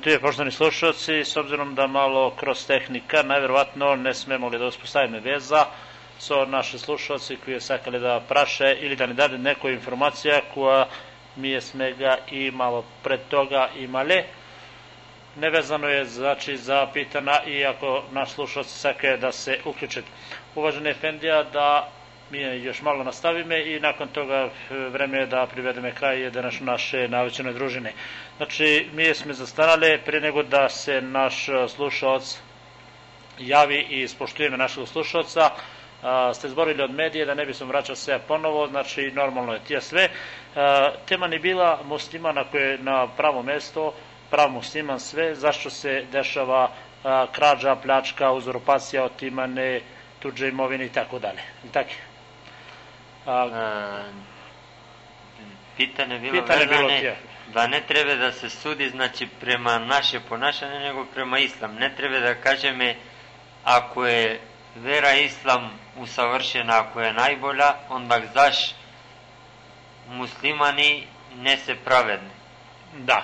tu poštovani slušalci, s obzirom da malo kroz tehnika, najverovatno ne smemo li da uspostavimo veza so naše slušalci koji je sakali da praše ili da ne dade neko informacija koja mi je smega i malo pred toga imale. Nevezano je znači za pitana i ako naš slušalci sake da se uključe. Uvaženi Efendija, da mi još malo nastavime i nakon toga vreme je da privedeme kraj današnje naše navećene družine. Znači, mi smo zastanale pre nego da se naš slušalac javi i ispoštujeme našeg slušalca, ste zborili od medije, da ne bi sam vraćao sve ponovo, znači normalno je tija sve. A, tema ni bila muslimana koje je na pravo mesto, prav musliman sve, zašto se dešava a, krađa, pljačka, uzurpacija, otimane, tuđe imovine i tako dalje. Tako A, pitanje bilo Pitanje bilo vezane tije. da ne treba da se sudi znači prema naše ponašanje nego prema islam. Ne treba da kažeme ako je vera islam usavršena, ako je najbolja, onda zaš muslimani ne se pravedni. Da.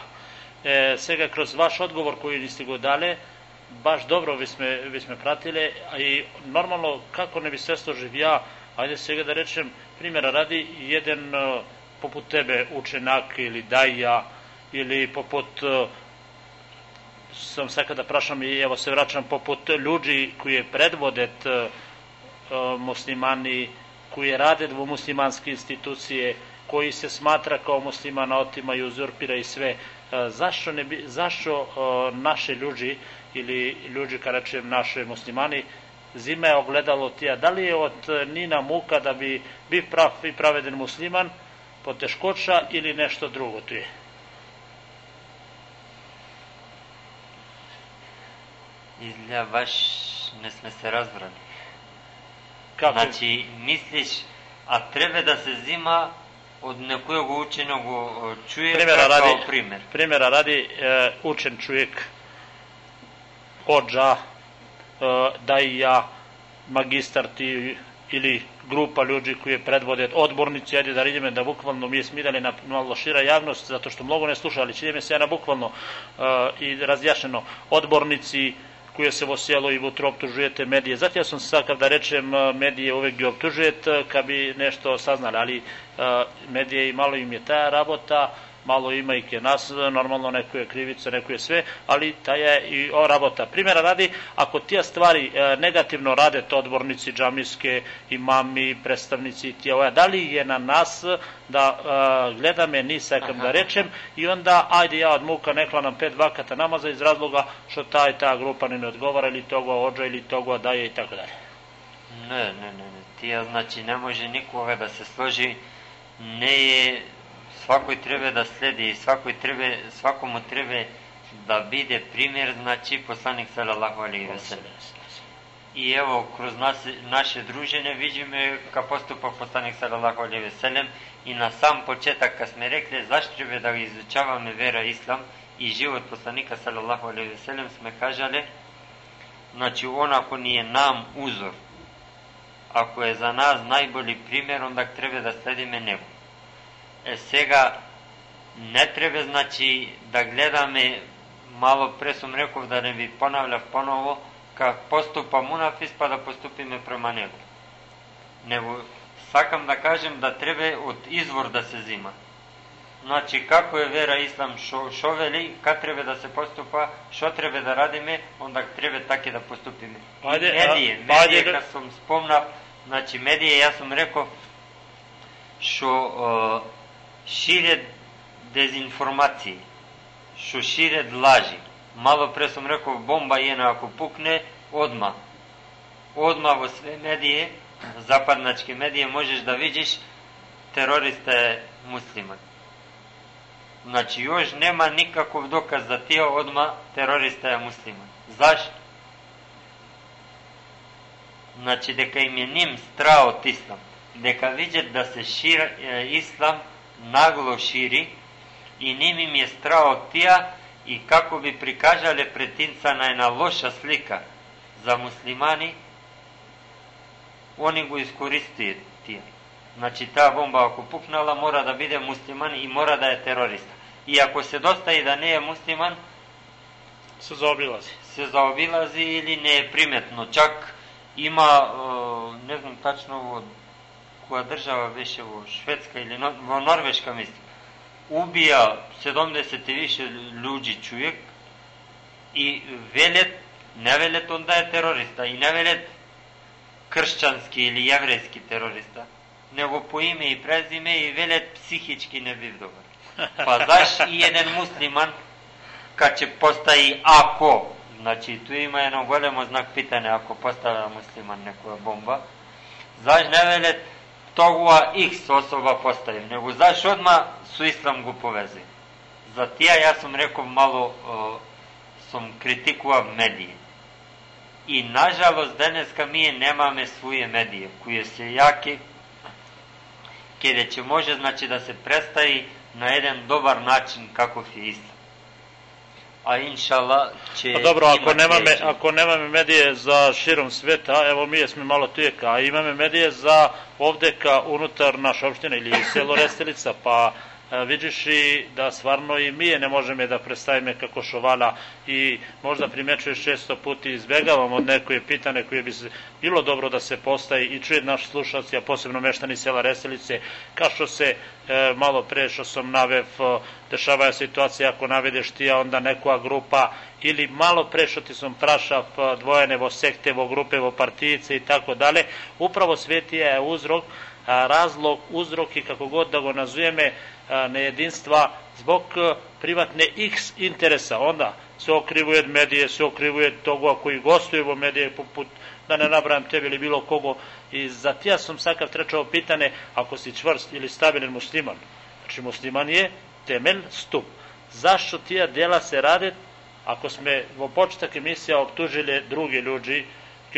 E, сега kroz vaš odgovor koji niste go dale, baš dobro vi sme, vi sme pratile, i normalno kako ne bi sve živija, ajde сега da rečem, primjera radi, jedan e, poput tebe učenak ili daja, ili poput e, sam sada da prašam i evo se vraćam poput ljudi koji je predvodet e, muslimani, koji rade u muslimanske institucije, koji se smatra kao muslimana, i uzurpira i sve. Zašto, ne bi, zašto naše ljudi ili ljudi, kada naše muslimani, zima je ogledalo tija, da li je od Nina muka da bi bi prav i praveden musliman, poteškoća ili nešto drugo tu je? Izgleda baš ne sme se razbrali. Kako? Znači, misliš, a treba da se zima od nekojeg učenog o, čujeka Primjera radi, kao primer. primjera radi e, učen čovjek, ođa, e, daija, magistar ti ili grupa ljudi koji je predvode odbornici, ajde da vidimo da bukvalno mi je smidali na malo šira javnost, zato što mnogo ne sluša, ali čini se ja na bukvalno e, i razjašnjeno odbornici koje se vo sjelo i vutro optužujete medije. Zato ja sam sakav da rečem e, medije uvek gi optužujete kad bi nešto saznali, ali e, medije i malo im je ta rabota, malo ima i ke nas, normalno neko je krivica, neko je sve, ali ta je i o rabota. Primjera radi, ako tija stvari e, negativno rade to odbornici džamijske, imami, predstavnici tija oja, da li je na nas da e, gledame ni sekam da rečem i onda ajde ja od muka nekla nam pet vakata namaza iz razloga što ta i ta grupa ne odgovara ili toga ođa ili toga daje i tako dalje. Ne, ne, ne, ne. Tija znači ne može nikoga da se složi, ne je svakoj treba da sledi i svakoj treba, svakomu treba da bide primjer, znači poslanik sallallahu alaihi ve sellem. I evo, kroz nas, naše družine vidimo ka postupa poslanik sallallahu alaihi ve sellem i na sam početak kad smo rekli zašto treba da izučavamo vera islam i život poslanika sallallahu alaihi ve sellem smo kažali znači on ako nije nam uzor ako je za nas najbolji primjer onda treba da E сега не треба значи да гледаме мало pre sam rekao da ne bi ponavljav ponovo kad postupa munafis pa da postupime prema njegu. nego sakam da kažem da treba od izvor da se zima. Znači, kako je vera islam šo, šo veli, kad treba da se postupa, što treba da radime, onda treba tako da postupime. I Ajde, a- medije, ajde medije, da- kad sam spomnao, znači medije, šire dezinformacije, što šire laži. Malo pre sam rekao, bomba jedna ako pukne, odmah. Odmah vo sve medije, zapadnačke medije, možeš da vidiš terorista je musliman. Znači, još nema nikakov dokaz da tija odmah terorista je musliman. Zašto? Znači, дека im je njim strah od islam. Дека vidjet da se šir, e, islam naglo širi i njim im je strah od tija i kako bi prikažale pretincana jedna loša slika za muslimani, oni го iskoristuje tija. Znači, ta bomba ako puknala mora da bude musliman i mora da je terorista. I ako se dostaje da ne je musliman, Se zaobilazi. se zaobilazi ili ne je primetno. Čak ima, ne znam tačno ovo, koja država беше во Švedska ili no, Norveška mislim, ubija 70 i više ljudi čovjek i velet, ne velet onda je terorista i ne velet kršćanski ili jevrejski terorista, nego po ime i prezime i velet psihički ne bi dobar. Pa zaš i jedan musliman kad će postaji ako, znači tu ima jedno golemo znak pitanja ako postavlja musliman nekoja bomba, zaš ne velet togua x osoba postavi, nego zaš odmah su islam го povezi. За тия ja sam rekao malo uh, sam kritikував медije. I nažalost daneska mi nemame svoje medije, koje se jaki, kjer će može znači da se predstavi na jedan dobar način kako je islam. A inšala će Pa dobro, ako nemame, veći. ako nemame medije za širom sveta, evo mi jesmo malo tujeka, a imame medije za ovde ka unutar naše opštine ili selo Restelica, pa vidiš i da stvarno i mi je ne možemo da predstavime kako šovala i možda primećuješ često put i od nekoje pitane koje bi se bilo dobro da se postaje i čuje naš slušalci, a posebno meštani sela Restelice, kao što se e, malo pre što sam navev, e, dešava situacija ako navedeš ti, a onda nekoja grupa ili malo pre što ti sam prašav e, vo grupe, vo partijice i tako dalje, upravo svetija je uzrok, razlog, uzrok i kako god da go nazujeme nejedinstva zbog privatne x interesa. Onda se okrivuje medije, se okrivuje togo koji gostuje vo medije poput da ne nabrajam tebe ili bilo kogo i za tija sam sakav trečao pitane ako si čvrst ili stabilen musliman. Znači musliman je temelj stup. Zašto tija dela se rade ako sme vo početak emisija optužili drugi ljudi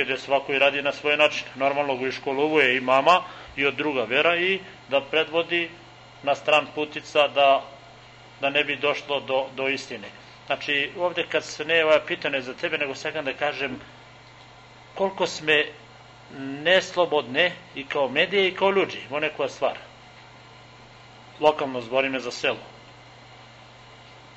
gdje svako i radi na svoj način. Normalno go i školovuje i mama i od druga vera i da predvodi na stran putica da, da ne bi došlo do, do istine. Znači, ovde kad se ne je pitanje za tebe, nego sad da kažem koliko sme neslobodne i kao medije i kao ljudi, vo nekoja stvar. Lokalno zborime za selo.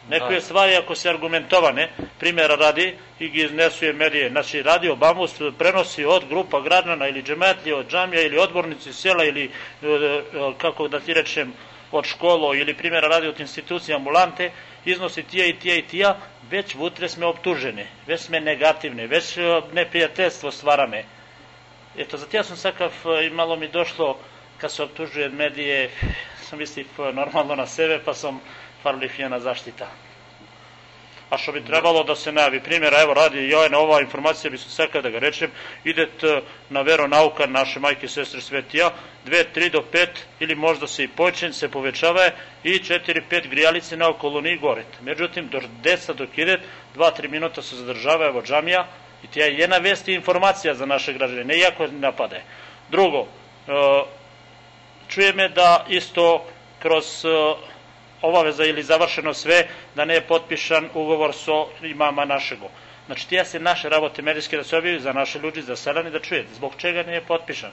Nekoje Da. stvari ako se argumentovane, primjera radi i gi iznesuje medije, znači radio Bamus prenosi od grupa građana ili džemetlije, od džamija ili odbornici sela ili e, e, kako da ti rečem od školo ili primjera radi od institucije ambulante, iznosi tija i tija i tija, već vutre sme optužene, već sme negativne, već e, neprijateljstvo stvarame. Eto, za tija sam sakav i malo mi došlo kad se optužuje medije, sam mislio normalno na sebe, pa sam farlifijena zaštita. A što bi trebalo da se najavi primjera, evo radi joj na ova informacija bi se sekao da ga rečem, idete na veronauka naše majke i sestre Svetija, 2, 3 do 5 ili možda se i počin se povećava i 4, 5 grijalice na okolini gore. Međutim, do deca dok ide, 2, 3 minuta se zadržava evo džamija i tija je jedna vest i informacija za naše građane, ne jako napade. Drugo, e, čuje me da isto kroz e, obaveza ili završeno sve da ne je potpišan ugovor so imama našego. Znači, tija se naše rabote medijske da se objavi za naše ljudi, za selani da čuje. Zbog čega ne je potpišan?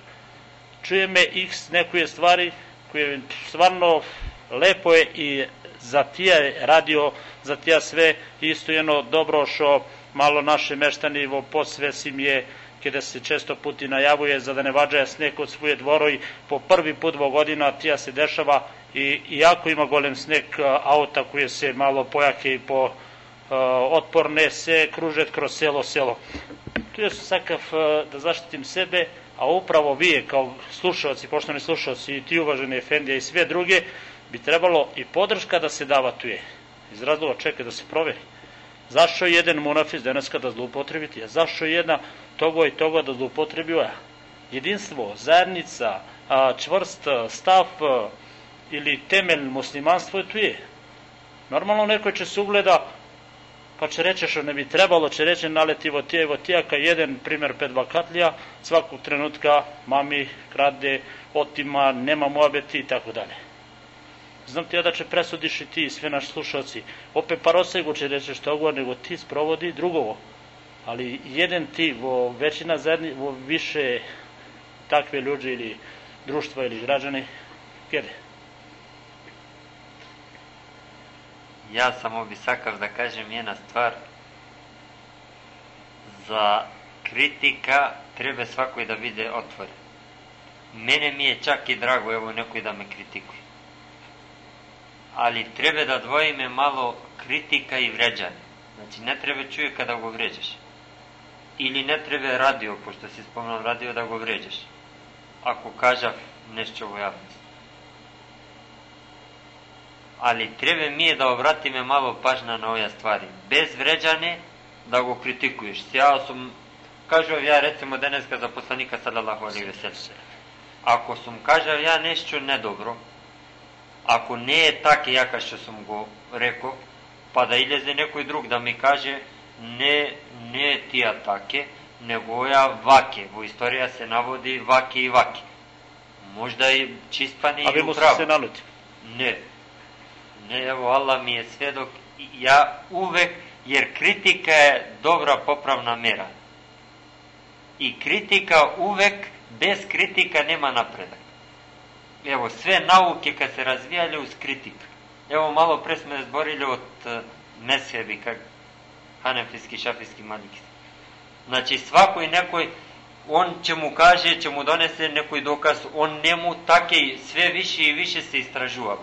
Čuje me x nekuje stvari koje stvarno lepo je i za tija radio, za tija sve isto jedno dobro što malo naše meštani vo posvesim je kada se često puti najavuje za da ne vađaja sneg od svoje dvoro i po prvi put dvo godina tija se dešava i iako ima golem sneg auta koje se malo pojake i po otporne se kruže kroz selo selo. Tu je sakav uh, da zaštitim sebe, a upravo vi je kao slušalci, poštovani slušalci i ti uvaženi Efendija i sve druge, bi trebalo i podrška da se dava tu je. Iz razloga čeka da se proveri. Zašto jedan munafis danas kada zloupotrebiti? A zašto jedna togo i togo da zloupotrebio? Jedinstvo, zajednica, čvrst stav ili temelj muslimanstva tu je. Normalno neko će se ugleda pa će reći što ne bi trebalo, će reći naleti votija i votijaka, jedan primjer pet vakatlija, svakog trenutka mami krade, otima, nema muabeti i tako dalje. Znam ti ja da će presudiš i ti i sve naši slušalci. Opet parosegu će reći što ovo, nego ti sprovodi drugovo. Ali jedan ti, vo većina zajedni, vo više takve ljudi ili društva ili građani, kjede? Ja samo bi sakav da kažem jedna stvar. Za kritika treba svakoj da vide otvore. Mene mi je čak i drago, evo nekoj da me kritikuje ali treba da dvojime malo kritika i vređanje. Znači, ne treba čuje kada go vređaš. Ili ne treba radio, pošto si spomnao radio, da go vređaš. Ako kaža nešto u javnosti. Ali treba mi je da obratime malo pažnja na ove stvari. Bez vređane da go kritikuješ. Ja sam, kažu ja recimo deneska za poslanika sallallahu alaihi ve Ako sam kažao ja nešto nedobro, Ako не е така јака што сум го рекол, па да илезе некој друг да ми каже не, не е тија таке, него ја ваке. Во историја се наводи ваке и ваке. Можда и чиспани и управо. А се налути? Не. Не, ево, Аллах ми е сведок. Ја увек, јер критика е добра поправна мера. И критика увек, без критика нема напредак. Evo, sve nauke kad se razvijali uz kritiku. Evo, malo pre smo zborili od uh, mezhebi, kak hanefijski, šafijski, malikski. Znači, svakoj nekoj, on će mu kaže, će mu donese nekoj dokaz, on njemu take sve više i više se istražuva.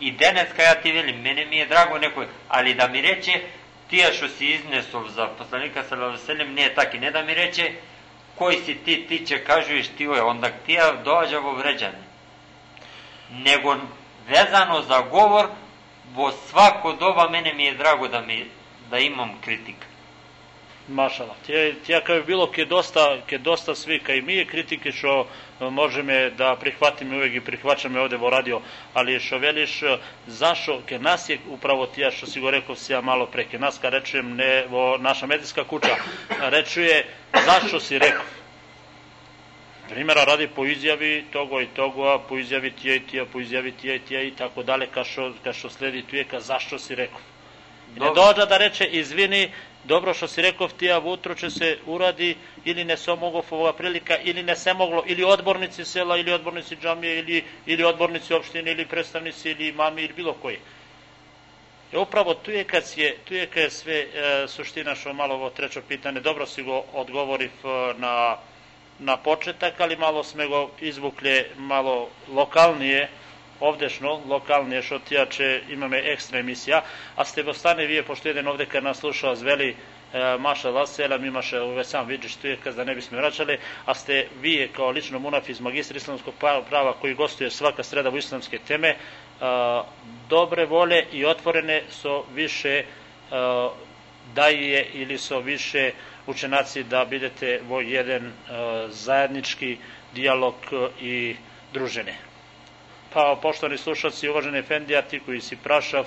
I danas, kad ja ti velim, mene mi je drago nekoj, ali da mi reče, tija što si iznesov za poslanika sallallahu sallam, nije taki, ne da mi reče, koji si ti, ti će kažuješ ti je, onda tija dođa vo vređanje nego vezano za govor, vo svako doba mene mi je drago da, mi, da imam kritika. Mašala. Tija, tija kao je bilo ke dosta, ke dosta svi, kao i mi je kritike što možeme da prihvatim uvek i prihvaćam ovde vo radio, ali što veliš, zašto, ke nas je upravo tija što si go rekao si ja malo pre, ke nas ka rečujem, ne, vo naša medijska kuća, rečuje zašto si rekao, primjera radi po izjavi togo i togo, po izjavi tija i tija, po izjavi tija i tija i tako dalje, ka što, ka što sledi tu je, ka zašto si rekao. Ne dođa da reče, izvini, dobro što si rekao, tija vutro će se uradi, ili ne se ova prilika, ili ne se moglo, ili odbornici sela, ili odbornici džamije, ili, ili odbornici opštine, ili predstavnici, ili mami, ili bilo koji. I upravo tu je kad je, tu je kad je sve e, suština što malo ovo treće pitanje, dobro si go odgovoriv na na početak, ali malo sme go izvukli malo lokalnije, ovdešno, lokalnije, što tijače imame ekstra emisija, a ste ostane vije, pošto jedan ovde kad nas slušao zveli e, Maša Laselam, imaše ove sam vidiš tu je da ne bismo vraćali, a ste vi kao lično munafiz magistra islamskog prava koji gostuje svaka sreda u islamske teme, e, dobre vole i otvorene su više e, daje ili su više učenaci da bidete vo jedan uh, zajednički dijalog i druženje. Pa, poštovani slušalci, uvaženi Efendija, ti koji si prašav,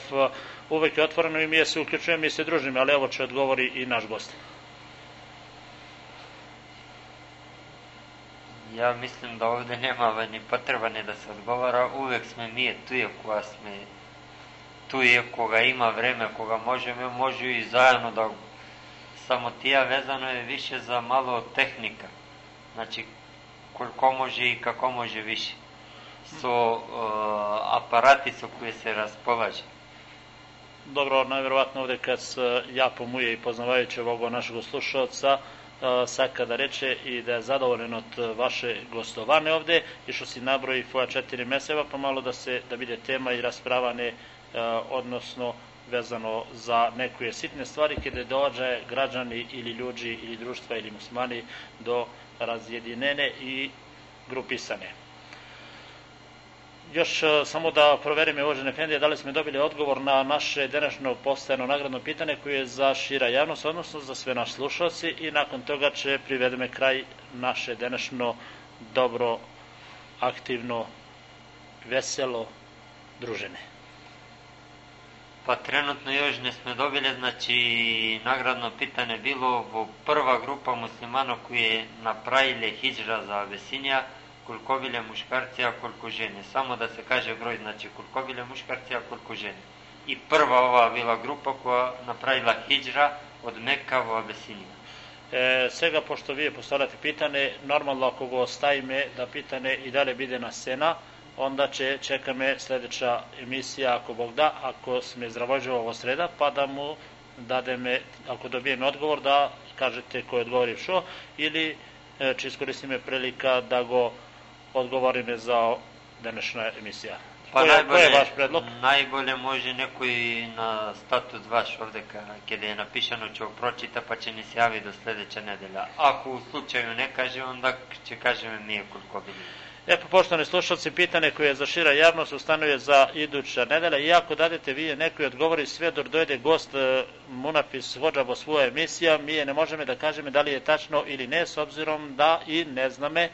uvek je otvoreno i mi je se uključujem i se družim, ali evo će odgovori i naš gost. Ja mislim da ovde nema ni potreba ni da se odgovara, uvek sme mi tu je koja sme tu je koga ima vreme, koga možemo, može i zajedno da samo tija vezano je više za malo tehnika. Znači, koliko može i kako može više. Su uh, aparati su koje se raspolaže. Dobro, najverovatno ovde kad ja pomuje i poznavajući ovog našeg slušalca, Saka da reče i da je zadovoljen od vaše gostovane ovde i što si nabroji tvoja četiri meseva pa malo da se da vide tema i raspravane odnosno vezano za neke sitne stvari kada dođe građani ili ljudi ili društva ili musmani do razjedinene i grupisane. Još e, samo da proverime, uvažene Fendije, da li smo dobili odgovor na naše današnjo postajeno nagradno pitanje koje je za šira javnost, odnosno za sve naš slušalci i nakon toga će privedeme kraj naše današnjo dobro, aktivno, veselo druženje. Pa trenutno još ne smo dobili, znači nagradno pitanje bilo ovo prva grupa muslimana koji je napravili hijđra za Abesinija, koliko muškarci, a koliko žene. Samo da se kaže broj, znači koliko muškarci, a koliko žene. I prva ova bila grupa koja napravila hijđra od Mekka u Abesiniju. E, pošto vi postavljate pitanje, normalno ako go ostavime da pitanje i dalje bide na scena, onda će, čeka me sledeća emisija, ako Bog da, ako se me zdravođava ovo sreda, pa da mu dade me, ako dobijem odgovor, da kažete ko je odgovorio što, ili će iskoristime prilika da go odgovorime za današnja emisija. Pa Koje, najbolje, koji je vaš predlog? Najbolje može neko i na status vaš ovde kada je napisano će pročita pa će ni se javi do sledeća nedelja. Ako u slučaju ne kaže, onda će kažem mi koliko bi E pa poštovani slušalci, pitanje koje je za šira javnost ustanuje za iduća nedelja. Iako dadete vi neki odgovori sve dok dojde gost e, Munapis vođa svoja emisija, mi je ne možemo da kažemo da li je tačno ili ne, s obzirom da i ne zname e,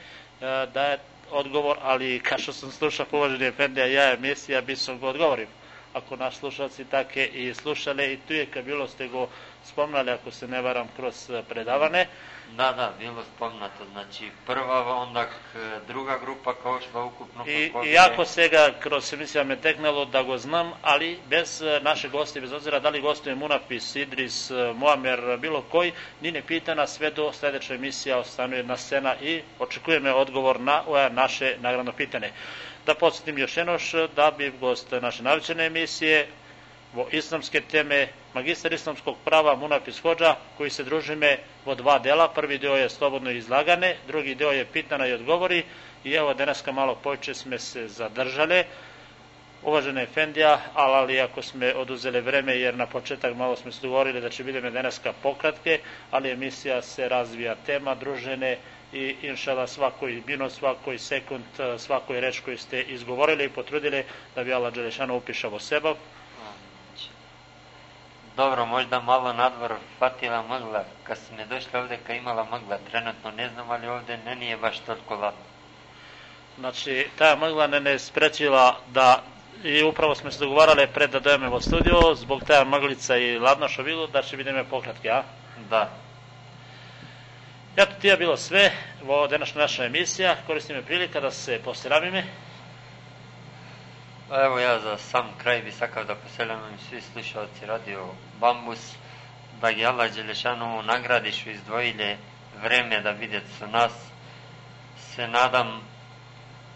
da je odgovor, ali kao što sam slušao považeni Efendija, ja emisija, bi sam go odgovorim. Ako naš slušalci take i slušale i tu je kad bilo ste go spomnali, ako se ne varam, kroz predavane, Da, da, bilo spomnato. Znači, prva, onda druga grupa kao što ukupno... I, iako se ga kroz emisija me teknalo da go znam, ali bez naše goste, bez obzira da li gostuje Munapis, Idris, Muamer, bilo koji, ni ne pita nas sve do sledeća emisija ostanuje na scena i očekujeme odgovor na ove naše nagradno pitanje. Da podsjetim još jednoš da bi gost naše navičene emisije islamske teme, magistar islamskog prava Munafis Hođa, koji se družime vo dva dela. Prvi deo je slobodno izlagane, drugi deo je pitana i odgovori. I evo, denaska malo poče sme se zadržale. Uvažene Efendija, ali ako sme oduzele vreme, jer na početak malo smo se dogovorili da će budeme denaska pokratke, ali emisija se razvija tema družene i inšala svakoj minut, svakoj sekund, svakoj reč koju ste izgovorili i potrudili da bi Allah Đelešanu upišao seba, Dobro, možda malo nadvor patila magla. Kad smo došli ovde, kad imala magla, trenutno ne znam, ali ovde ne nije baš toliko ladno. Znači, ta magla ne ne sprečila da i upravo smo se dogovarali pred da dojeme u studio, zbog ta maglica i ladno što bilo, da će vidimo pokratke, a? Da. Eto, ti je bilo sve, ovo današnja naša emisija, koristim je prilika da se poseravime. Evo ja za sam kraj bi sakao da poselam svi slušalci radio Bambus, da gi Allah Đelešanu nagradi što izdvojile vreme da vidjet su nas. Se nadam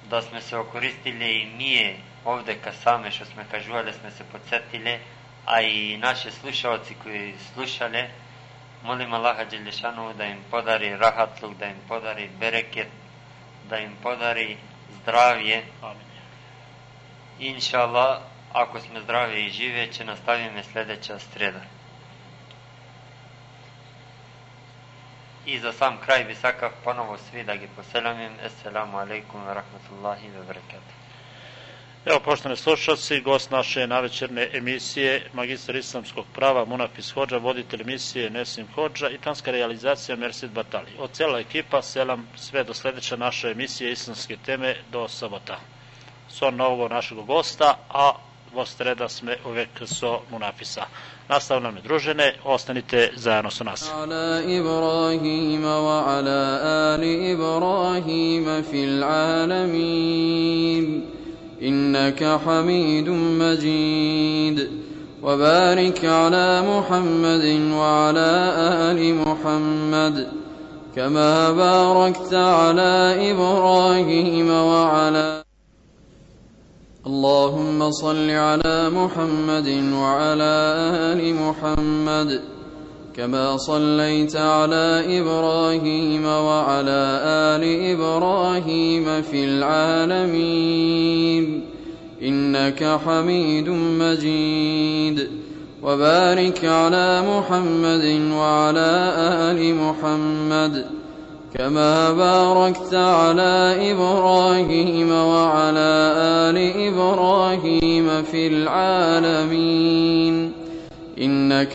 da smo se okoristili i mije ovde ka same što smo kažuvali, smo se podsjetili, a i naše slušalci koji slušale, molim Allaha Đelešanu da im podari rahatluk, da im podari bereket, da im podari zdravje. Amin. Inša Allah, ako smo zdravi i žive, će nastavime sledeća sreda. I za sam kraj bi sakav ponovo svi da gi poselamim. Assalamu alaikum wa rahmatullahi wa barakatuh. Evo, poštovane slušalci, gost naše navečerne emisije, magistar islamskog prava Munafis Hođa, voditelj emisije Nesim Hođa i tanska realizacija Mersid Batali. Od cela ekipa selam sve do sledeće naše emisije islamske teme do sabota. so novo našeg gosta, a posreda sme uvek so Munafisa. Nastavljamo nam družene, ostanite zajedno sa nas. Ala إنك حميد مجيد وبارك على محمد وعلى آل محمد كما باركت على إبراهيم وعلى اللهم صل على محمد وعلى آل محمد كما صليت على إبراهيم وعلى آل إبراهيم في العالمين. إنك حميد مجيد. وبارك على محمد وعلى آل محمد. كما باركت على إبراهيم وعلى آل إبراهيم في العالمين. إنك